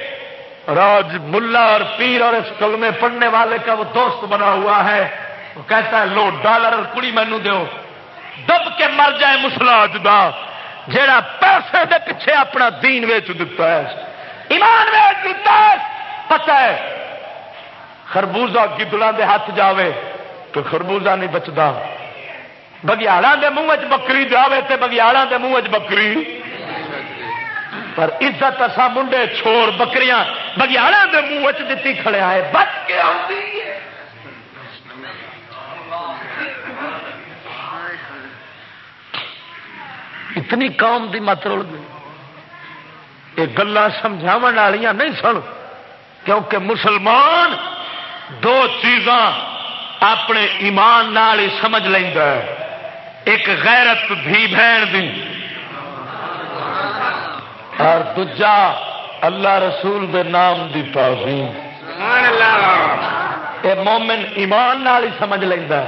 راج ملا اور پیر اور اس کل میں پڑھنے والے کا وہ دوست بنا ہوا ہے۔ وہ کہتا ہے، لو ڈالر اور کڑی مینو دو دب کے مر جائے مسلا جدا جا پیسے دے پیچھے اپنا دین ویچ دیتا ہے۔ ایمان ویچ دیتا ہے۔ پتہ ہے خربوزہ گدڑا دے ہاتھ جاوے تو خربوزہ نہیں بچتا بگیاڑا کے منہ چ بکری جائے تو بگیاڑا کے منہ چ بکری۔ پر عزت اصا منڈے چھوڑ بکریاں بگیاڑا کے منہ چ دیتی کھڑے آئے۔ بچ کے اتنی قوم کی مت رل گئی۔ یہ گلا سمجھاو والیاں نہیں سن کیونکہ مسلمان دو چیزاں اپنے ایمان نال ہی سمجھ لینا ایک غیرت بھی بہن دی، اور دجا اللہ رسول دے نام دی تعظیم۔ اے مومن ایمان نال ہی سمجھ لینا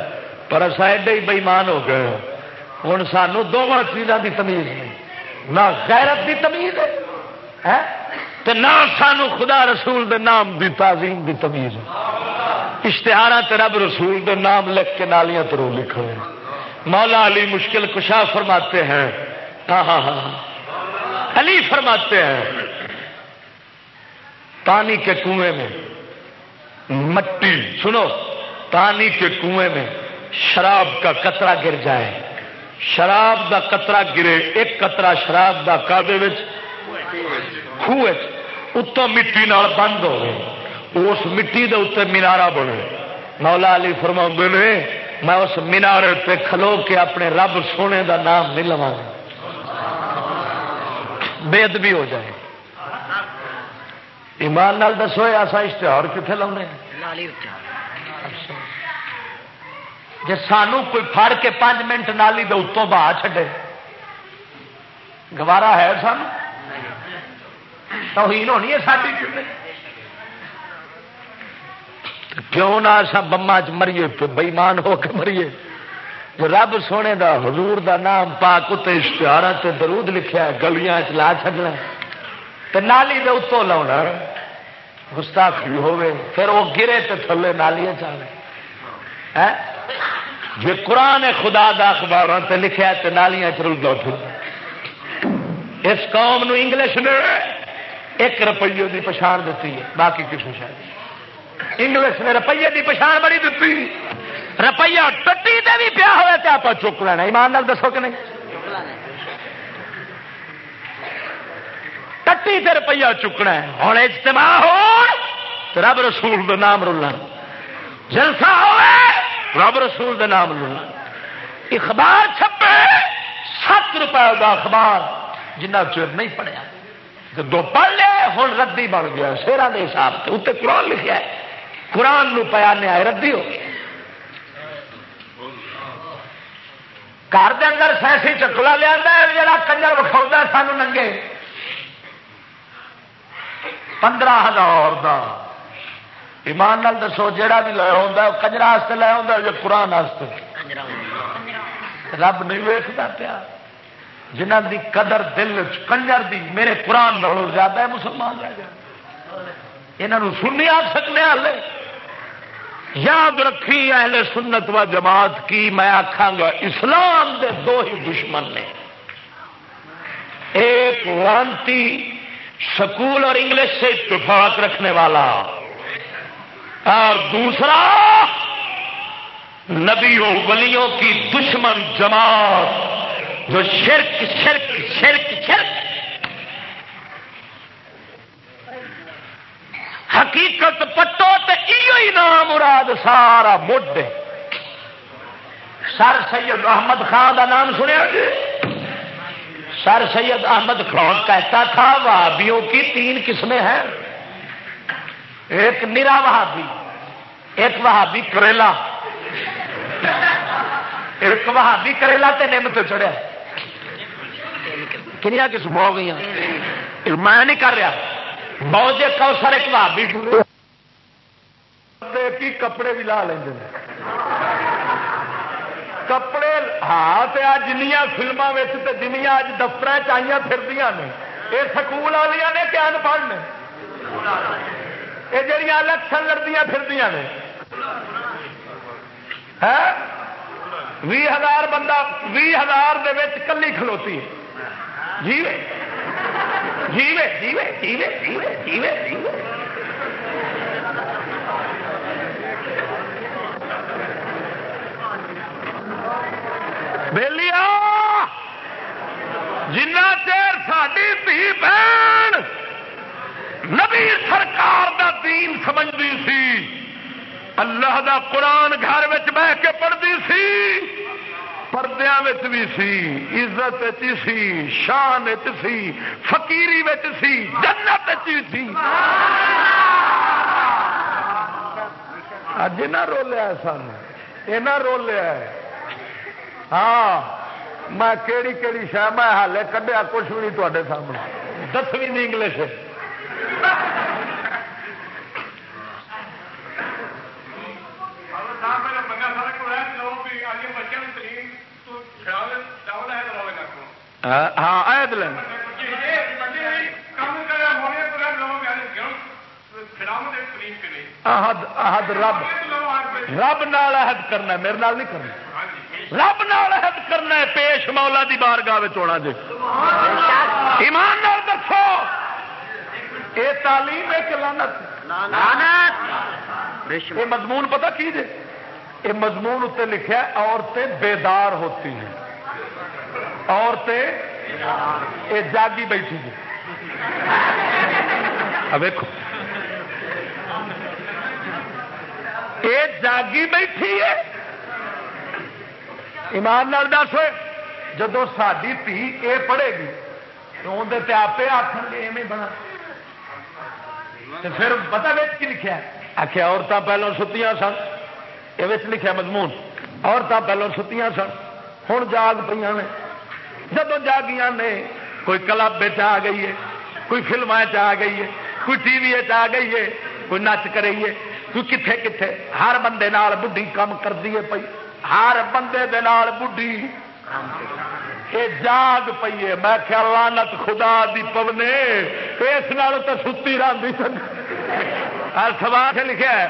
پر اصا ایڈے ہی بےمان ہو گئے ہوں سانو دونوں چیزوں کی تمیز نہیں، نہ غیرت دی تمیز ہے تو نہ سانو خدا رسول دے نام دی تعظیم دی تمیز اشتہار رب رسول دے نام لکھ کے نالیاں ترو لکھو مولا علی مشکل کشا فرماتے ہیں۔ ہاں،, ہاں ہاں ہاں علی فرماتے ہیں۔ پانی کے کنویں میں مٹی، سنو، پانی کے کنویں میں شراب کا کترا گر جائے۔ شراب دا قطرہ گرے، ایک قطرہ شراب دا کابے خوہ اتوں مٹی نال بند ہو اس مٹی دے اتنے مینارا بنے مولا علی فرما نے میں اس مینارے پہ کھلو کے اپنے رب سونے دا نام نہیں لوا بےد بھی ہو جائے ایمان نال دسو ایسا اشتہار کتنے لاؤنے جی سانو کوئی فر کے پانچ منٹ نالی دے اتوں بہا چڈے گوارا ہے سان توہین ہونی ہے ساری جی کیوں نہ سا بما چ مریے بئیمان ہو کے مریے۔ رب سونے دا حضور دا نام پاک اتنے اشتہار سے درود لکھا ہے، گلیاں چلا چڈنا نالی دے اتوں لاؤنا گستاخی ہوے پھر وہ گرے تو تھلے نالی چلے جی قرآن خدا دا اخبار سے لکھا تو نالیاں چل دو اس قوم نو انگلش نے ایک روپیے کی پچھان دیتی ہے، باقی کسی شاید انگلش نے روپیے کی پچھان بڑی دیتی۔ روپیہ ٹٹی دے بھی پیا ہوئے تو آپ چک لینا۔ ایمان دسو کہ نہیں؟ ٹٹی تے روپیہ چکنا ہے۔ ہوں اجتماع ہو رب رسول دا نام رولنا جلسہ ہوئے، رب رسول دا نام رولنا اخبار چھپے، سات روپئے کا اخبار جنہ چر نہیں پڑھیا۔ دو پڑھ لیا ہوں ردی بن گیا، شیران کے حساب سے اتنے قرآن لکھا ہے۔ قرآن نو پیا نیا ردی ہو۔ گھر کے اندر سیسی چکلا لیا جا کنجر وکھاؤ سانو ننگے۔ پندرہ ہزار دا۔ ایمان نال دسو جہا بھی لیا ہوتا کجرا لیا ہوتا یا قرآن رب نہیں ویستا پیا۔ جنہ دی قدر دل کنجر دی، میرے قرآن نالوں زیادہ ہے، مسلمان رہ جائے۔ یہاں سنی آ سکنے والے یاد رکھی اہل سنت و جماعت کی میں آخا گا، اسلام دے دو ہی دشمن نے۔ ایک وانتی سکول اور انگلش سے اتفاق رکھنے والا۔ اور دوسرا، نبیوں، ولیوں کی دشمن جماعت۔ جو شرک شرک شرک شرک۔ حقیقت پٹو تو نام مراد سارا مڈ سر سید احمد خان کا نام سنیا۔ سر سید احمد خان کہتا تھا، وہابیوں کی تین قسمیں ہیں۔ ایک نرا وہابی، ایک وہابی کریلا۔ ایک وہابی کریلا تے نم تو چڑھیا۔ کنیا قسم ہو گئی میں نہیں کر رہا بہت جی کہ سر ایک کپڑے بھی لا لیں کپڑے ہاں جنیا فلموں جنیا اج دفتر چاہیے پھر نے یہ سکول والی نے کیا پڑھ نے یہ جہیا الیکشن لڑتی پھر نے بھی ہزار بندہ بھی ہزار کلی کھلوتی ہے جیوے۔ جیوے جیوے جیوے جیوے جیوے جیوے۔ بہلیا جنا چیر ساری دھی بہن، نبی سرکار دا دین سمجھتی سی۔ اللہ دا قرآن گھر بہ کے پڑھتی سی۔ پردیا بھی سی، عزت سی، شان سی، فقیری سی، جنت سی۔ اج نہ رولیا سن یہ رولیا ہے ہاں میں کہڑی کہڑی شہ میں ہالے کھیا کچھ بھی نہیں تے سامنے۔ دسویں انگلش۔ ہاں عید لین رب رب نال عہد کرنا میرے نال نہیں کرنا رب نال عہد کرنا ہے پیش مولا دی بارگاہ ہونا جی ایمان نال دسو یہ تعلیم ہے کہ لانت یہ مضمون پتہ کی جی یہ مضمون اتنے لکھا عورتیں بیدار ہوتی ہیں۔ عورتیں یہ جاگی بیٹھی جی ویکو یہ جاگی بیٹھی ہے۔ ایمان نال دس جب ساری تھی یہ پڑھے گی، تو اندر آپ آخر گے ایویں بنا۔ پھر پتا بچ کی لکھا آخیا عورتیں پہلو ستیاں سن۔ یہ لکھا مضمون عورتیں پہلو ستیاں سن ہوں جاگ پہ نے جب جاگیاں نے کوئی کلب آ گئی ہے کوئی فلم آ گئی ہے کوئی ٹی وی آ گئی ہے کوئی نچ کری ہے کوئی کتنے کتنے ہر بندے بڑھی کام کر دیے پی ہر بندے بڑھی یہ جاگ پیے میں خیال لانت خدا دی پونے اس نال تو ستی رہی سوال سے لکھا ہے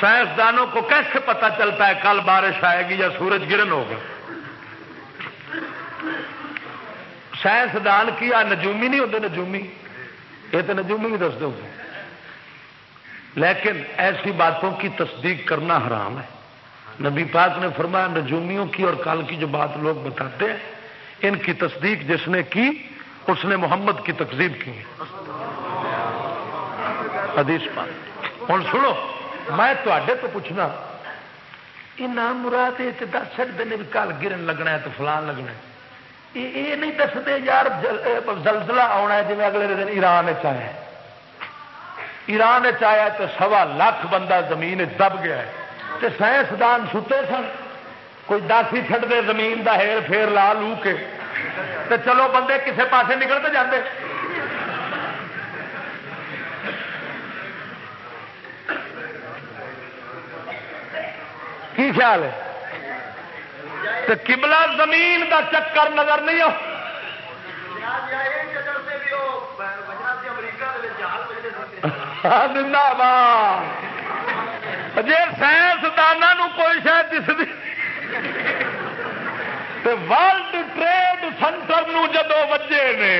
سائنسدانوں کو کیسے پتا چلتا ہے کل بارش آئے گی یا سورج گرن ہوگا؟ سائنسدان کی آ نجومی نہیں ہوتے نجومی۔ یہ تو نجومی بھی دس دو۔ لیکن ایسی باتوں کی تصدیق کرنا حرام ہے۔ نبی پاک نے فرمایا، نجومیوں کی اور کل کی جو بات لوگ بتاتے ہیں، ان کی تصدیق جس نے کی، اس نے محمد کی تقزیب کی۔ حدیث پاک۔ ہوں، سنو۔ میں تے تو پوچھنا یہ نام مراد دس سکتے ہیں کل گرن لگنا ہے تو فلان لگنا ہے۔ یہ نہیں دستے یار زلزلہ آنا ہے جی اگلے دن ایران چیا ایران چیا تو سوا لاکھ بندہ زمین دب گیا ہے۔ تو سائنسدان ستے سن، کوئی دس ہی چڑھتے زمین کا ہیر پھیر لا لو کے۔ تو چلو بندے کسے پاسے نکلتے جاندے۔ کی خیال ہے؟ تو کبلا زمین کا چکر نظر نہیں ہو جی سائنسدانوں کوئی شاید دستی ورلڈ ٹریڈ سینٹر جدو وجے نے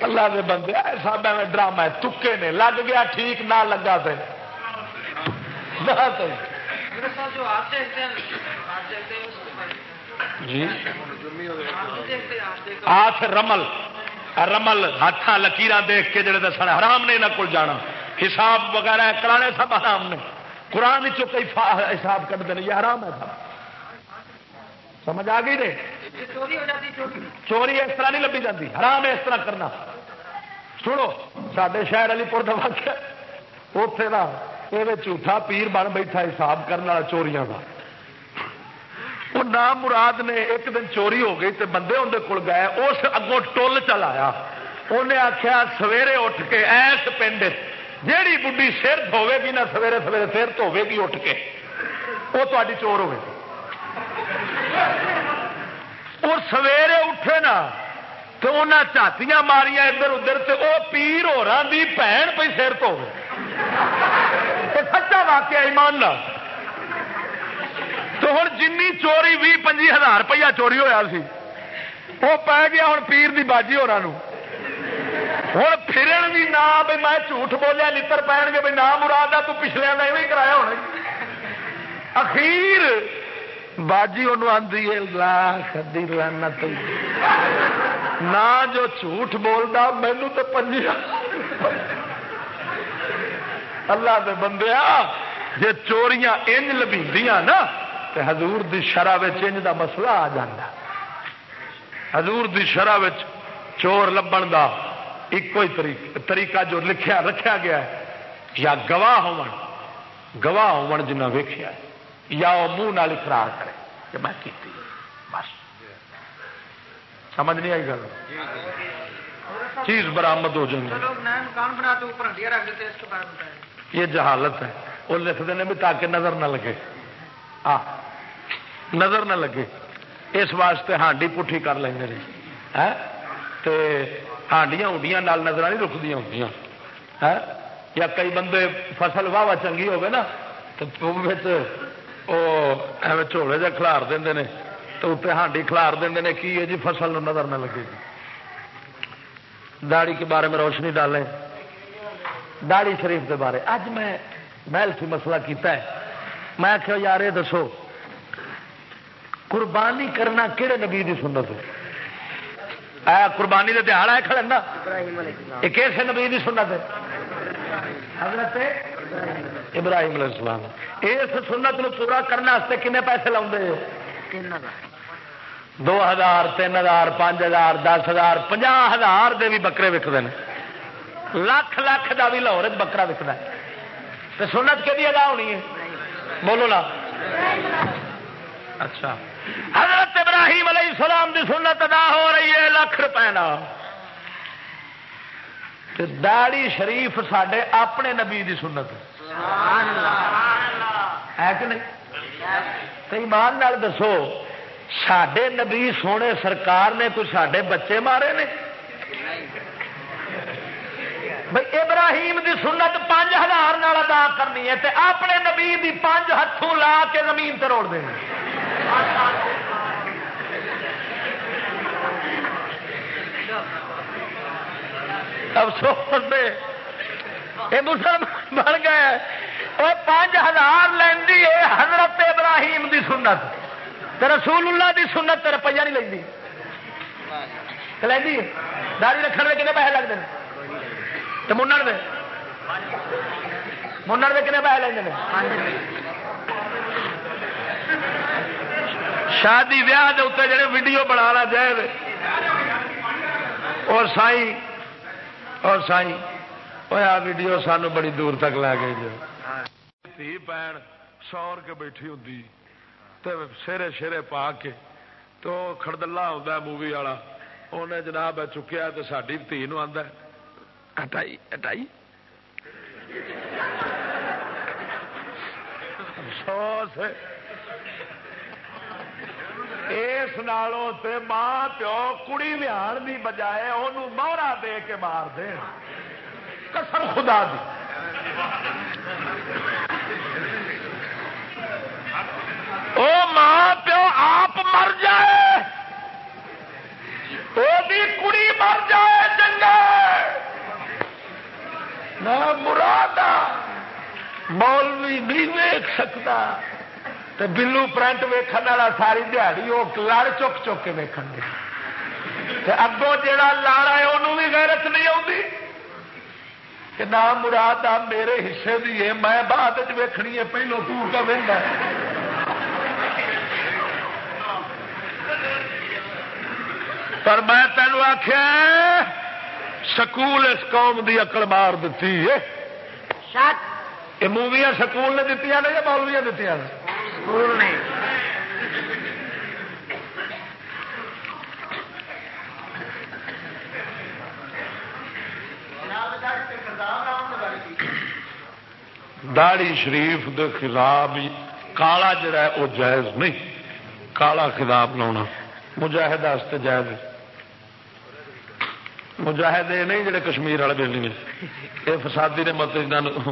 اللہ دے بندے سب میں ڈرامہ تکے نے، لگ گیا ٹھیک، نہ لگا تو جی۔ آٹھ رمل۔ رمل ہاتھ لکیر دیکھ کے جڑے دس حرام نے یہاں کو جانا۔ حساب وغیرہ کرانے سب حرام نے۔ قرآن کئی حساب کرتے ہیں، یہ حرام ہے۔ سب سمجھ آ گئی رہے چوری اس طرح نہیں لبھی جاتی، حرام اس طرح کرنا۔ سنو سڈے شہر علی پور دفاع اتے نا یہ جھوٹا پیر بن بیٹھا حساب کرنے والا چوریاں کا وہ نام مراد نے ایک دن چوری ہو گئی تو بندے اندر کول گئے، اس اگوں ٹول چلایا انہیں آخیا سویرے اٹھ کے، ایس پنڈ، جیڑی بڈی سر دھوے گی نہ سویرے سویرے سر دھوے گی اٹھ کے۔ وہ تاری چور ہوگی اور سویرے اٹھے نا تو انہیں چاتیاں ماریاں ادھر ادھر سے وہ پیر ہو رہا دی بھن پہ سر تو سچا واقعہ ایمان لا تو ہوں جن چوری بھی پنجی ہزار روپیہ چوری ہوا سی وہ پی گیا ہوں پیر دی باجی ہو ہوں پھرن بھی نہ بھائی میں جھوٹ بولیا لڑ پی گے بھائی نہ مراد آ تو پچھلے کا یہ کرایا ہونا اخیر باجی انہوں آدھی لاکھ لانت نہ جو جھوٹ بولتا مینو تو پنجی اللہ دے بندے جی چوریاں انج لبھی نا تو حضور دی شرح انج دا مسئلہ آ جا حضور دی شرح چور لبن دا ایک ہی طریقہ جو لکھیا رکھا گیا ہے یا گواہ ہو گواہ ہو جنہیں ویخیا یا وہ منہ نال اقرار کرے کہ میں کیتی بس۔ سمجھ نہیں آئی گل؟ چیز برامد ہو جائیں گے یہ جہالت ہے۔ وہ لکھتے ہیں بھی تاکہ نظر نہ لگے۔ آ نظر نہ لگے۔ اس واسطے ہانڈی پٹھی کر لیں گے ہانڈیاں ہڈیاں نظر نہیں رکتی ہوں یا کئی بندے فصل واہ چنگی ہوگی نا تو جھوڑے جہ کھلار دے تو اتنے ہانڈی کھلار دیں کی ہے جی فصل نظر نہ لگے گی داڑی کے بارے میں روشنی ڈالیں داڑی شریف کے بارے اج میں محل سی مسئلہ کیتا ہے میں آخیا یار یہ دسو قربانی کرنا کہڑے نبی کی سنت ہے قربانی کا دہاڑ ہے کھڑا یہ کیسے نبی کی سنت ہے حضرت ابراہیم علیہ السلام، اس سنت نو پورا کرنے کنے پیسے لاؤ دو ہزار، تین ہزار، پانچ ہزار، دس ہزار پنج ہزار دے بھی بکرے وکتے ہیں لاکھ لاکھ کا بھی لاہور بکرا وکتا ہے۔ تو سنت کہ ادا ہونی ہے؟ بولو نا۔ اچھا۔ حضرت ابراہیم علیہ السلام کی سنت ادا ہو رہی ہے لاکھ روپے داڑی شریف سڈے اپنے نبی دی سنت ہے۔ کہ نہیں؟ تو ایمان دسو سڈے نبی سونے سرکار نے کوئی سڈے بچے مارے نے؟ بھائی ابراہیم دی سنت پانچ ہزار نال ادا کرنی ہے تے اپنے نبی دی پانچ ہاتھوں لا کے زمین تے روڑ افسوس دے۔ یہ مسلمان بن گئے۔ وہ پانچ ہزار لینی ہے حضرت ابراہیم دی سنت۔ رسول اللہ دی سنت تے روپیہ نہیں لگتی۔ لینی داری رکھنے میں کتنے پیسے لگتے ہیں تو منڈ دے۔ منڈ دے کتنے پیسے لگتے ہیں شادی ویاہ کے اتنے جڑے ویڈیو بنا لا جائے اور سائی اور سائی وہ ویڈیو سانو بڑی دور تک لے گئی جو تھی پین سور کے بیٹھی ہوں سیرے شیرے پا کے، تو خردلا ہوتا مووی والا۔ انہیں جناب چکیا تو ساری دھی آدھا ہٹائی ہٹائی۔ افسوس اس نالوں تے ماں پیو کڑی ویان دی بجائے انہوں مہرا دے کے مار دے قسم خدا دی او ماں پیو آپ مر جائے وہ کڑی مر جائے چنگا نہ مراد مولوی نہیں ویک سکتا تو بلو پرنٹ ویکن والا ساری دیہڑی وہ لڑ چک چک کے ویکن گے اگوں جا لاڑا ہے انہوں بھی غیرت نہیں آتی کہ نہ مراد آ میرے حصے دی ہے میں بعد ویکھنی ہے پہلو تو کا وہدا پر میں تینوں آخیا سکول اس قوم دی اکڑ مار دیتی ہے یہ موویاں سکول نے دیتی نے یا مولویا دیتی نے؟ داڑی شریف دے خلاف جی، کالا جڑا ہے وہ جائز نہیں۔ کالا خلاف لاؤنا مجاہد جائز مجاہد یہ نہیں جڑے کشمیر والے بہلی یہ فسادی نے مطلب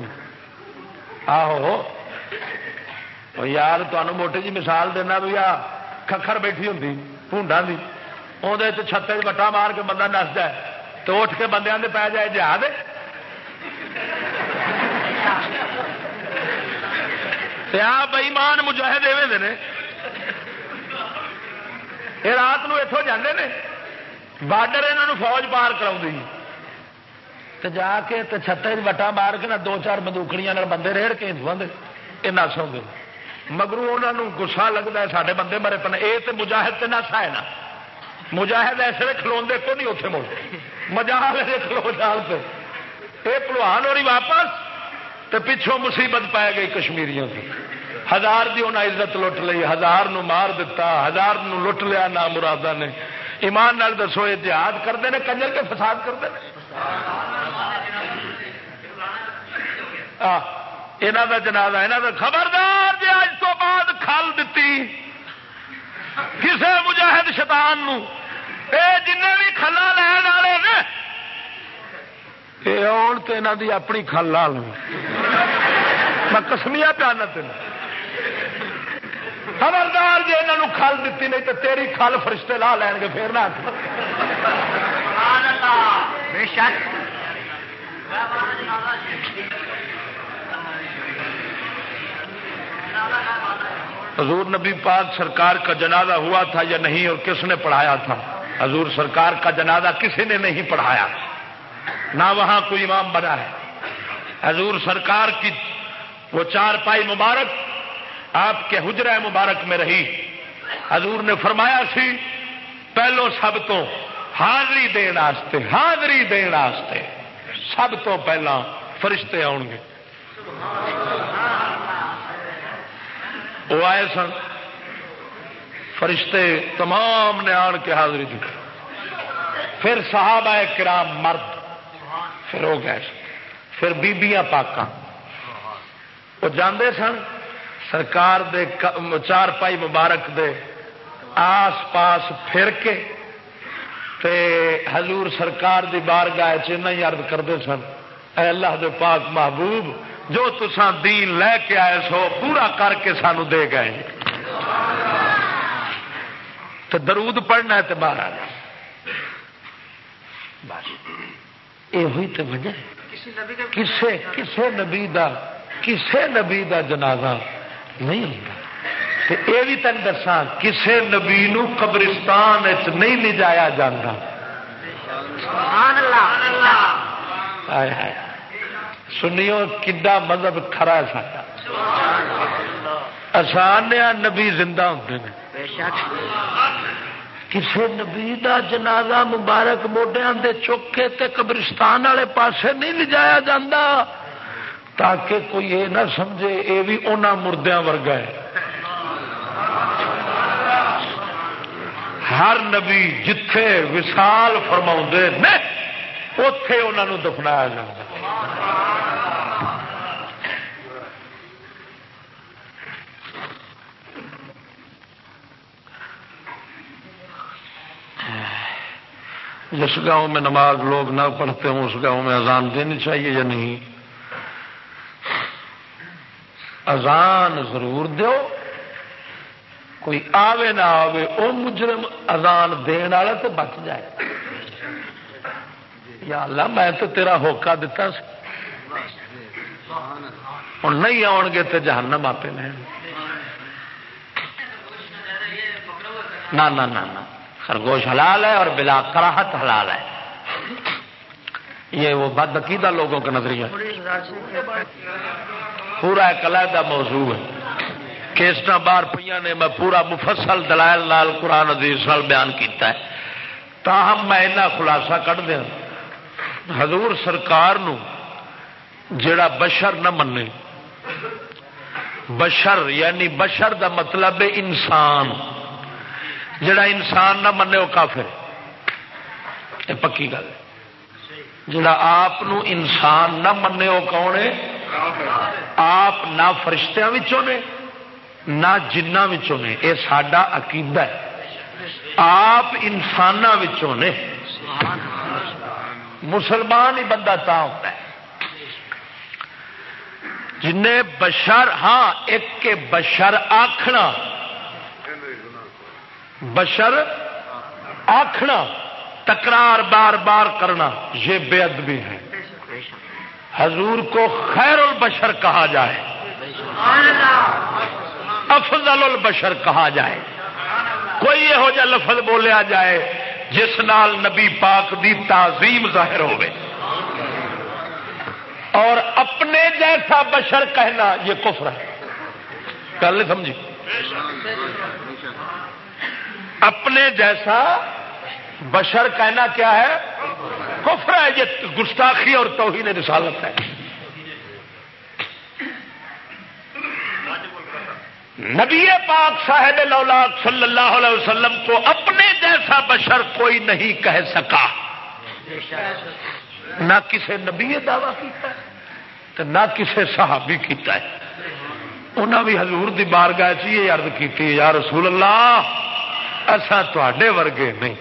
آہو۔ یار تمہیں موٹی جی مثال دینا بھی آ ککھر بیٹھی ہوں پونڈا کی اندر چھتے وٹا مار کے بندہ نس جائے تو اٹھ کے بندے پی جائے جہاد بئیمان مجاہد ایویں نے یہ رات اتوں جانے نے بارڈر یہاں فوج پار کرا جا کے چھتے وٹا مار کے نہ دو چار بندوکڑیاں بندے ریڑ کے یہ نس ہوں مگرو انہوں گسا لگتا ہے سارے بندے مرے پنے۔ یہ تو مجاہد سے نسا ہے نا۔ مجاہد ایسے کھلو کو نہیں اتنے مڑ مجاہد ایسے کھلو جال پہ یہ پلوان ہو رہی واپس تو پچھوں مصیبت پائے گئی کشمیریوں کی ہزار کی انہیں عزت لٹ لی ہزار نو مار دیتا ہزار نو لٹ لیا نہ مرادہ نے۔ ایمان نال دسو یہ جہاد کرتے ہیں کنجر کے فساد کرتے ہیں یہاں کا جنازہ یہاں کا خبردار جی اج تو بعد کھل دیتی کسے مجاہد شیطان نو۔ اے جن بھی کھلا لین والے نے یہ آن تو یہاں کی اپنی کھل لا لوں میں کسمیا پیانا تین خبردار جی یہاں کھل دیتی نہیں تو تیری کھل فرشتے لا لین گے، پھر نہ۔ بے شک۔ حضور نبی پاک سرکار کا جنازہ ہوا تھا یا نہیں اور کس نے پڑھایا تھا؟ حضور سرکار کا جنازہ کسی نے نہیں پڑھایا۔ نہ وہاں کوئی امام بنا ہے۔ حضور سرکار کی وہ چار پائی مبارک آپ کے حجرہ مبارک میں رہی۔ حضور نے فرمایا سی، پہلو سب تو حاضری دن حاضری دن سب تو پہلا فرشتے آؤ گے وہ آئے سن۔ فرشتے تمام نے آن کے حاضری دی پھر صاحب آئے کرام مرد۔ پھر ہو گئے۔ پھر بیبیاں پاک وہ جانے سن۔ سرکار دے چار پائی مبارک دے آس پاس پھر کے۔ تے حضور سرکار دی بار گائے چین ارد کرتے سن۔ اے اللہ دے پاک محبوب جو تسان دین لے کے آئے سو پورا کر کے سانو دے گئے۔ تو درود پڑھنا ہے تو باہر آ جائے یہ ہوئی تو وجہ کسے کسے نبی دا کسے نبی دا جنازہ نہیں ہوتا یہ بھی تین دسا کسے نبی نو قبرستان نہیں لے جایا جاتا سنیو کڈا مذہب کھرا ہے سا آسان نبی زندہ ہوتے ہیں کسی نبی دا جنازہ مبارک موڈیا کے چوکے تے قبرستان والے پاسے نہیں لے جایا جاتا تاکہ کوئی یہ نہ سمجھے یہ بھی انہوں مردیا ورگا ہے۔ ہر نبی جتھے وسال فرما نے اتے انہوں دفنایا جاتا جس گاؤں میں نماز لوگ نہ پڑھتے ہوں، اس گاؤں میں اذان دینی چاہیے یا نہیں؟ اذان ضرور دو کوئی آوے نہ آوے، او مجرم اذان دین والا تو بچ جائے۔ یا اللہ، میں تو تیرا ہوکا دتا ہوں نہیں آن گے تو جہنم آپ نے۔ نہ خرگوش حلال ہے اور بلا کراہت حلال ہے۔ یہ وہ بد عقیدہ لوگوں کا نظریہ۔ پورا ایک علیحدہ موضوع ہے۔ کیسٹ باہر پہ نے، میں پورا مفصل دلائل لال قرآن عزیز بیان کیتا ہے۔ تاہم میں اتنا خلاصہ کٹ دیا حضور سرکار نو جڑا بشر نہ منے، بشر یعنی بشر دا مطلب ہے انسان۔ جڑا انسان نہ منے وہ کافر یہ پکی گل جڑا آپ انسان نہ منے وہ کون ہے؟ آپ نہ فرشتوں نے، نہ جنہوں نے۔ یہ سڈا عقیدہ ہے۔ آپ انسانوں نے۔ مسلمان ہی بندہ تا ہوتا ہے۔ جن بشر ہاں ایک کے بشر آخنا بشر آخنا تکرار بار بار کرنا، یہ بے ادبی ہے حضور کو خیر البشر کہا جائے۔ افضل البشر کہا جائے۔ کوئی یہ لفظ بولیا جائے۔ جس نال نبی پاک دی تعظیم ظاہر ہوئے۔ اور اپنے جیسا بشر کہنا یہ کفر ہے۔ گل سمجھی؟ اپنے جیسا بشر کہنا کیا ہے؟ کفر ہے، یہ گستاخی اور توہین رسالت ہے۔ نبی پاک صاحب لولاک صلی اللہ علیہ وسلم کو اپنے جیسا بشر کوئی نہیں کہہ سکا۔ نہ کسی نبی دعوی کیتا ہے نہ کسی صحابی کیتا ہے۔ انہوں بھی حضور دی بارگاہ چی عرض کی یا رسول اللہ ایسا تے ورگے نہیں۔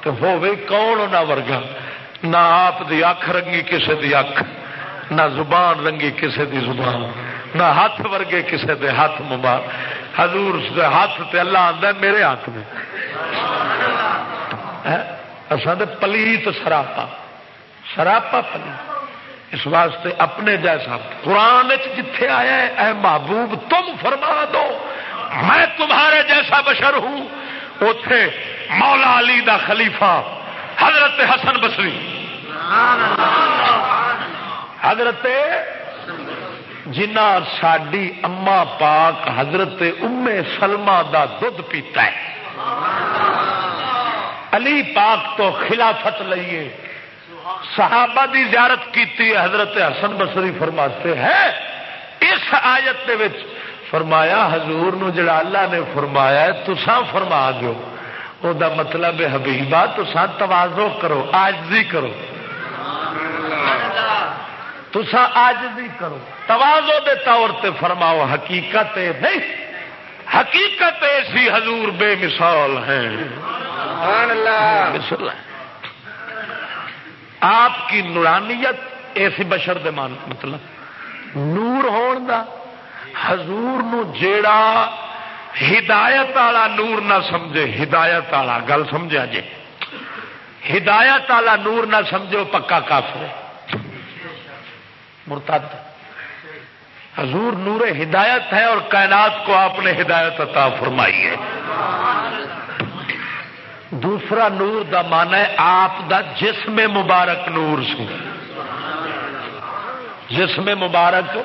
تو ہوے کون انہوں ورگا نہ آپ دی اکھ رنگی کسی دی اکھ، نہ زبان رنگی کسی دی زبان۔ نہ ہاتھ ورگے کسی دے ہاتھ مبار۔ حضور دے ہاتھ تے اللہ آتا میرے ہاتھ میں۔ اصل پلیت سراپا۔ سراپا پلیت۔ اس واسطے اپنے جیسا قرآن جتھے آیا ہے، اے محبوب، تم فرما دو۔ میں تمہارے جیسا بشر ہوں۔ اتے مولا علی دا خلیفہ حضرت حسن بسری حضرت جنا ساری اما پاک حضرت امے سلما دا دھد پیتا ہے۔ علی پاک تو خلافت لئیے صحابہ دی زیارت کی حضرت حسن بسری فرماتے ہیں۔ اس آیت دے وچ فرمایا، حضور نو جڑا اللہ نے فرمایا تسان فرما دو او دا مطلب حبیبا تسان توازو کرو، آجزی کرو۔ تسا آجزی کرو۔ توازو دے طور تے فرماؤ حقیقت نہیں۔ حقیقت ایسی حضور بے مثال ہیں۔ آپ کی نورانیت ایسی بشر دے مان مطلب۔ نور ہون دا حضور نو جیڑا ہدایت والا نور نہ سمجھے ہدایت والا گل سمجھا جی ہدایت والا نور نہ سمجھو پکا کافر مرتد۔ حضور نور ہدایت ہے اور کائنات کو آپ نے ہدایت عطا فرمائی ہے۔ دوسرا نور دا مان ہے آپ دا جسم مبارک نور سی جسم مبارک۔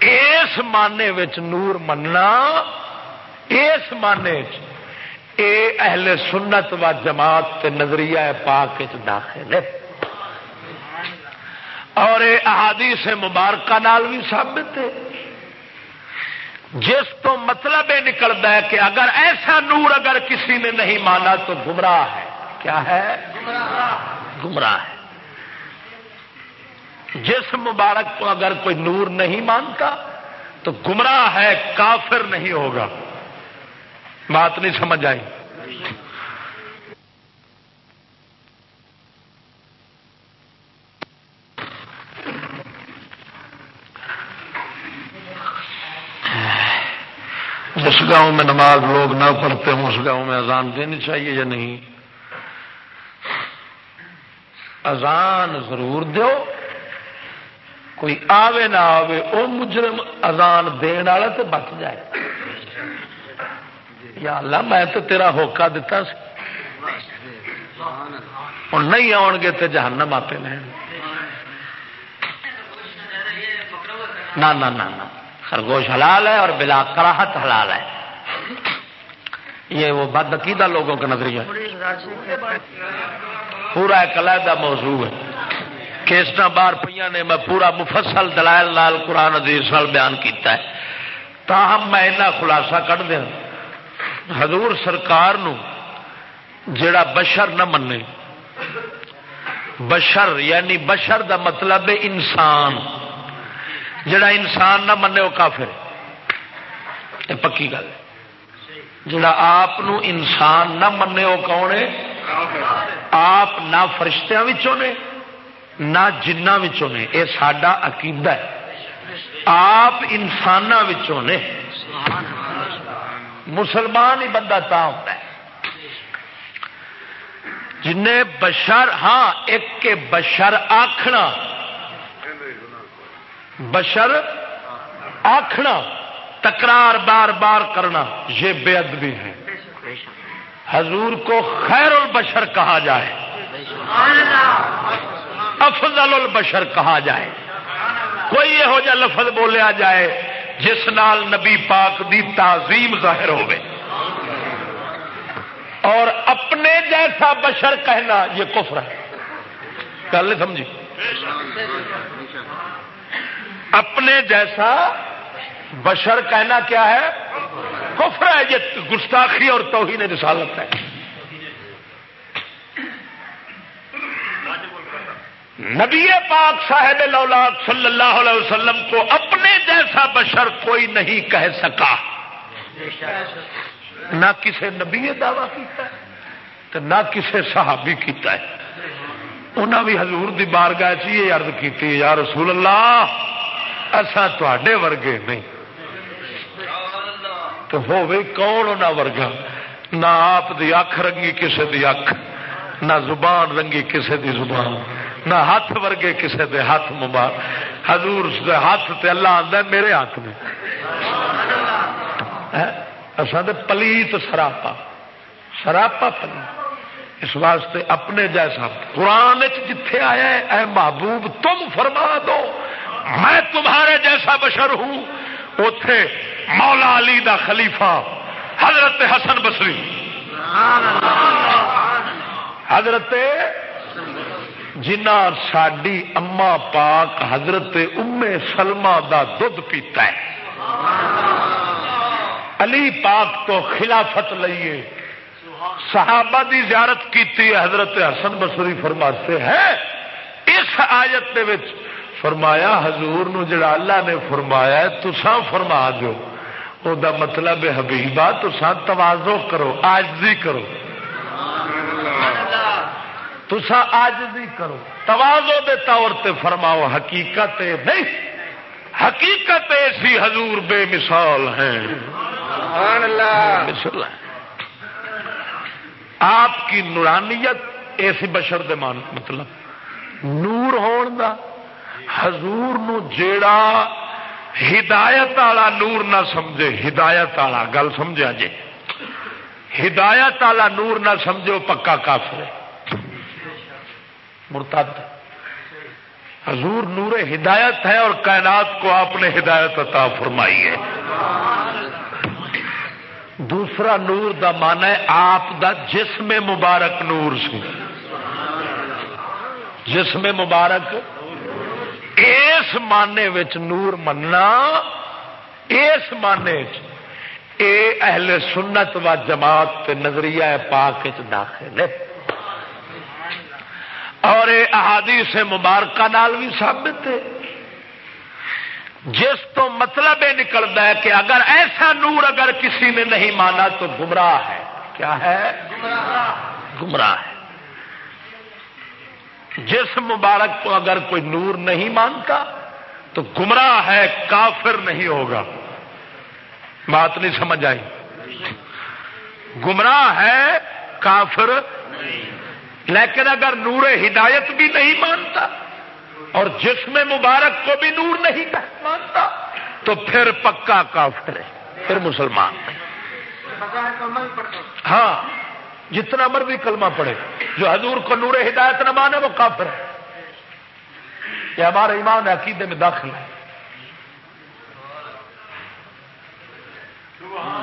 اس مانے نور مننا، اس مانے اے اہل سنت و جماعت نظریہ پاک داخل ہے۔ اور یہ احادیث مبارکہ نال بھی ثابت ہے۔ جس تو مطلب یہ نکلتا ہے کہ اگر ایسا نور اگر کسی نے نہیں مانا تو گمراہ ہے۔ کیا ہے؟ گمراہ ہے۔ جس مبارک کو اگر کوئی نور نہیں مانتا تو گمراہ ہے، کافر نہیں ہوگا۔ بات نہیں سمجھ آئی؟ جس گاؤں میں نماز لوگ نہ پڑھتے ہوں، اس گاؤں میں اذان دینی چاہیے یا نہیں؟ اذان ضرور دو کوئی آوے نہ آوے، او مجرم اذان دین والا تو بچ جائے۔ یا اللہ، میں تو تیرا ہوکا دتا سی۔ ہوں نہیں آن گے تو جہنم آپ لین۔ نہ۔ خرگوش حلال ہے اور بلا کراہت حلال ہے۔ یہ وہ بد عقیدہ لوگوں کا نظریہ پورا ایک علیحدہ موضوع ہے۔ کیسٹ بار پہ نے میں پورا مفصل دلائل لال قرآن عزیز سال بیان کیتا ہے۔ تاہم میں اتنا خلاصہ کٹ دیا۔ حضور سرکار نو جڑا بشر نہ منے۔ بشر یعنی بشر دا مطلب ہے انسان۔ جڑا انسان نہ منے وہ کافر یہ پکی گل ہے۔ جڑا آپ انسان نہ منے وہ کون ہے؟ آپ نہ فرشتوں نے، نہ جنہوں نے۔ یہ سڈا عقیدہ ہے۔ آپ انسانوں نے۔ مسلمان ہی بندہ تا ہوتا ہے۔ جن بشر ہاں ایک کے بشر آخنا بشر آخنا تکرار بار بار کرنا، یہ بے ادبی ہے حضور کو خیر البشر کہا جائے۔ افضل البشر کہا جائے۔ کوئی یہو جہ لفظ بولیا جائے جس نال نبی پاک دی تعظیم ظاہر ہوئے۔ اور اپنے جیسا بشر کہنا یہ کفر ہے۔ گل نہیں سمجھی؟ اپنے جیسا بشر کہنا کیا ہے؟ کفر ہے، یہ گستاخی اور توہین رسالت ہے۔ نبی پاک صاحب لولاد صلی اللہ علیہ وسلم کو اپنے جیسا بشر کوئی نہیں کہہ سکا۔ نہ کسی نبی دعوی کیتا ہے تو نہ کسی صحابی کیتا ہے۔ انہوں بھی حضور دی بارگاہ یہ عرض کی یا رسول اللہ اصا تے ورگے نہیں۔ تو ہوے کون انہوں ورگا نہ آپ دی اکھ رنگی کسی دی اکھ، نہ زبان رنگی کسی دی زبان، نہ ہاتھ ورگے کسے دے ہاتھ مبار۔ حضور دے ہاتھ تے اللہ آتا میرے ہاتھ میں۔ اصل پلیت سراپا۔ سراپا پلیت۔ اس واسطے اپنے جیسا قرآن جتھے آیا ہے، اے محبوب تم فرما دو۔ میں تمہارے جیسا بشر ہوں۔ اتے مولا علی دا خلیفہ حضرت حسن بسری حضرت جنا ساری اما پاک حضرت ام سلما دا دھد پیتا ہے۔ علی پاک تو خلافت لئیے صحابہ دی زیارت کی حضرت حسن بسری فرماتے ہیں، اس آیت دے وچ فرمایا حضور نو جڑا اللہ نے فرمایا تسان فرما دو او دا مطلب حبیبا تسان توازو کرو آجزی کرو۔ تسا آجزی کرو۔ توازو دے طور تے فرماؤ حقیقت نہیں۔ حقیقت ایسی حضور بے مثال ہیں۔ آپ کی نورانیت ایسی بشر دے مطلب نور ہون دا۔ حضور نو جیڑا ہدایت والا نور نہ سمجھے، ہدایت والا، گل سمجھا جی؟ ہدایت والا نور نہ سمجھو پکا کافر مرتد۔ حضور نور ہدایت ہے اور کائنات کو آپ نے ہدایت عطا فرمائی ہے۔ دوسرا نور دا مانا ہے آپ دا جسم مبارک نور سی۔ جسم مبارک اس مانے وچ نور مننا، اس مانے اے اہل سنت و جماعت تے نظریہ پاک داخل ہے۔ اور یہ احادیث مبارکہ نال بھی ثابت ہے۔ جس تو مطلب یہ نکلتا ہے کہ اگر ایسا نور اگر کسی نے نہیں مانا تو گمراہ ہے۔ کیا ہے؟ گمراہ ہے۔ جس مبارک کو اگر کوئی نور نہیں مانتا تو گمراہ ہے کافر نہیں ہوگا۔ بات نہیں سمجھ آئی۔ گمراہ ہے کافر لیکن اگر نور ہدایت بھی نہیں مانتا اور جسم مبارک کو بھی نور نہیں مانتا تو پھر پکا کافر ہے پھر مسلمان ہاں۔ جتنا مرضی کلمہ پڑے جو حضور کو نور ہدایت نہ مانے وہ کافر ہے۔ یہ ہمارے ایمان عقیدے میں داخل ہے۔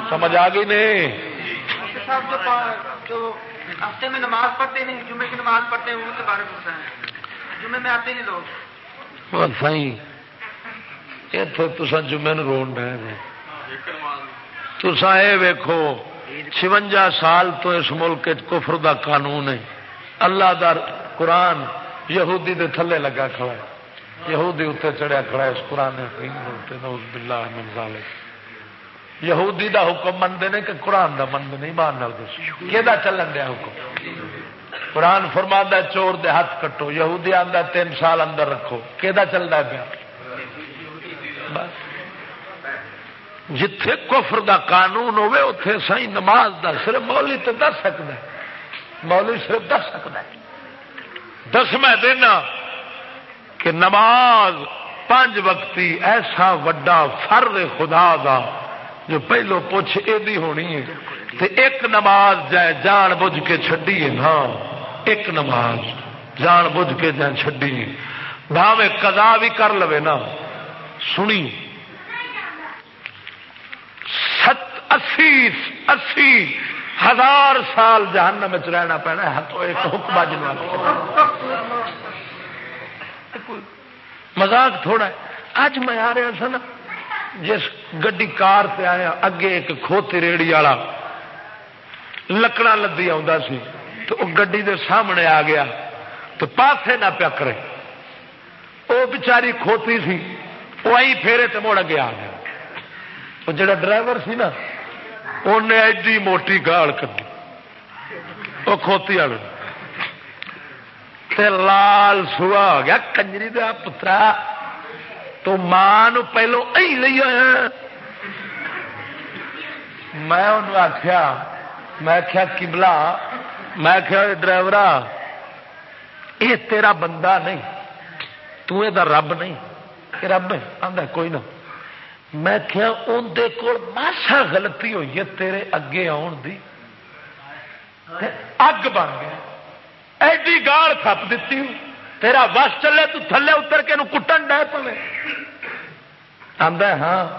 سمجھ آ گئی نہیں؟ ہفتے میں نماز پڑھتے نہیں جمعے کی نماز پڑھتے ہیں ان کے بارے میں جمعے میں آتے نہیں لوگ۔ سی اتنے جمعے رون رہے تسا یہ ویکو چونجا سال تو اس ملک کفر دا قانون ہے۔ اللہ دار قرآن یہودی دے تھلے لگا کھڑا ہے۔ یہودی اتنے چڑھیا کھڑا ہے۔ اس قرآن بلا یہودی دا حکم منتے ہیں کہ قرآن دا منتے نہیں مان کہ چلن دیا حکم؟ قرآن فرما چور دے ہاتھ کٹو۔ یہودی آتا تین سال اندر رکھو۔ کہ چلتا پیا؟ بس۔ جتھے کفر دا قانون ہوے اتے سی نماز دا صرف مولی تو دس سکتا ہے مولی صرف دس سکتا ہے دس میں دینا کہ نماز پانچ وقتی ایسا وڈا فرد خدا دا جو پہلو پوچھ یہ ہونی ہے۔ تے ایک نماز جائے جان بوجھ کے چڈی ہے نا ایک نماز جان بوجھ کے جائے چڈی بھاوے کدا بھی کر لو نا۔ سنی۔ ست اسی اسی ہزار سال جہنم میں رہنا پینا ہے تو ایک حکم جنوا مزاق تھوڑا ہے۔ اج میں آ رہا سا نا، جس گڈی کار سے آیا، اگے ایک کھوتی ریڑی والا لکڑا لدی آ تو وہ گڈی دے سامنے آ گیا۔ تو پاسے نہ پیا کرے وہ بچاری کھوتی سی وہ آئی پھیرے تو مڑ اگے آ گیا۔ وہ جڑا ڈرائیور سی نا انہیں ایڈی موٹی گال کھی وہ کھوتی والے لال سوا ہو گیا، کنجری دیا پترا، تو ماں پہلو ائی لئی آیا۔ میں انہوں آخیا میں آخیا کبلا میں آخیا ڈرائیور یہ تیرا بندہ نہیں، تو یہ رب نہیں رب آدھا کوئی نہ۔ میں کیا اندر کول ماسا غلطی ہوئی ہے، تیرے اگے آن دی۔ اگ بن گیا۔ ایڈی گال تھپ دیتی ہوں۔ تیرا وس چلے، تو تھلے اتر کے کٹن ڈے پوے۔ آدھا ہاں۔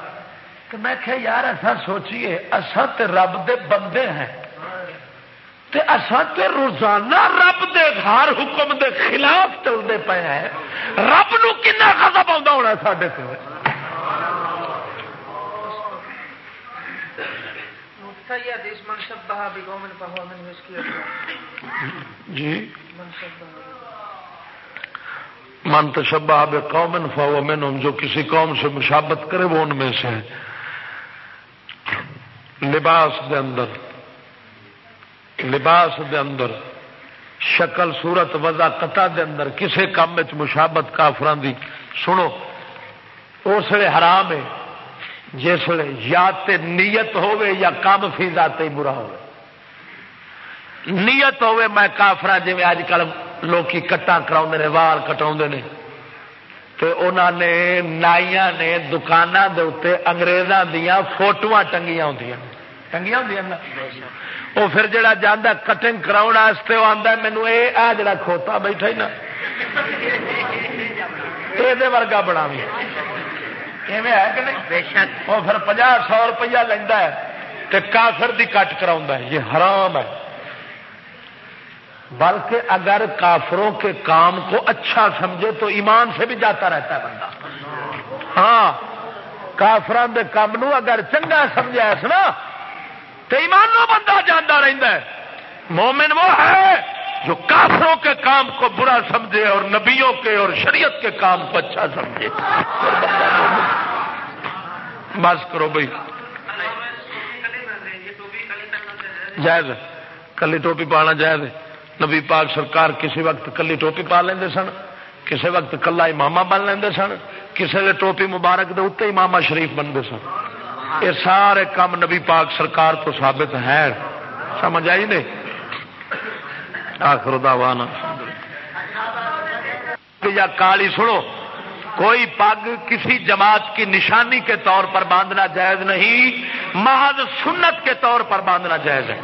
تو میں کہ یار، ایسا سوچیے اصا تے رب دے بندے ہیں۔ تے اصا تے روزانہ رب دے ہر حکم دے خلاف چلتے پے ہیں۔ رب نو کنا خزب آتا ہونا سڈے سے جی۔ من تشبہ بے قومن من جو کسی قوم سے مشابت کرے وہ ان میں سے لباس دے اندر لباس دے اندر شکل صورت وضع قطع دے اندر کسے کام مشابت کافران دی۔ سنو اس لیے حرام ہے جس یا تے نیت ہوئے یا کام فی ذاتے برا ہوئے۔ نیت ہوئے میں کافرا جی اج کل لوگ کٹا کرا نے، وال کٹا نے۔ تو انہوں نے نائیاں نے دکانوں کے اتنے اگریزوں دیا فوٹو ٹنگیا ہوں ٹنگیا ہوں وہ پھر جڑا جانا کٹنگ کراؤ وہ آتا مینو یہ آ جڑا کھوتا بیٹھا ہی نا یہ ورگا بنا ہے کہ نہیں؟ وہ پھر پناہ سو روپیہ لینا ہے تو کافر دی کٹ کرا یہ حرام ہے۔ بلکہ اگر کافروں کے کام کو اچھا سمجھے تو ایمان سے بھی جاتا رہتا ہے بندہ۔ ہاں کافران کے کام نو اگر چنگا سمجھا نا تو ایمان نو بندہ جانا رہتا ہے۔ مومن وہ ہے جو کافروں کے کام کو برا سمجھے اور نبیوں کے اور شریعت کے کام کو اچھا سمجھے۔ بس کرو بھائی۔ جائز کلی ٹوپی پانا جائز نبی پاک سرکار کسی وقت کلی ٹوپی پا لیں سن، کسی وقت کلا امام بن لیں سن، کسی ٹوپی مبارک دے اتنے امام شریف بنتے سن۔ یہ سارے کام نبی پاک سرکار تو ثابت ہے سمجھ آئی نہیں؟ آخر دعوانا. یا کالی سنو، کوئی پگ کسی جماعت کی نشانی کے طور پر باندھنا جائز نہیں، محض سنت کے طور پر باندھنا جائز ہے۔